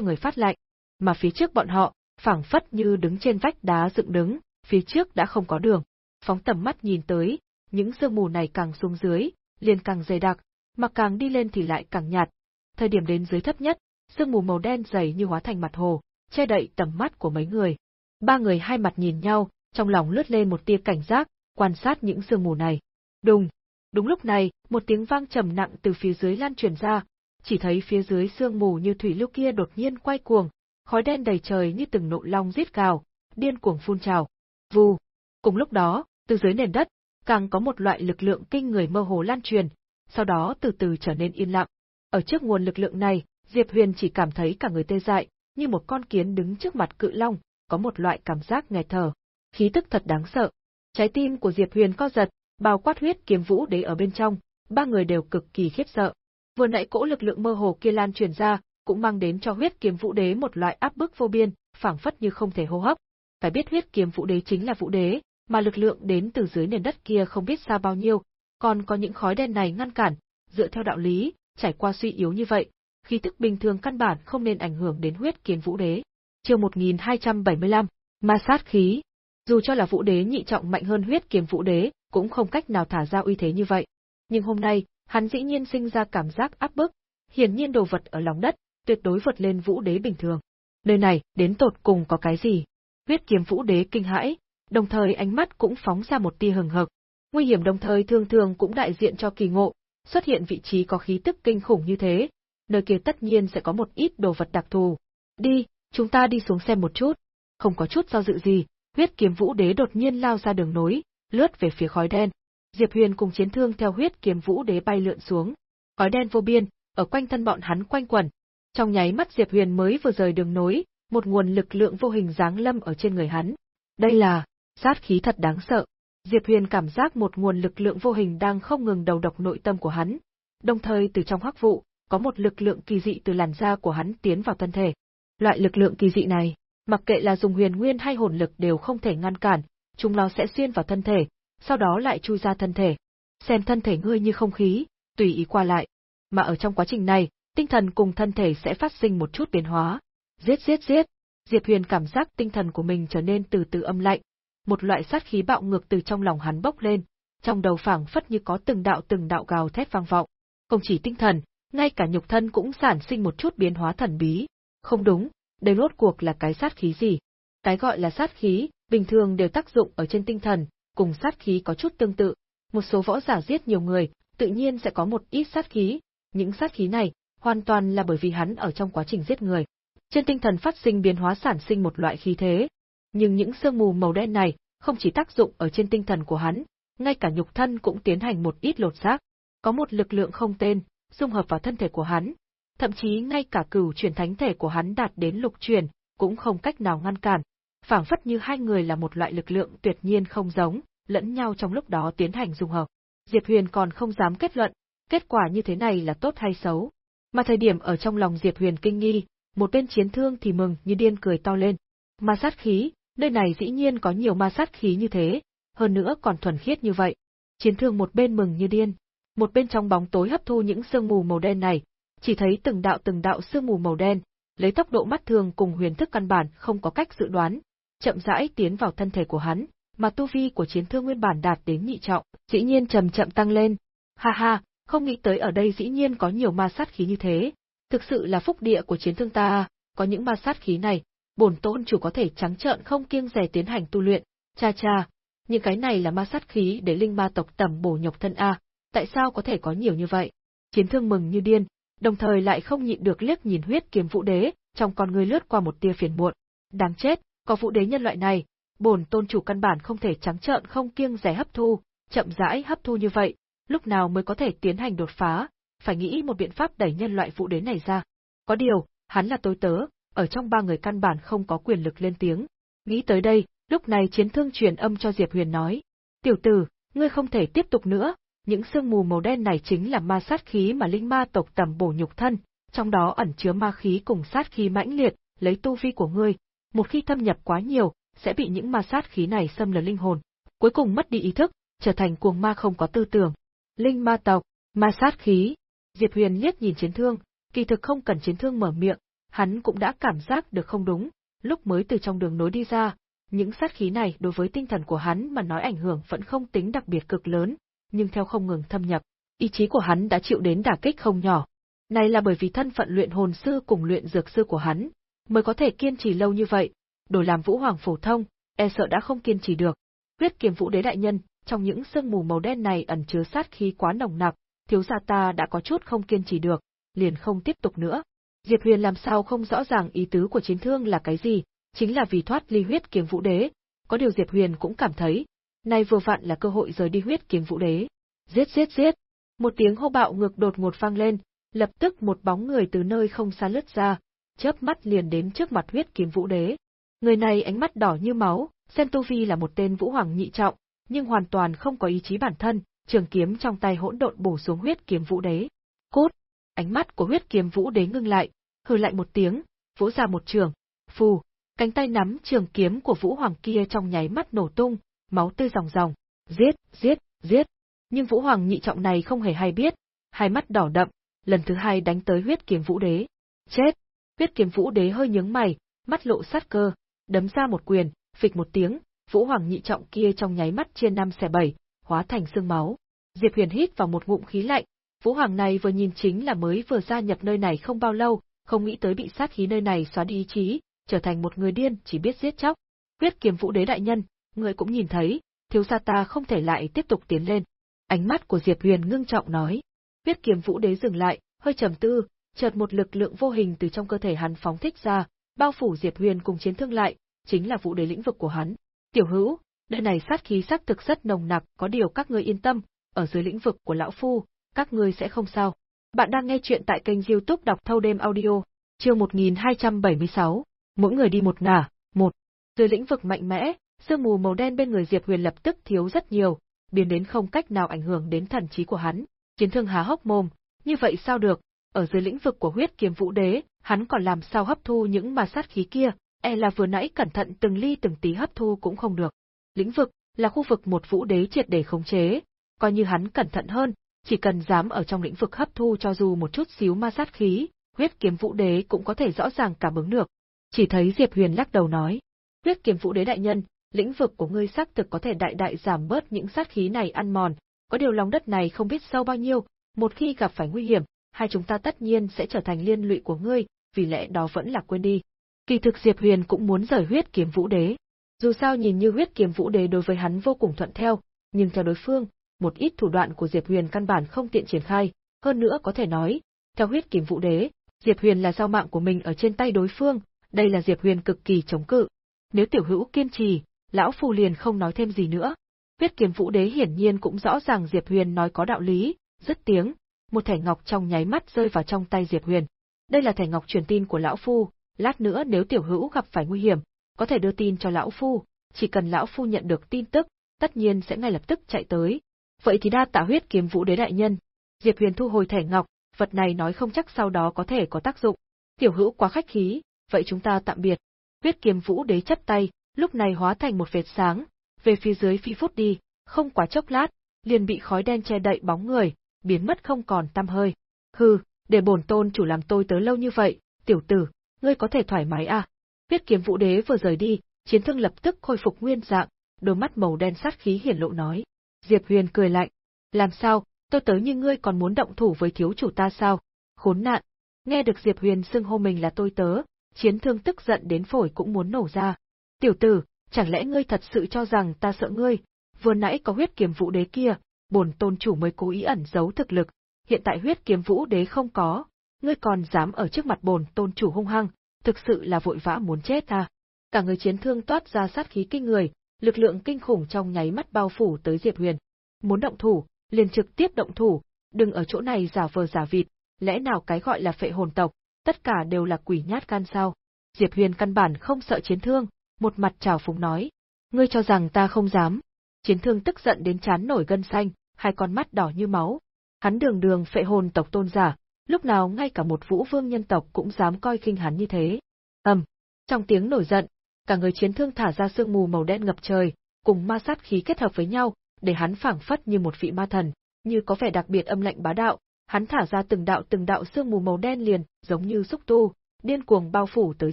người phát lạnh. Mà phía trước bọn họ, phảng phất như đứng trên vách đá dựng đứng, phía trước đã không có đường. Phóng tầm mắt nhìn tới, những sương mù này càng xuống dưới, liền càng dày đặc, mà càng đi lên thì lại càng nhạt. Thời điểm đến dưới thấp nhất, sương mù màu đen dày như hóa thành mặt hồ, che đậy tầm mắt của mấy người. Ba người hai mặt nhìn nhau, trong lòng lướt lên một tia cảnh giác, quan sát những sương mù này. Đùng! Đúng lúc này, một tiếng vang trầm nặng từ phía dưới lan truyền ra, chỉ thấy phía dưới sương mù như thủy lưu kia đột nhiên quay cuồng, khói đen đầy trời như từng nộ long giết gào, điên cuồng phun trào. Vù! Cùng lúc đó, từ dưới nền đất, càng có một loại lực lượng kinh người mơ hồ lan truyền, sau đó từ từ trở nên yên lặng. Ở trước nguồn lực lượng này, Diệp Huyền chỉ cảm thấy cả người tê dại, như một con kiến đứng trước mặt cự long, có một loại cảm giác nghẹt thở. Khí tức thật đáng sợ. Trái tim của Diệp Huyền co giật, bao quát huyết kiếm vũ đế ở bên trong, ba người đều cực kỳ khiếp sợ. Vừa nãy cỗ lực lượng mơ hồ kia lan truyền ra, cũng mang đến cho huyết kiếm vũ đế một loại áp bức vô biên, phảng phất như không thể hô hấp. Phải biết huyết kiếm vũ đế chính là vũ đế, mà lực lượng đến từ dưới nền đất kia không biết xa bao nhiêu, còn có những khói đen này ngăn cản, dựa theo đạo lý, trải qua suy yếu như vậy, khí tức bình thường căn bản không nên ảnh hưởng đến huyết kiến vũ đế. Chương 1275, ma sát khí. Dù cho là vũ đế nhị trọng mạnh hơn huyết kiếm vũ đế, cũng không cách nào thả ra uy thế như vậy. Nhưng hôm nay, hắn dĩ nhiên sinh ra cảm giác áp bức, hiển nhiên đồ vật ở lòng đất, tuyệt đối vượt lên vũ đế bình thường. Nơi này, đến tột cùng có cái gì? Huyết kiếm vũ đế kinh hãi, đồng thời ánh mắt cũng phóng ra một tia hừng hực. Nguy hiểm đồng thời thường thường cũng đại diện cho kỳ ngộ, xuất hiện vị trí có khí tức kinh khủng như thế, nơi kia tất nhiên sẽ có một ít đồ vật đặc thù. Đi, chúng ta đi xuống xem một chút. Không có chút do dự gì, huyết kiếm vũ đế đột nhiên lao ra đường nối, lướt về phía khói đen. Diệp Huyền cùng chiến thương theo huyết kiếm vũ đế bay lượn xuống. Khói đen vô biên, ở quanh thân bọn hắn quanh quẩn. Trong nháy mắt Diệp Huyền mới vừa rời đường nối, một nguồn lực lượng vô hình giáng lâm ở trên người hắn. Đây là sát khí thật đáng sợ. Diệp Huyền cảm giác một nguồn lực lượng vô hình đang không ngừng đầu độc nội tâm của hắn. Đồng thời từ trong hắc vụ, có một lực lượng kỳ dị từ làn da của hắn tiến vào thân thể. Loại lực lượng kỳ dị này, mặc kệ là dùng huyền nguyên hay hồn lực đều không thể ngăn cản, chúng nó sẽ xuyên vào thân thể, sau đó lại chui ra thân thể. Xem thân thể ngươi như không khí, tùy ý qua lại. Mà ở trong quá trình này, tinh thần cùng thân thể sẽ phát sinh một chút biến hóa. Giết giết giết. Diệp Huyền cảm giác tinh thần của mình trở nên từ từ âm lạnh. Một loại sát khí bạo ngược từ trong lòng hắn bốc lên, trong đầu phảng phất như có từng đạo từng đạo gào thét vang vọng. Không chỉ tinh thần, ngay cả nhục thân cũng sản sinh một chút biến hóa thần bí. Không đúng, đây rốt cuộc là cái sát khí gì? Cái gọi là sát khí, bình thường đều tác dụng ở trên tinh thần, cùng sát khí có chút tương tự. Một số võ giả giết nhiều người, tự nhiên sẽ có một ít sát khí, những sát khí này, hoàn toàn là bởi vì hắn ở trong quá trình giết người. Trên tinh thần phát sinh biến hóa sản sinh một loại khí thế. Nhưng những sương mù màu đen này, không chỉ tác dụng ở trên tinh thần của hắn, ngay cả nhục thân cũng tiến hành một ít lột xác. Có một lực lượng không tên, dung hợp vào thân thể của hắn. Thậm chí ngay cả cửu chuyển thánh thể của hắn đạt đến lục chuyển, cũng không cách nào ngăn cản. phảng phất như hai người là một loại lực lượng tuyệt nhiên không giống, lẫn nhau trong lúc đó tiến hành dung hợp. Diệp Huyền còn không dám kết luận, kết quả như thế này là tốt hay xấu. Mà thời điểm ở trong lòng Diệp Huyền kinh nghi, một bên chiến thương thì mừng như điên cười to lên. mà sát khí, nơi này dĩ nhiên có nhiều ma sát khí như thế, hơn nữa còn thuần khiết như vậy. Chiến thương một bên mừng như điên, một bên trong bóng tối hấp thu những sương mù màu đen này, chỉ thấy từng đạo từng đạo sương mù màu đen, lấy tốc độ mắt thường cùng huyền thức căn bản không có cách dự đoán, chậm rãi tiến vào thân thể của hắn, mà tu vi của chiến thương nguyên bản đạt đến nhị trọng, dĩ nhiên chậm chậm tăng lên. Ha ha, không nghĩ tới ở đây dĩ nhiên có nhiều ma sát khí như thế, thực sự là phúc địa của chiến thương ta, à, có những ma sát khí này, bổn tôn chủ có thể trắng trợn không kiêng dè tiến hành tu luyện, cha cha, những cái này là ma sát khí để linh ma tộc tầm bổ nhục thân a, tại sao có thể có nhiều như vậy? Chiến thương mừng như điên, đồng thời lại không nhịn được liếc nhìn huyết kiếm vũ đế, trong con người lướt qua một tia phiền muộn. Đáng chết, có vũ đế nhân loại này, bổn tôn chủ căn bản không thể trắng trợn không kiêng dè hấp thu, chậm rãi hấp thu như vậy, lúc nào mới có thể tiến hành đột phá, phải nghĩ một biện pháp đẩy nhân loại vũ đế này ra. Có điều, hắn là tôi tớ, ở trong ba người căn bản không có quyền lực lên tiếng. Nghĩ tới đây, lúc này chiến thương truyền âm cho Diệp Huyền nói, tiểu tử, ngươi không thể tiếp tục nữa, những sương mù màu đen này chính là ma sát khí mà linh ma tộc tầm bổ nhục thân, trong đó ẩn chứa ma khí cùng sát khí mãnh liệt, lấy tu vi của ngươi, một khi thâm nhập quá nhiều, sẽ bị những ma sát khí này xâm lấn linh hồn, cuối cùng mất đi ý thức, trở thành cuồng ma không có tư tưởng. Linh ma tộc, ma sát khí. Diệp Huyền liếc nhìn chiến thương, kỳ thực không cần chiến thương mở miệng, hắn cũng đã cảm giác được không đúng, lúc mới từ trong đường nối đi ra, những sát khí này đối với tinh thần của hắn mà nói ảnh hưởng vẫn không tính đặc biệt cực lớn, nhưng theo không ngừng thâm nhập, ý chí của hắn đã chịu đến đả kích không nhỏ. Này là bởi vì thân phận luyện hồn sư cùng luyện dược sư của hắn, mới có thể kiên trì lâu như vậy, đổi làm vũ hoàng phổ thông, e sợ đã không kiên trì được. Huyết kiếm vũ đế đại nhân, trong những sương mù màu đen này ẩn chứa sát khí quá nồng nặc, thiếu gia ta đã có chút không kiên trì được, liền không tiếp tục nữa. Diệp Huyền làm sao không rõ ràng ý tứ của chiến thương là cái gì, chính là vì thoát ly huyết kiếm vũ đế. Có điều Diệp Huyền cũng cảm thấy, nay vừa vặn là cơ hội rời đi huyết kiếm vũ đế. Giết giết giết! Một tiếng hô bạo ngược đột ngột vang lên, lập tức một bóng người từ nơi không xa lướt ra, chớp mắt liền đến trước mặt huyết kiếm vũ đế. Người này ánh mắt đỏ như máu, xem tu vi là một tên vũ hoàng nhị trọng, nhưng hoàn toàn không có ý chí bản thân, trường kiếm trong tay hỗn độn bổ xuống huyết kiếm vũ đế. Cút! Ánh mắt của huyết kiếm vũ đế ngưng lại, hừ lại một tiếng, vỗ ra một trường. Phù! Cánh tay nắm trường kiếm của vũ hoàng kia trong nháy mắt nổ tung, máu tươi ròng ròng. Giết! Giết! Giết! Nhưng vũ hoàng nhị trọng này không hề hay biết, hai mắt đỏ đậm, lần thứ hai đánh tới huyết kiếm vũ đế. Chết! Huyết kiếm vũ đế hơi nhướng mày, mắt lộ sát cơ, đấm ra một quyền, phịch một tiếng, Vũ Hoàng nhị trọng kia trong nháy mắt chia năm xẻ bảy, hóa thành xương máu. Diệp Huyền hít vào một ngụm khí lạnh, Vũ Hoàng này vừa nhìn chính là mới vừa gia nhập nơi này không bao lâu, không nghĩ tới bị sát khí nơi này xóa đi ý chí, trở thành một người điên chỉ biết giết chóc. Huyết kiếm Vũ Đế đại nhân, người cũng nhìn thấy, thiếu gia ta không thể lại tiếp tục tiến lên. Ánh mắt của Diệp Huyền ngưng trọng nói. Huyết kiếm Vũ Đế dừng lại, hơi trầm tư, chợt một lực lượng vô hình từ trong cơ thể hắn phóng thích ra, bao phủ Diệp Huyền cùng chiến thương lại, chính là Vũ Đế lĩnh vực của hắn. Tiểu hữu, Nơi này sát khí sắc thực rất nồng nặc, có điều các ngươi yên tâm, ở dưới lĩnh vực của lão phu, các ngươi sẽ không sao. Bạn đang nghe chuyện tại kênh youtube đọc thâu đêm audio, chương 1276, mỗi người đi một ngả, một. Dưới lĩnh vực mạnh mẽ, sương mù màu đen bên người Diệp Huyền lập tức thiếu rất nhiều, biến đến không cách nào ảnh hưởng đến thần trí của hắn. Chiến thương há hốc mồm, như vậy sao được, ở dưới lĩnh vực của huyết kiếm vũ đế, hắn còn làm sao hấp thu những ma sát khí kia, e là vừa nãy cẩn thận từng ly từng tí hấp thu cũng không được. Lĩnh vực là khu vực một vũ đế triệt để khống chế, coi như hắn cẩn thận hơn, chỉ cần dám ở trong lĩnh vực hấp thu cho dù một chút xíu ma sát khí, huyết kiếm vũ đế cũng có thể rõ ràng cảm ứng được. Chỉ thấy Diệp Huyền lắc đầu nói, huyết kiếm vũ đế đại nhân, lĩnh vực của ngươi xác thực có thể đại đại giảm bớt những sát khí này ăn mòn, có điều lòng đất này không biết sâu bao nhiêu, một khi gặp phải nguy hiểm, hai chúng ta tất nhiên sẽ trở thành liên lụy của ngươi, vì lẽ đó vẫn là quên đi. Kỳ thực Diệp Huyền cũng muốn rời huyết kiếm vũ đế. Dù sao nhìn như huyết kiếm vũ đế đối với hắn vô cùng thuận theo, nhưng theo đối phương, một ít thủ đoạn của Diệp Huyền căn bản không tiện triển khai, hơn nữa có thể nói, theo huyết kiếm vũ đế, Diệp Huyền là giao mạng của mình ở trên tay đối phương, đây là Diệp Huyền cực kỳ chống cự. Nếu tiểu hữu kiên trì, lão phu liền không nói thêm gì nữa. Huyết kiếm vũ đế hiển nhiên cũng rõ ràng Diệp Huyền nói có đạo lý, dứt tiếng, một thẻ ngọc trong nháy mắt rơi vào trong tay Diệp Huyền. Đây là thẻ ngọc truyền tin của lão phu, lát nữa nếu tiểu hữu gặp phải nguy hiểm, có thể đưa tin cho lão phu, chỉ cần lão phu nhận được tin tức, tất nhiên sẽ ngay lập tức chạy tới. Vậy thì đa tạ huyết kiếm vũ đế đại nhân. Diệp Huyền thu hồi thẻ ngọc, vật này nói không chắc sau đó có thể có tác dụng. Tiểu hữu quá khách khí, vậy chúng ta tạm biệt. Huyết kiếm vũ đế chắp tay, lúc này hóa thành một vệt sáng, về phía dưới phi phút đi, không quá chốc lát, liền bị khói đen che đậy bóng người, biến mất không còn tăm hơi. Hừ, để bổn tôn chủ làm tôi tới lâu như vậy, tiểu tử, ngươi có thể thoải mái à? huyết kiếm vũ đế vừa rời đi, chiến thương lập tức khôi phục nguyên dạng, đôi mắt màu đen sát khí hiển lộ nói. Diệp Huyền cười lạnh, làm sao, tôi tớ như ngươi còn muốn động thủ với thiếu chủ ta sao? Khốn nạn! Nghe được Diệp Huyền xưng hô mình là tôi tớ, chiến thương tức giận đến phổi cũng muốn nổ ra. Tiểu tử, chẳng lẽ ngươi thật sự cho rằng ta sợ ngươi? Vừa nãy có huyết kiếm vũ đế kia, bổn tôn chủ mới cố ý ẩn giấu thực lực, hiện tại huyết kiếm vũ đế không có, ngươi còn dám ở trước mặt bổn tôn chủ hung hăng, thực sự là vội vã muốn chết ta. Cả người chiến thương toát ra sát khí kinh người, lực lượng kinh khủng trong nháy mắt bao phủ tới Diệp Huyền. Muốn động thủ, liền trực tiếp động thủ, đừng ở chỗ này giả vờ giả vịt, lẽ nào cái gọi là phệ hồn tộc, tất cả đều là quỷ nhát gan sao? Diệp Huyền căn bản không sợ chiến thương, một mặt trào phúng nói, ngươi cho rằng ta không dám? Chiến thương tức giận đến chán nổi gân xanh, hai con mắt đỏ như máu. Hắn đường đường phệ hồn tộc tôn giả, lúc nào ngay cả một vũ vương nhân tộc cũng dám coi khinh hắn như thế. Ầm, trong tiếng nổi giận, cả người chiến thương thả ra sương mù màu đen ngập trời, cùng ma sát khí kết hợp với nhau, để hắn phảng phất như một vị ma thần, như có vẻ đặc biệt âm lạnh bá đạo, hắn thả ra từng đạo từng đạo sương mù màu đen liền, giống như xúc tu, điên cuồng bao phủ tới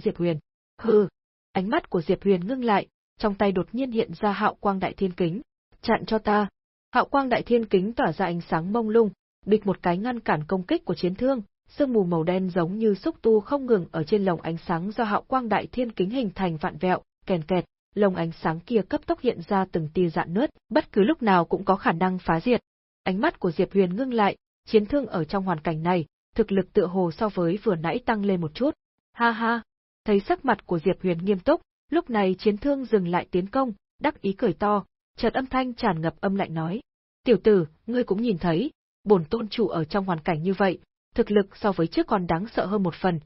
Diệp Huyền. Hừ, ánh mắt của Diệp Huyền ngưng lại, trong tay đột nhiên hiện ra hạo quang đại thiên kính, chặn cho ta. Hạo quang đại thiên kính tỏa ra ánh sáng mông lung, địch một cái ngăn cản công kích của chiến thương, sương mù màu đen giống như xúc tu không ngừng ở trên lồng ánh sáng do hạo quang đại thiên kính hình thành vạn vẹo, kèn kẹt, lồng ánh sáng kia cấp tốc hiện ra từng tia dạn nứt, bất cứ lúc nào cũng có khả năng phá diệt. Ánh mắt của Diệp Huyền ngưng lại, chiến thương ở trong hoàn cảnh này, thực lực tựa hồ so với vừa nãy tăng lên một chút. Ha ha, thấy sắc mặt của Diệp Huyền nghiêm túc, lúc này chiến thương dừng lại tiến công, đắc ý cười to, chợt âm thanh tràn ngập âm lạnh nói: "Tiểu tử, ngươi cũng nhìn thấy, bổn tôn chủ ở trong hoàn cảnh như vậy, thực lực so với trước còn đáng sợ hơn một phần.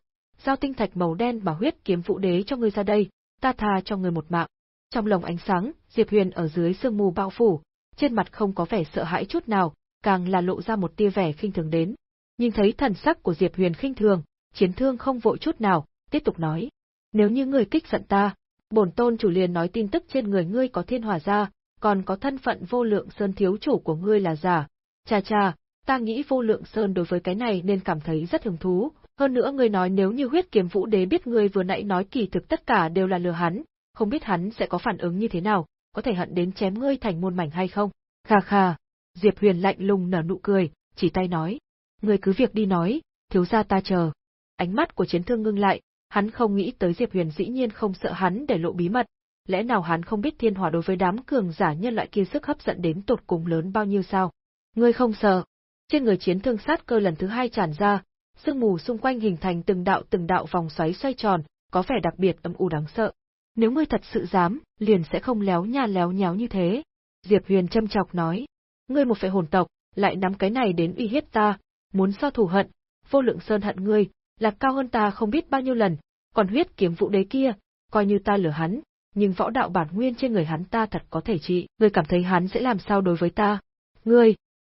Giao tinh thạch màu đen mà huyết kiếm vũ đế cho ngươi ra đây, ta tha cho ngươi một mạng." Trong lồng ánh sáng, Diệp Huyền ở dưới sương mù bao phủ, trên mặt không có vẻ sợ hãi chút nào, càng là lộ ra một tia vẻ khinh thường đến. Nhìn thấy thần sắc của Diệp Huyền khinh thường, chiến thương không vội chút nào, tiếp tục nói: "Nếu như ngươi kích giận ta, bổn tôn chủ liền nói tin tức trên người ngươi có thiên hỏa gia, còn có thân phận vô lượng sơn thiếu chủ của ngươi là giả. Cha cha, ta nghĩ vô lượng sơn đối với cái này nên cảm thấy rất hứng thú. Hơn nữa ngươi nói nếu như huyết kiếm vũ đế biết ngươi vừa nãy nói kỳ thực tất cả đều là lừa hắn, không biết hắn sẽ có phản ứng như thế nào, có thể hận đến chém ngươi thành muôn mảnh hay không? Kha kha, Diệp Huyền lạnh lùng nở nụ cười, chỉ tay nói, ngươi cứ việc đi nói, thiếu gia ta chờ. Ánh mắt của chiến thương ngưng lại, hắn không nghĩ tới Diệp Huyền dĩ nhiên không sợ hắn để lộ bí mật, lẽ nào hắn không biết thiên hỏa đối với đám cường giả nhân loại kia sức hấp dẫn đến tột cùng lớn bao nhiêu sao? Ngươi không sợ? Trên người chiến thương sát cơ lần thứ hai tràn ra, sương mù xung quanh hình thành từng đạo từng đạo vòng xoáy xoay tròn, có vẻ đặc biệt âm u đáng sợ. Nếu ngươi thật sự dám, liền sẽ không léo nha léo nháo như thế. Diệp Huyền châm chọc nói, ngươi một phệ hồn tộc, lại nắm cái này đến uy hiếp ta, muốn so thù hận, vô lượng sơn hận ngươi, là cao hơn ta không biết bao nhiêu lần, còn huyết kiếm vụ đế kia, coi như ta lừa hắn, nhưng võ đạo bản nguyên trên người hắn ta thật có thể trị, ngươi cảm thấy hắn sẽ làm sao đối với ta? Ngươi!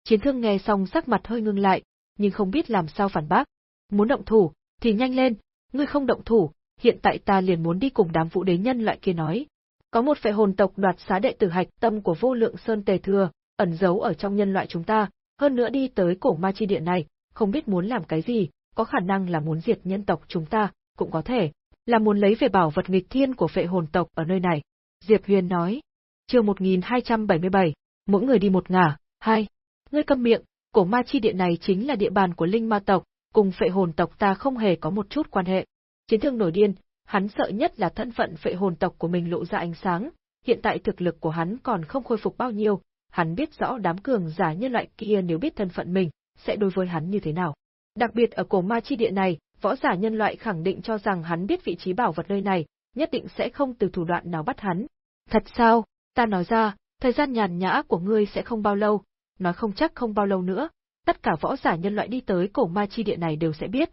Chiến thương nghe xong sắc mặt hơi ngưng lại, nhưng không biết làm sao phản bác. Muốn động thủ, thì nhanh lên, ngươi không động thủ, hiện tại ta liền muốn đi cùng đám vũ đế nhân loại kia nói. Có một phệ hồn tộc đoạt xá đệ tử hạch tâm của vô lượng sơn tề thừa, ẩn giấu ở trong nhân loại chúng ta, hơn nữa đi tới cổ ma chi địa này, không biết muốn làm cái gì, có khả năng là muốn diệt nhân tộc chúng ta, cũng có thể là muốn lấy về bảo vật nghịch thiên của phệ hồn tộc ở nơi này. Diệp Huyền nói. Chương 1277, mỗi người đi một ngả, hai. Ngươi câm miệng, cổ ma chi địa này chính là địa bàn của linh ma tộc, cùng phệ hồn tộc ta không hề có một chút quan hệ. Chiến thương nổi điên, hắn sợ nhất là thân phận phệ hồn tộc của mình lộ ra ánh sáng, hiện tại thực lực của hắn còn không khôi phục bao nhiêu, hắn biết rõ đám cường giả nhân loại kia nếu biết thân phận mình, sẽ đối với hắn như thế nào. Đặc biệt ở cổ ma chi địa này, võ giả nhân loại khẳng định cho rằng hắn biết vị trí bảo vật nơi này, nhất định sẽ không từ thủ đoạn nào bắt hắn. Thật sao? Ta nói ra, thời gian nhàn nhã của ngươi sẽ không bao lâu, nói không chắc không bao lâu nữa, tất cả võ giả nhân loại đi tới cổ ma chi địa này đều sẽ biết.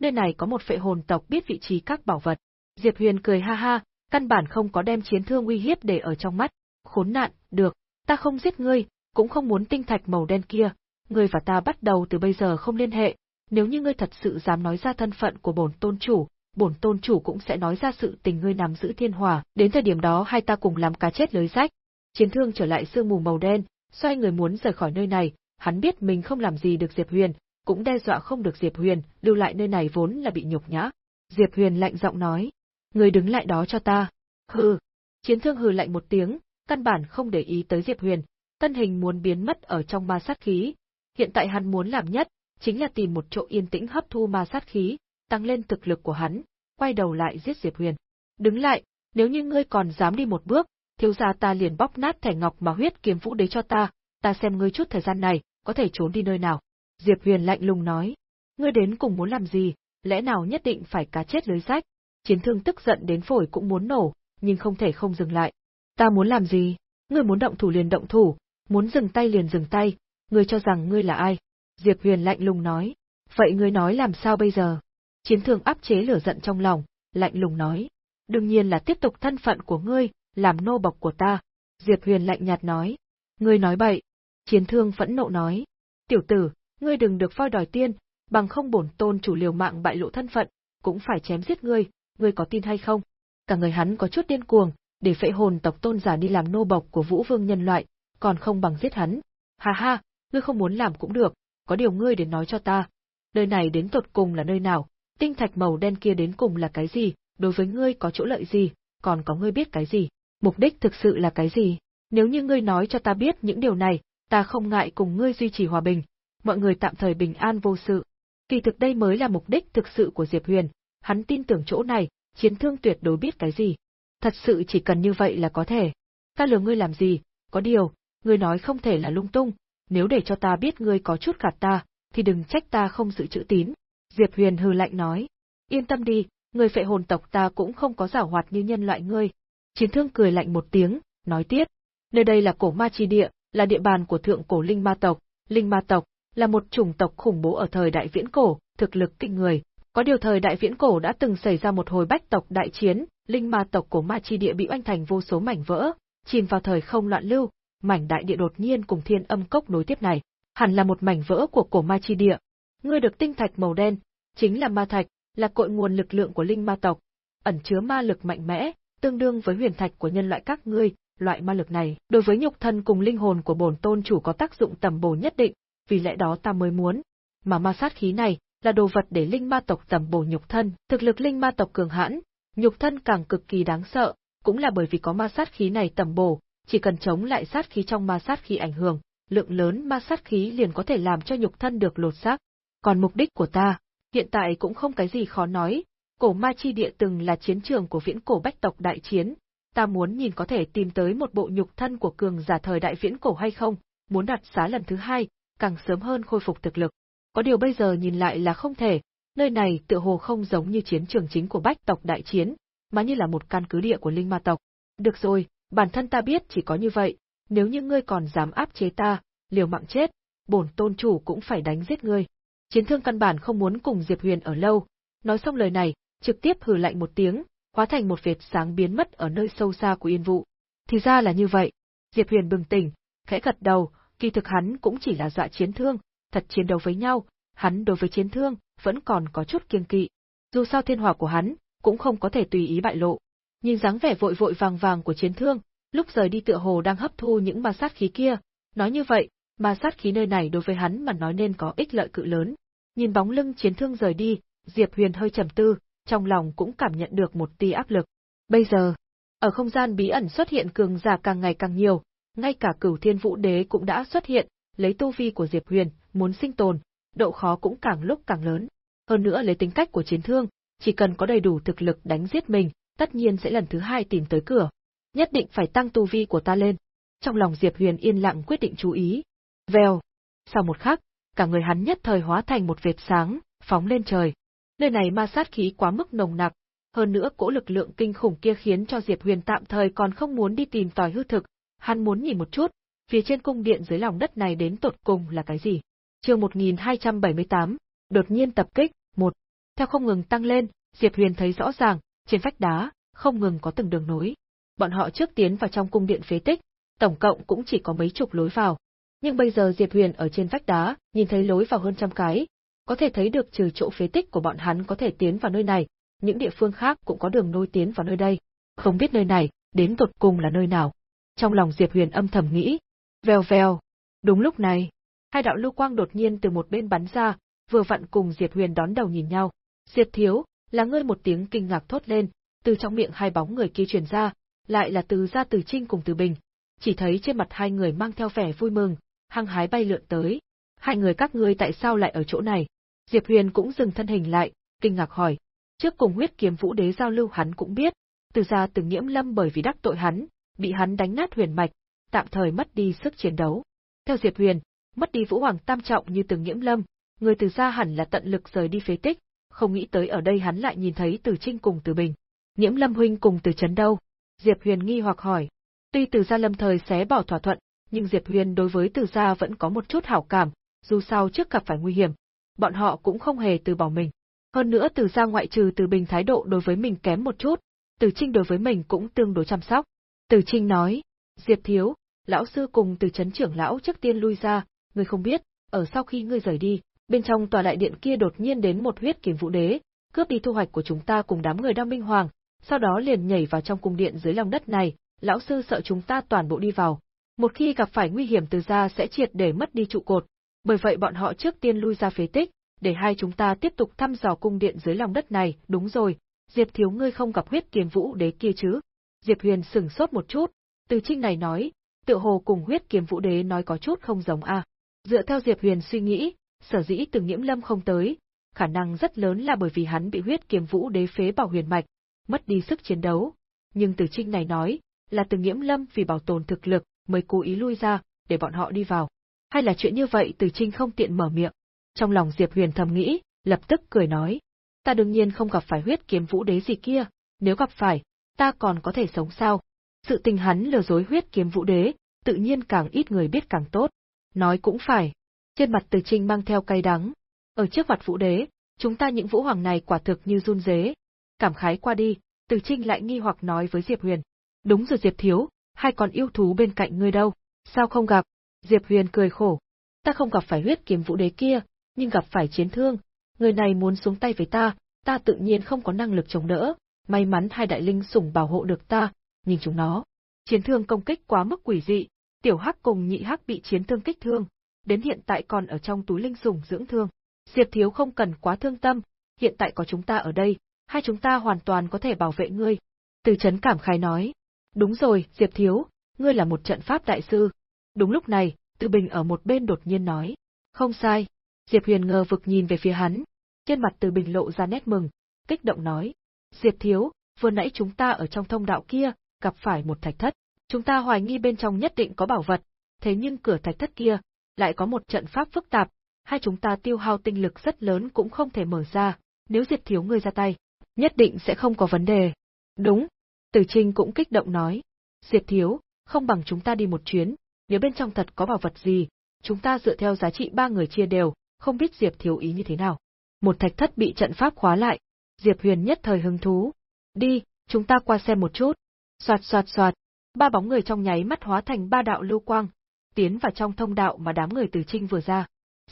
Nơi này có một phệ hồn tộc biết vị trí các bảo vật. Diệp Huyền cười ha ha, căn bản không có đem chiến thương uy hiếp để ở trong mắt. Khốn nạn, được, ta không giết ngươi, cũng không muốn tinh thạch màu đen kia, ngươi và ta bắt đầu từ bây giờ không liên hệ, nếu như ngươi thật sự dám nói ra thân phận của bổn tôn chủ, bổn tôn chủ cũng sẽ nói ra sự tình ngươi nắm giữ thiên hỏa, đến thời điểm đó hai ta cùng làm cá chết lưới rách. Chiến thương trở lại sương mù màu đen, xoay người muốn rời khỏi nơi này, hắn biết mình không làm gì được Diệp Huyền, cũng đe dọa không được Diệp Huyền, lưu lại nơi này vốn là bị nhục nhã. Diệp Huyền lạnh giọng nói, người đứng lại đó cho ta. Hừ. Chiến thương hừ lạnh một tiếng, căn bản không để ý tới Diệp Huyền, tân hình muốn biến mất ở trong ma sát khí. Hiện tại hắn muốn làm nhất, chính là tìm một chỗ yên tĩnh hấp thu ma sát khí, tăng lên thực lực của hắn, quay đầu lại giết Diệp Huyền. Đứng lại, nếu như ngươi còn dám đi một bước, thiếu gia ta liền bóc nát thẻ ngọc mà huyết kiếm vũ đế cho ta, ta xem ngươi chút thời gian này, có thể trốn đi nơi nào. Diệp Huyền lạnh lùng nói, ngươi đến cùng muốn làm gì, lẽ nào nhất định phải cá chết lưới rách? Chiến thương tức giận đến phổi cũng muốn nổ, nhưng không thể không dừng lại. Ta muốn làm gì? Ngươi muốn động thủ liền động thủ, muốn dừng tay liền dừng tay, ngươi cho rằng ngươi là ai? Diệp Huyền lạnh lùng nói. Vậy ngươi nói làm sao bây giờ? Chiến thương áp chế lửa giận trong lòng, lạnh lùng nói. Đương nhiên là tiếp tục thân phận của ngươi, làm nô bộc của ta. Diệp Huyền lạnh nhạt nói. Ngươi nói bậy. Chiến thương phẫn nộ nói. Tiểu tử, ngươi đừng được voi đòi tiên, bằng không bổn tôn chủ liều mạng bại lộ thân phận, cũng phải chém giết ngươi, ngươi có tin hay không? Cả người hắn có chút điên cuồng, để phệ hồn tộc tôn giả đi làm nô bộc của vũ vương nhân loại, còn không bằng giết hắn. Ha ha, ngươi không muốn làm cũng được, có điều ngươi đến nói cho ta. Nơi này đến tột cùng là nơi nào, tinh thạch màu đen kia đến cùng là cái gì, đối với ngươi có chỗ lợi gì, còn có ngươi biết cái gì, mục đích thực sự là cái gì. Nếu như ngươi nói cho ta biết những điều này, ta không ngại cùng ngươi duy trì hòa bình, mọi người tạm thời bình an vô sự. Kỳ thực đây mới là mục đích thực sự của Diệp Huyền, hắn tin tưởng chỗ này, chiến thương tuyệt đối biết cái gì. Thật sự chỉ cần như vậy là có thể. Ta lừa ngươi làm gì, có điều, ngươi nói không thể là lung tung, nếu để cho ta biết ngươi có chút gạt ta, thì đừng trách ta không giữ chữ tín. Diệp Huyền hừ lạnh nói. Yên tâm đi, người phệ hồn tộc ta cũng không có giảo hoạt như nhân loại ngươi. Chiến thương cười lạnh một tiếng, nói tiếp. Nơi đây là cổ ma chi địa, là địa bàn của thượng cổ linh ma tộc. Linh ma tộc là một chủng tộc khủng bố ở thời đại viễn cổ, thực lực kinh người. Có điều thời đại viễn cổ đã từng xảy ra một hồi bách tộc đại chiến, linh ma tộc cổ ma chi địa bị oanh thành vô số mảnh vỡ, chìm vào thời không loạn lưu, mảnh đại địa đột nhiên cùng thiên âm cốc nối tiếp này, hẳn là một mảnh vỡ của cổ ma chi địa. Ngươi được tinh thạch màu đen, chính là ma thạch, là cội nguồn lực lượng của linh ma tộc, ẩn chứa ma lực mạnh mẽ, tương đương với huyền thạch của nhân loại các ngươi, loại ma lực này, đối với nhục thân cùng linh hồn của bổn tôn chủ có tác dụng tầm bổ nhất định, vì lẽ đó ta mới muốn. Mà ma sát khí này, là đồ vật để linh ma tộc tầm bổ nhục thân, thực lực linh ma tộc cường hãn, nhục thân càng cực kỳ đáng sợ, cũng là bởi vì có ma sát khí này tầm bổ, chỉ cần chống lại sát khí trong ma sát khí ảnh hưởng, lượng lớn ma sát khí liền có thể làm cho nhục thân được lột xác. Còn mục đích của ta, hiện tại cũng không cái gì khó nói, cổ ma chi địa từng là chiến trường của viễn cổ bách tộc đại chiến, ta muốn nhìn có thể tìm tới một bộ nhục thân của cường giả thời đại viễn cổ hay không, muốn đặt xá lần thứ hai, càng sớm hơn khôi phục thực lực. Có điều bây giờ nhìn lại là không thể, nơi này tựa hồ không giống như chiến trường chính của bách tộc đại chiến, mà như là một căn cứ địa của linh ma tộc. Được rồi, bản thân ta biết chỉ có như vậy, nếu như ngươi còn dám áp chế ta, liều mạng chết, bổn tôn chủ cũng phải đánh giết ngươi. Chiến thương căn bản không muốn cùng Diệp Huyền ở lâu, nói xong lời này, trực tiếp hừ lạnh một tiếng, hóa thành một vệt sáng biến mất ở nơi sâu xa của yên vụ. Thì ra là như vậy. Diệp Huyền bừng tỉnh, khẽ gật đầu, kỳ thực hắn cũng chỉ là dọa chiến thương, thật chiến đấu với nhau, hắn đối với chiến thương, vẫn còn có chút kiêng kỵ. Dù sao thiên hỏa của hắn, cũng không có thể tùy ý bại lộ. Nhìn dáng vẻ vội vội vàng vàng của chiến thương, lúc rời đi tựa hồ đang hấp thu những ma sát khí kia, nói như vậy, ma sát khí nơi này đối với hắn mà nói nên có ích lợi cự lớn. Nhìn bóng lưng chiến thương rời đi, Diệp Huyền hơi trầm tư, trong lòng cũng cảm nhận được một tia áp lực. Bây giờ, ở không gian bí ẩn xuất hiện cường giả càng ngày càng nhiều, ngay cả cửu thiên vũ đế cũng đã xuất hiện, lấy tu vi của Diệp Huyền, muốn sinh tồn, độ khó cũng càng lúc càng lớn. Hơn nữa lấy tính cách của chiến thương, chỉ cần có đầy đủ thực lực đánh giết mình, tất nhiên sẽ lần thứ hai tìm tới cửa. Nhất định phải tăng tu vi của ta lên. Trong lòng Diệp Huyền yên lặng quyết định chú ý. Vèo. Sau một khắc, cả người hắn nhất thời hóa thành một vệt sáng, phóng lên trời. Nơi này ma sát khí quá mức nồng nặc, hơn nữa cỗ lực lượng kinh khủng kia khiến cho Diệp Huyền tạm thời còn không muốn đi tìm tòi hư thực, hắn muốn nhìn một chút, phía trên cung điện dưới lòng đất này đến tột cùng là cái gì. Chương 1278, đột nhiên tập kích, một. Theo không ngừng tăng lên, Diệp Huyền thấy rõ ràng, trên vách đá, không ngừng có từng đường nối. Bọn họ trước tiến vào trong cung điện phế tích, tổng cộng cũng chỉ có mấy chục lối vào. Nhưng bây giờ Diệp Huyền ở trên vách đá, nhìn thấy lối vào hơn trăm cái, có thể thấy được trừ chỗ phế tích của bọn hắn có thể tiến vào nơi này, những địa phương khác cũng có đường nối tiến vào nơi đây. Không biết nơi này, đến tột cùng là nơi nào. Trong lòng Diệp Huyền âm thầm nghĩ. Vèo vèo. Đúng lúc này, hai đạo lưu quang đột nhiên từ một bên bắn ra, vừa vặn cùng Diệp Huyền đón đầu nhìn nhau. Diệp thiếu, là ngươi một tiếng kinh ngạc thốt lên, từ trong miệng hai bóng người kia truyền ra, lại là từ gia từ trinh cùng từ bình. Chỉ thấy trên mặt hai người mang theo vẻ vui mừng, hăng hái bay lượn tới. Hai người các ngươi tại sao lại ở chỗ này? Diệp Huyền cũng dừng thân hình lại, kinh ngạc hỏi. Trước cùng huyết kiếm vũ đế giao lưu hắn cũng biết, từ gia từ nhiễm lâm bởi vì đắc tội hắn, bị hắn đánh nát huyền mạch, tạm thời mất đi sức chiến đấu. Theo Diệp Huyền, mất đi vũ hoàng tam trọng như từ Nhiễm lâm, người từ gia hẳn là tận lực rời đi phế tích, không nghĩ tới ở đây hắn lại nhìn thấy Từ Trinh cùng Từ Bình. Nhiễm Lâm huynh cùng Từ Trấn đâu? Diệp Huyền nghi hoặc hỏi. Tuy Từ gia lâm thời xé bỏ thỏa thuận, nhưng Diệp Huyền đối với Từ gia vẫn có một chút hảo cảm, dù sao trước gặp phải nguy hiểm, bọn họ cũng không hề từ bỏ mình. Hơn nữa Từ gia ngoại trừ Từ Bình thái độ đối với mình kém một chút, Từ Trinh đối với mình cũng tương đối chăm sóc. Từ Trinh nói, Diệp thiếu, lão sư cùng Từ Trấn trưởng lão trước tiên lui ra, ngươi không biết, ở sau khi ngươi rời đi, bên trong tòa đại điện kia đột nhiên đến một huyết kiếm vũ đế, cướp đi thu hoạch của chúng ta cùng đám người đang minh hoàng, sau đó liền nhảy vào trong cung điện dưới lòng đất này, lão sư sợ chúng ta toàn bộ đi vào. Một khi gặp phải nguy hiểm từ ra sẽ triệt để mất đi trụ cột, bởi vậy bọn họ trước tiên lui ra phế tích, để hai chúng ta tiếp tục thăm dò cung điện dưới lòng đất này, đúng rồi, Diệp thiếu ngươi không gặp huyết kiếm vũ đế kia chứ? Diệp Huyền sừng sốt một chút, từ trinh này nói, tựa hồ cùng huyết kiếm vũ đế nói có chút không giống a. Dựa theo Diệp Huyền suy nghĩ, sở dĩ từng nhiễm lâm không tới, khả năng rất lớn là bởi vì hắn bị huyết kiềm vũ đế phế bảo huyền mạch, mất đi sức chiến đấu. Nhưng từ trinh này nói, là từng nhiễm lâm vì bảo tồn thực lực mới cố ý lui ra, để bọn họ đi vào. Hay là chuyện như vậy từ trinh không tiện mở miệng. Trong lòng Diệp Huyền thầm nghĩ, lập tức cười nói. Ta đương nhiên không gặp phải huyết kiếm vũ đế gì kia, nếu gặp phải, ta còn có thể sống sao? Sự tình hắn lừa dối huyết kiếm vũ đế, tự nhiên càng ít người biết càng tốt. Nói cũng phải, trên mặt Từ Trinh mang theo cay đắng. Ở trước mặt Vũ Đế, chúng ta những vũ hoàng này quả thực như run rế. Cảm khái qua đi, Từ Trinh lại nghi hoặc nói với Diệp Huyền. Đúng rồi Diệp Thiếu, hai con yêu thú bên cạnh ngươi đâu, sao không gặp? Diệp Huyền cười khổ. Ta không gặp phải huyết kiếm vũ đế kia, nhưng gặp phải chiến thương. Người này muốn xuống tay với ta, ta tự nhiên không có năng lực chống đỡ. May mắn hai đại linh sủng bảo hộ được ta, nhìn chúng nó. Chiến thương công kích quá mức quỷ dị, tiểu hắc cùng nhị hắc bị chiến thương kích thương, đến hiện tại còn ở trong túi linh sủng dưỡng thương. Diệp Thiếu không cần quá thương tâm, hiện tại có chúng ta ở đây, hai chúng ta hoàn toàn có thể bảo vệ ngươi. Từ chấn cảm khái nói. Đúng rồi, Diệp Thiếu, ngươi là một trận pháp đại sư. Đúng lúc này, Tự Bình ở một bên đột nhiên nói. Không sai. Diệp Huyền ngờ vực nhìn về phía hắn. Trên mặt Từ Bình lộ ra nét mừng, kích động nói. Diệp Thiếu, vừa nãy chúng ta ở trong thông đạo kia, gặp phải một thạch thất. Chúng ta hoài nghi bên trong nhất định có bảo vật, thế nhưng cửa thạch thất kia, lại có một trận pháp phức tạp, hai chúng ta tiêu hao tinh lực rất lớn cũng không thể mở ra, nếu Diệp thiếu ngươi ra tay, nhất định sẽ không có vấn đề. Đúng. Từ Trinh cũng kích động nói. Diệp thiếu, không bằng chúng ta đi một chuyến, nếu bên trong thật có bảo vật gì, chúng ta dựa theo giá trị ba người chia đều, không biết Diệp thiếu ý như thế nào. Một thạch thất bị trận pháp khóa lại, Diệp Huyền nhất thời hứng thú. Đi, chúng ta qua xem một chút. Soạt soạt soạt, ba bóng người trong nháy mắt hóa thành ba đạo lưu quang, tiến vào trong thông đạo mà đám người từ trinh vừa ra.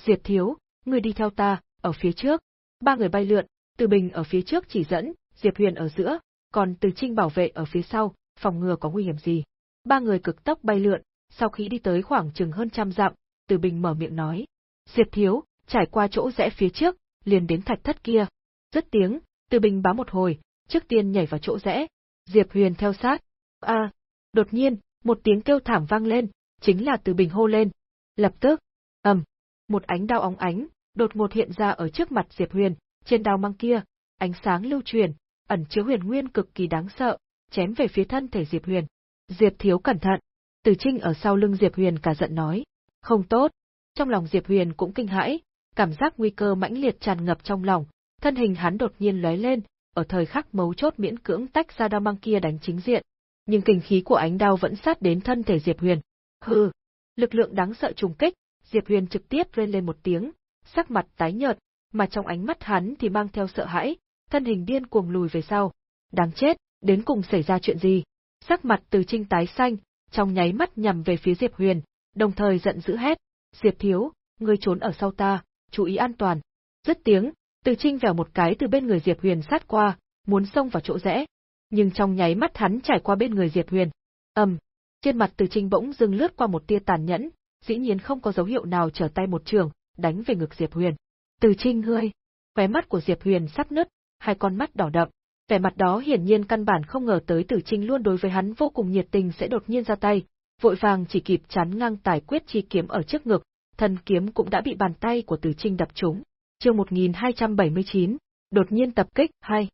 Diệp thiếu, người đi theo ta, ở phía trước. Ba người bay lượn, từ bình ở phía trước chỉ dẫn, Diệp Huyền ở giữa, còn từ trinh bảo vệ ở phía sau, phòng ngừa có nguy hiểm gì. Ba người cực tốc bay lượn, sau khi đi tới khoảng chừng hơn trăm dặm, từ bình mở miệng nói. Diệp thiếu, trải qua chỗ rẽ phía trước, liền đến thạch thất kia. Rất tiếng, từ bình bám một hồi, trước tiên nhảy vào chỗ rẽ. Diệp Huyền theo sát. A, đột nhiên, một tiếng kêu thảm vang lên, chính là từ bình hô lên. Lập tức, ầm, một ánh đao óng ánh, đột ngột hiện ra ở trước mặt Diệp Huyền, trên đao mang kia, ánh sáng lưu truyền, ẩn chứa huyền nguyên cực kỳ đáng sợ, chém về phía thân thể Diệp Huyền. Diệp thiếu cẩn thận. Từ Trinh ở sau lưng Diệp Huyền cả giận nói. Không tốt. Trong lòng Diệp Huyền cũng kinh hãi, cảm giác nguy cơ mãnh liệt tràn ngập trong lòng, thân hình hắn đột nhiên lóe lên, ở thời khắc mấu chốt miễn cưỡng tách ra đao mang kia đánh chính diện. Nhưng kinh khí của ánh đao vẫn sát đến thân thể Diệp Huyền. Hừ, lực lượng đáng sợ trùng kích, Diệp Huyền trực tiếp rên lên một tiếng, sắc mặt tái nhợt, mà trong ánh mắt hắn thì mang theo sợ hãi, thân hình điên cuồng lùi về sau. Đáng chết, đến cùng xảy ra chuyện gì? Sắc mặt từ trinh tái xanh, trong nháy mắt nhằm về phía Diệp Huyền, đồng thời giận dữ hét. Diệp thiếu, ngươi trốn ở sau ta, chú ý an toàn. Dứt tiếng, từ trinh vèo một cái từ bên người Diệp Huyền sát qua, muốn xông vào chỗ rẽ. Nhưng trong nháy mắt hắn trải qua bên người Diệp Huyền. ầm, trên mặt từ trinh bỗng dưng lướt qua một tia tàn nhẫn, dĩ nhiên không có dấu hiệu nào trở tay một trường, đánh về ngực Diệp Huyền. Từ trinh ngươi, khóe mắt của Diệp Huyền sắp nứt, hai con mắt đỏ đậm, vẻ mặt đó hiển nhiên căn bản không ngờ tới Tử Trinh luôn đối với hắn vô cùng nhiệt tình sẽ đột nhiên ra tay, vội vàng chỉ kịp chắn ngang tài quyết chi kiếm ở trước ngực, thần kiếm cũng đã bị bàn tay của Tử Trinh đập trúng. Chương 1279, đột nhiên tập kích, hay.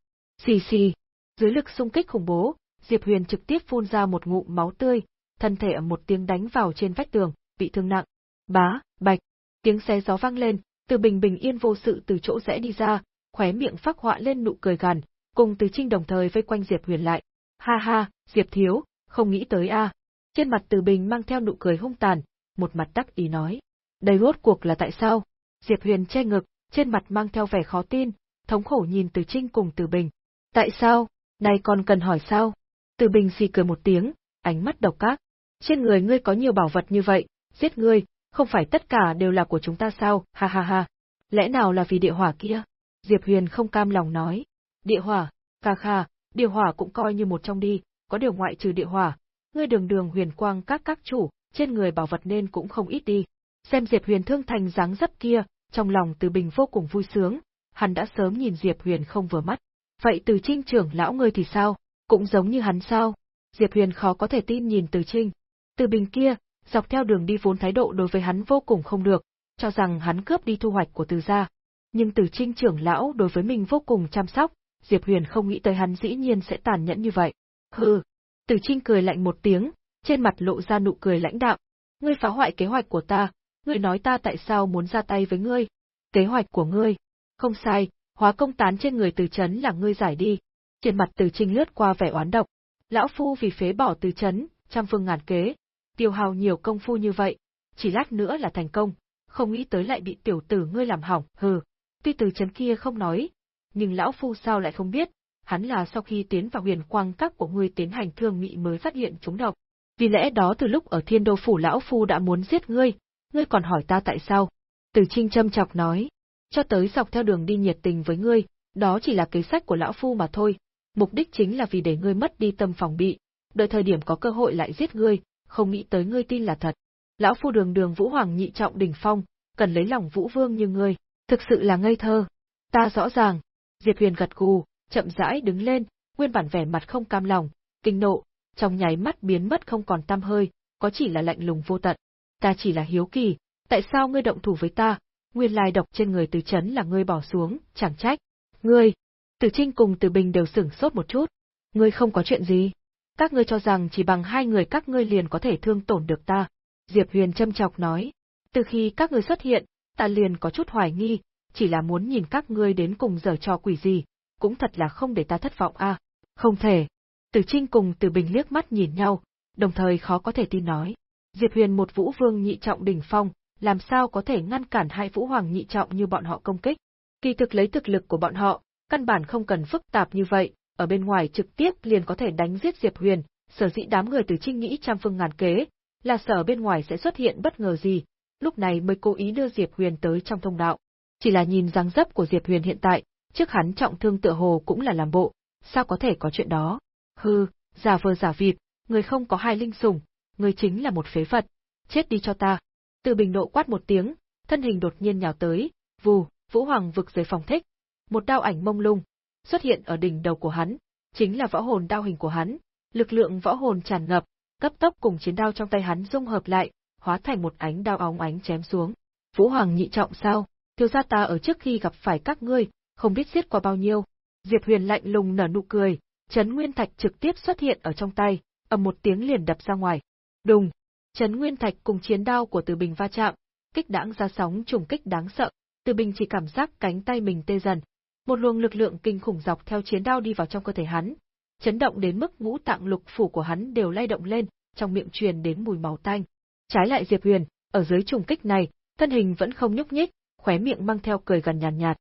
Xì xì. Dưới lực xung kích khủng bố, Diệp Huyền trực tiếp phun ra một ngụm máu tươi, thân thể ở một tiếng đánh vào trên vách tường, bị thương nặng. Bá, bạch. Tiếng xé gió vang lên, Từ Bình bình yên vô sự từ chỗ rẽ đi ra, khóe miệng phác họa lên nụ cười gằn, cùng Từ Trinh đồng thời vây quanh Diệp Huyền lại. Ha ha, Diệp thiếu, không nghĩ tới a. Trên mặt Từ Bình mang theo nụ cười hung tàn, một mặt đắc ý nói. Đây rốt cuộc là tại sao? Diệp Huyền che ngực, trên mặt mang theo vẻ khó tin, thống khổ nhìn Từ Trinh cùng Từ Bình. Tại sao? Này còn cần hỏi sao? Từ Bình xì cười một tiếng, ánh mắt độc ác. Trên người ngươi có nhiều bảo vật như vậy, giết ngươi, không phải tất cả đều là của chúng ta sao, ha ha ha. Lẽ nào là vì địa hỏa kia? Diệp Huyền không cam lòng nói. Địa hỏa, kha kha, địa hỏa cũng coi như một trong đi, có điều ngoại trừ địa hỏa, ngươi đường đường huyền quang các các chủ, trên người bảo vật nên cũng không ít đi. Xem Diệp Huyền thương thành dáng dấp kia, trong lòng Từ Bình vô cùng vui sướng, hắn đã sớm nhìn Diệp Huyền không vừa mắt. Vậy Từ Trinh trưởng lão ngươi thì sao, cũng giống như hắn sao? Diệp Huyền khó có thể tin nhìn Từ Trinh. Từ Bình kia, dọc theo đường đi vốn thái độ đối với hắn vô cùng không được, cho rằng hắn cướp đi thu hoạch của Từ gia. Nhưng Từ Trinh trưởng lão đối với mình vô cùng chăm sóc, Diệp Huyền không nghĩ tới hắn dĩ nhiên sẽ tàn nhẫn như vậy. Hừ. Từ Trinh cười lạnh một tiếng, trên mặt lộ ra nụ cười lãnh đạm. Ngươi phá hoại kế hoạch của ta, ngươi nói ta tại sao muốn ra tay với ngươi? Kế hoạch của ngươi. Không sai, hóa công tán trên người từ chấn là ngươi giải đi. Trên mặt từ Trinh lướt qua vẻ oán độc. Lão phu vì phế bỏ từ chấn, trăm phương ngàn kế, tiêu hao nhiều công phu như vậy, chỉ lát nữa là thành công, không nghĩ tới lại bị tiểu tử ngươi làm hỏng, hừ. Tuy từ chấn kia không nói, nhưng lão phu sao lại không biết, hắn là sau khi tiến vào huyền quang các của ngươi tiến hành thương nghị mới phát hiện chúng độc. Vì lẽ đó từ lúc ở thiên đô phủ lão phu đã muốn giết ngươi, ngươi còn hỏi ta tại sao? Từ Trinh châm chọc nói, cho tới dọc theo đường đi nhiệt tình với ngươi, đó chỉ là kế sách của lão phu mà thôi, mục đích chính là vì để ngươi mất đi tâm phòng bị, đợi thời điểm có cơ hội lại giết ngươi, không nghĩ tới ngươi tin là thật. Lão phu đường đường vũ hoàng nhị trọng đỉnh phong, cần lấy lòng vũ vương như ngươi, thực sự là ngây thơ. Ta rõ ràng. Diệp Huyền gật gù, chậm rãi đứng lên, nguyên bản vẻ mặt không cam lòng, kinh nộ, trong nháy mắt biến mất không còn tăm hơi, có chỉ là lạnh lùng vô tận. Ta chỉ là hiếu kỳ, tại sao ngươi động thủ với ta? Nguyên lai độc trên người Từ Chấn là ngươi bỏ xuống, chẳng trách. Ngươi, Từ Trinh cùng Từ Bình đều sửng sốt một chút. Ngươi không có chuyện gì? Các ngươi cho rằng chỉ bằng hai người các ngươi liền có thể thương tổn được ta. Diệp Huyền châm chọc nói. Từ khi các ngươi xuất hiện, ta liền có chút hoài nghi, chỉ là muốn nhìn các ngươi đến cùng giờ trò quỷ gì, cũng thật là không để ta thất vọng a. Không thể, Từ Trinh cùng Từ Bình liếc mắt nhìn nhau, đồng thời khó có thể tin nói. Diệp Huyền một vũ vương nhị trọng đỉnh phong, làm sao có thể ngăn cản hai vũ hoàng nhị trọng như bọn họ công kích. Kỳ thực lấy thực lực của bọn họ, căn bản không cần phức tạp như vậy, ở bên ngoài trực tiếp liền có thể đánh giết Diệp Huyền, sở dĩ đám người từ trinh nghĩ trăm phương ngàn kế, là sở bên ngoài sẽ xuất hiện bất ngờ gì, lúc này mới cố ý đưa Diệp Huyền tới trong thông đạo. Chỉ là nhìn dáng dấp của Diệp Huyền hiện tại, trước hắn trọng thương tựa hồ cũng là làm bộ, sao có thể có chuyện đó? Hừ, giả vờ giả vịt, người không có hai linh sủng, người chính là một phế vật, chết đi cho ta. Từ bình độ quát một tiếng, thân hình đột nhiên nhào tới, vù, Vũ Hoàng vực dưới phòng thích. Một đao ảnh mông lung, xuất hiện ở đỉnh đầu của hắn, chính là võ hồn đao hình của hắn, lực lượng võ hồn tràn ngập, cấp tốc cùng chiến đao trong tay hắn dung hợp lại, hóa thành một ánh đao óng ánh chém xuống. Vũ Hoàng nhị trọng sao? Thiếu gia ta ở trước khi gặp phải các ngươi, không biết giết qua bao nhiêu. Diệp Huyền lạnh lùng nở nụ cười, chấn nguyên thạch trực tiếp xuất hiện ở trong tay, ầm một tiếng liền đập ra ngoài. Đùng, chấn nguyên thạch cùng chiến đao của Từ Bình va chạm, kích đãng ra sóng trùng kích đáng sợ. Từ Bình chỉ cảm giác cánh tay mình tê dần, một luồng lực lượng kinh khủng dọc theo chiến đao đi vào trong cơ thể hắn, chấn động đến mức ngũ tạng lục phủ của hắn đều lay động lên, trong miệng truyền đến mùi máu tanh. Trái lại Diệp Huyền, ở dưới trùng kích này, thân hình vẫn không nhúc nhích, khóe miệng mang theo cười gần nhàn nhạt, nhạt.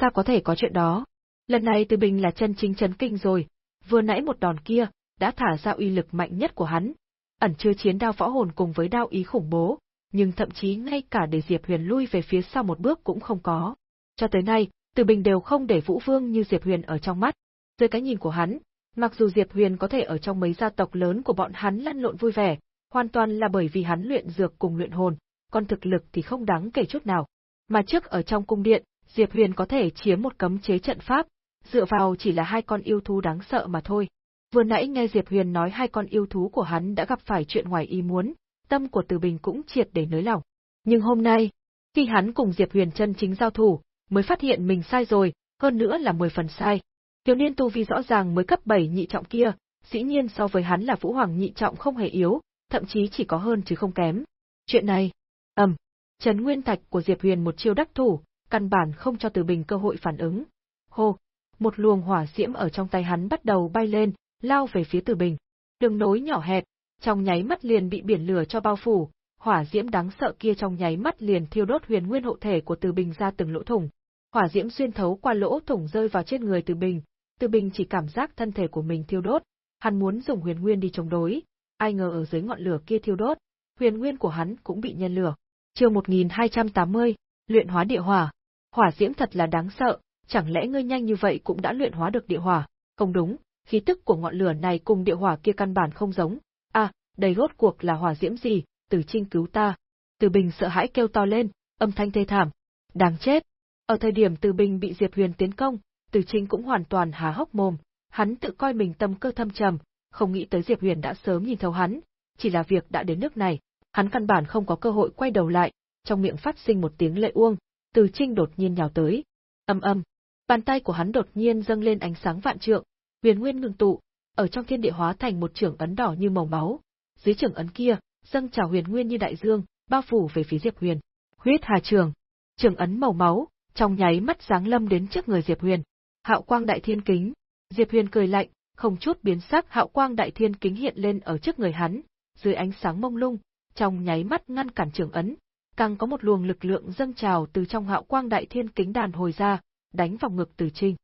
Sao có thể có chuyện đó? Lần này Từ Bình là chân chính chấn kinh rồi, vừa nãy một đòn kia, đã thả ra uy lực mạnh nhất của hắn, ẩn chứa chiến đao võ hồn cùng với đao ý khủng bố, nhưng thậm chí ngay cả để Diệp Huyền lui về phía sau một bước cũng không có. Cho tới nay, Từ Bình đều không để Vũ Vương như Diệp Huyền ở trong mắt. Dưới cái nhìn của hắn, mặc dù Diệp Huyền có thể ở trong mấy gia tộc lớn của bọn hắn lăn lộn vui vẻ, hoàn toàn là bởi vì hắn luyện dược cùng luyện hồn, còn thực lực thì không đáng kể chút nào. Mà trước ở trong cung điện, Diệp Huyền có thể chiếm một cấm chế trận pháp, dựa vào chỉ là hai con yêu thú đáng sợ mà thôi. Vừa nãy nghe Diệp Huyền nói hai con yêu thú của hắn đã gặp phải chuyện ngoài ý muốn, tâm của Từ Bình cũng triệt để nới lỏng. Nhưng hôm nay, khi hắn cùng Diệp Huyền chân chính giao thủ, mới phát hiện mình sai rồi, hơn nữa là 10 phần sai. Thiếu niên tu vi rõ ràng mới cấp 7 nhị trọng kia, dĩ nhiên so với hắn là Vũ Hoàng nhị trọng không hề yếu, thậm chí chỉ có hơn chứ không kém. Chuyện này, ầm, Trấn Nguyên Thạch của Diệp Huyền một chiêu đắc thủ, căn bản không cho Từ Bình cơ hội phản ứng. Hô, một luồng hỏa diễm ở trong tay hắn bắt đầu bay lên, lao về phía Từ Bình. Đường nối nhỏ hẹp, trong nháy mắt liền bị biển lửa cho bao phủ, hỏa diễm đáng sợ kia trong nháy mắt liền thiêu đốt huyền nguyên hộ thể của Từ Bình ra từng lỗ thủng. Hỏa diễm xuyên thấu qua lỗ thủng rơi vào trên người Từ Bình, Từ Bình chỉ cảm giác thân thể của mình thiêu đốt, hắn muốn dùng huyền nguyên đi chống đối, ai ngờ ở dưới ngọn lửa kia thiêu đốt, huyền nguyên của hắn cũng bị nhân lửa. Chương 1280, luyện hóa địa hỏa. Hỏa diễm thật là đáng sợ, chẳng lẽ ngươi nhanh như vậy cũng đã luyện hóa được địa hỏa? Không đúng, khí tức của ngọn lửa này cùng địa hỏa kia căn bản không giống. À, đây rốt cuộc là hỏa diễm gì? Từ Trinh cứu ta. Từ Bình sợ hãi kêu to lên, âm thanh thê thảm. Đáng chết. Ở thời điểm Từ Bình bị Diệp Huyền tiến công, Từ Trinh cũng hoàn toàn há hốc mồm, hắn tự coi mình tâm cơ thâm trầm, không nghĩ tới Diệp Huyền đã sớm nhìn thấu hắn, chỉ là việc đã đến nước này, hắn căn bản không có cơ hội quay đầu lại, trong miệng phát sinh một tiếng lệ uông, Từ Trinh đột nhiên nhào tới. Âm âm, bàn tay của hắn đột nhiên dâng lên ánh sáng vạn trượng, huyền nguyên ngừng tụ, ở trong thiên địa hóa thành một trường ấn đỏ như màu máu. Dưới trường ấn kia, dâng trào huyền nguyên như đại dương, bao phủ về phía Diệp Huyền. Huyết Hà Trường, trường ấn màu máu, trong nháy mắt sáng lâm đến trước người Diệp Huyền. Hạo quang đại thiên kính. Diệp Huyền cười lạnh, không chút biến sắc hạo quang đại thiên kính hiện lên ở trước người hắn, dưới ánh sáng mông lung, trong nháy mắt ngăn cản trưởng ấn, càng có một luồng lực lượng dâng trào từ trong hạo quang đại thiên kính đàn hồi ra, đánh vào ngực Từ Trinh.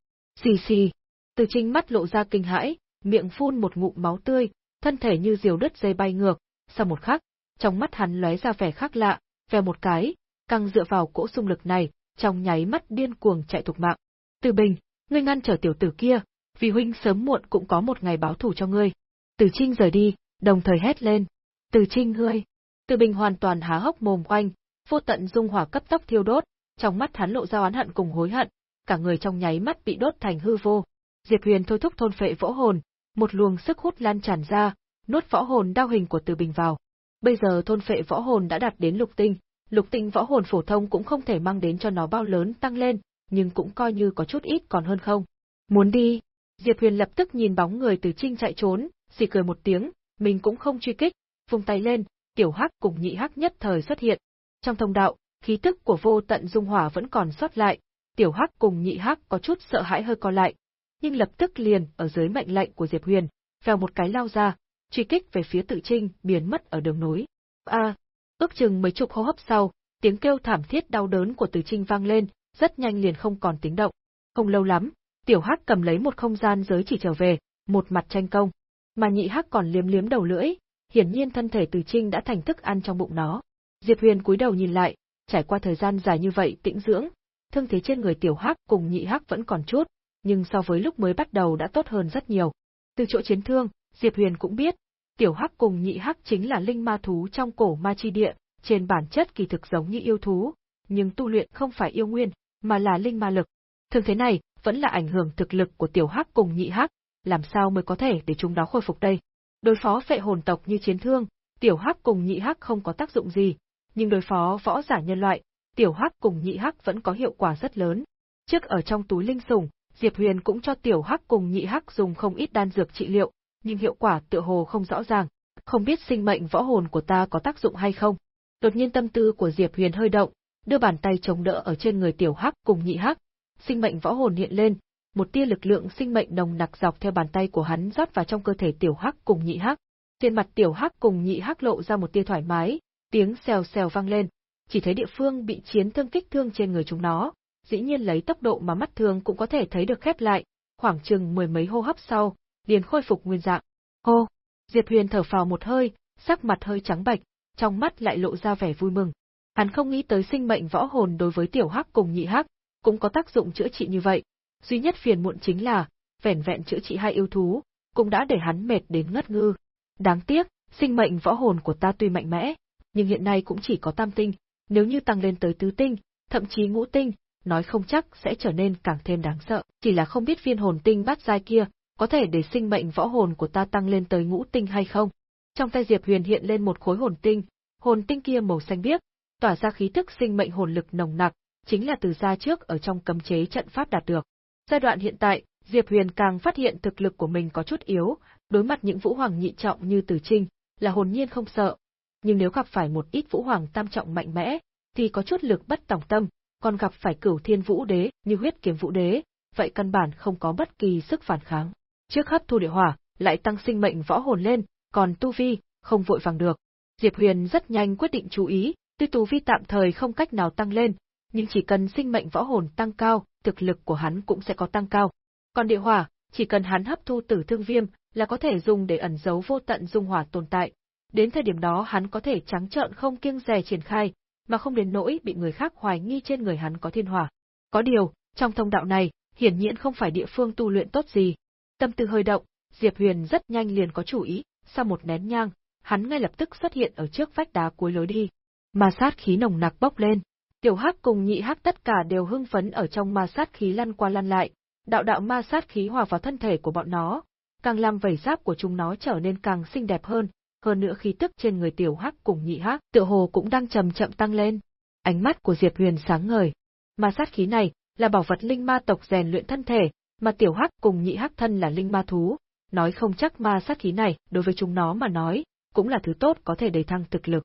Xì xì, Từ Trinh mắt lộ ra kinh hãi, miệng phun một ngụm máu tươi, thân thể như diều đứt dây bay ngược, sau một khắc, trong mắt hắn lóe ra vẻ khác lạ, về một cái, càng dựa vào cỗ xung lực này, trong nháy mắt điên cuồng chạy thục mạng. Từ Bình, ngươi ngăn trở tiểu tử kia, vì huynh sớm muộn cũng có một ngày báo thù cho ngươi. Từ Trinh rời đi, đồng thời hét lên. Từ Trinh ngươi. Từ Bình hoàn toàn há hốc mồm quanh, vô tận dung hỏa cấp tốc thiêu đốt, trong mắt hắn lộ ra oán hận cùng hối hận, cả người trong nháy mắt bị đốt thành hư vô. Diệp Huyền thôi thúc thôn phệ võ hồn, một luồng sức hút lan tràn ra, nuốt võ hồn đao hình của Từ Bình vào. Bây giờ thôn phệ võ hồn đã đạt đến lục tinh, lục tinh võ hồn phổ thông cũng không thể mang đến cho nó bao lớn tăng lên, nhưng cũng coi như có chút ít còn hơn không. Muốn đi, Diệp Huyền lập tức nhìn bóng người từ trinh chạy trốn, xì cười một tiếng, mình cũng không truy kích, vung tay lên, tiểu hắc cùng nhị hắc nhất thời xuất hiện. Trong thông đạo, khí tức của vô tận dung hỏa vẫn còn sót lại, tiểu hắc cùng nhị hắc có chút sợ hãi hơi co lại, nhưng lập tức liền ở dưới mệnh lệnh của Diệp Huyền, vèo một cái lao ra, truy kích về phía Tự Trinh, biến mất ở đường núi. A, ước chừng mấy chục hô hấp sau, tiếng kêu thảm thiết đau đớn của Từ Trinh vang lên, rất nhanh liền không còn tiếng động. Không lâu lắm, Tiểu Hắc cầm lấy một không gian giới chỉ trở về, một mặt tranh công, mà Nhị Hắc còn liếm liếm đầu lưỡi, hiển nhiên thân thể Từ Trinh đã thành thức ăn trong bụng nó. Diệp Huyền cúi đầu nhìn lại, trải qua thời gian dài như vậy tĩnh dưỡng, thương thế trên người Tiểu Hắc cùng Nhị Hắc vẫn còn chút, nhưng so với lúc mới bắt đầu đã tốt hơn rất nhiều. Từ chỗ chiến thương, Diệp Huyền cũng biết, Tiểu Hắc cùng Nhị Hắc chính là linh ma thú trong cổ ma chi địa, trên bản chất kỳ thực giống như yêu thú, nhưng tu luyện không phải yêu nguyên, mà là linh ma lực. Thương thế này vẫn là ảnh hưởng thực lực của Tiểu Hắc cùng Nhị Hắc, làm sao mới có thể để chúng đó khôi phục đây? Đối phó phệ hồn tộc như chiến thương, Tiểu Hắc cùng Nhị Hắc không có tác dụng gì, nhưng đối phó võ giả nhân loại, Tiểu Hắc cùng Nhị Hắc vẫn có hiệu quả rất lớn. Trước ở trong túi linh sủng, Diệp Huyền cũng cho Tiểu Hắc cùng Nhị Hắc dùng không ít đan dược trị liệu, nhưng hiệu quả tựa hồ không rõ ràng, không biết sinh mệnh võ hồn của ta có tác dụng hay không. Đột nhiên tâm tư của Diệp Huyền hơi động, đưa bàn tay chống đỡ ở trên người Tiểu Hắc cùng Nhị Hắc, sinh mệnh võ hồn hiện lên, một tia lực lượng sinh mệnh nồng nặc dọc theo bàn tay của hắn rót vào trong cơ thể Tiểu Hắc cùng Nhị Hắc. Trên mặt Tiểu Hắc cùng Nhị Hắc lộ ra một tia thoải mái, tiếng xèo xèo vang lên, chỉ thấy địa phương bị chiến thương kích thương trên người chúng nó, dĩ nhiên lấy tốc độ mà mắt thường cũng có thể thấy được khép lại, khoảng chừng mười mấy hô hấp sau, liền khôi phục nguyên dạng. Hô! Diệp Huyền thở phào một hơi, sắc mặt hơi trắng bệch, trong mắt lại lộ ra vẻ vui mừng. Hắn không nghĩ tới sinh mệnh võ hồn đối với tiểu hắc cùng nhị hắc, cũng có tác dụng chữa trị như vậy. Duy nhất phiền muộn chính là, vẻn vẹn chữa trị hai yêu thú, cũng đã để hắn mệt đến ngất ngư. Đáng tiếc, sinh mệnh võ hồn của ta tuy mạnh mẽ, nhưng hiện nay cũng chỉ có tam tinh, nếu như tăng lên tới tứ tinh, thậm chí ngũ tinh, nói không chắc sẽ trở nên càng thêm đáng sợ. Chỉ là không biết viên hồn tinh bát giai kia, có thể để sinh mệnh võ hồn của ta tăng lên tới ngũ tinh hay không? Trong tay Diệp Huyền hiện lên một khối hồn tinh, hồn tinh kia màu xanh biếc, tỏa ra khí tức sinh mệnh hồn lực nồng nặc, chính là từ gia trước ở trong cấm chế trận pháp đạt được. Giai đoạn hiện tại, Diệp Huyền càng phát hiện thực lực của mình có chút yếu, đối mặt những vũ hoàng nhị trọng như Tử Trinh, là hồn nhiên không sợ. Nhưng nếu gặp phải một ít vũ hoàng tam trọng mạnh mẽ, thì có chút lực bất tòng tâm, còn gặp phải cửu thiên vũ đế như huyết kiếm vũ đế, vậy căn bản không có bất kỳ sức phản kháng. Trước hấp thu địa hỏa, lại tăng sinh mệnh võ hồn lên, còn tu vi, không vội vàng được. Diệp Huyền rất nhanh quyết định chú ý, tuy tu vi tạm thời không cách nào tăng lên, nhưng chỉ cần sinh mệnh võ hồn tăng cao, thực lực của hắn cũng sẽ có tăng cao. Còn địa hỏa, chỉ cần hắn hấp thu tử thương viêm, là có thể dùng để ẩn giấu vô tận dung hỏa tồn tại. Đến thời điểm đó hắn có thể trắng trợn không kiêng dè triển khai, mà không đến nỗi bị người khác hoài nghi trên người hắn có thiên hỏa. Có điều, trong thông đạo này, hiển nhiên không phải địa phương tu luyện tốt gì, Tâm tư hơi động, Diệp Huyền rất nhanh liền có chủ ý, sau một nén nhang, hắn ngay lập tức xuất hiện ở trước vách đá cuối lối đi. mà sát khí nồng nặc bốc lên, tiểu hắc cùng nhị hắc tất cả đều hưng phấn ở trong ma sát khí lăn qua lăn lại, đạo đạo ma sát khí hòa vào thân thể của bọn nó, càng làm vảy giáp của chúng nó trở nên càng xinh đẹp hơn, hơn nữa khí tức trên người tiểu hắc cùng nhị hắc tựa hồ cũng đang chậm chậm tăng lên. Ánh mắt của Diệp Huyền sáng ngời. Ma sát khí này là bảo vật linh ma tộc rèn luyện thân thể, mà tiểu hắc cùng nhị hắc thân là linh ma thú, nói không chắc ma sát khí này đối với chúng nó mà nói, cũng là thứ tốt có thể đầy thăng thực lực.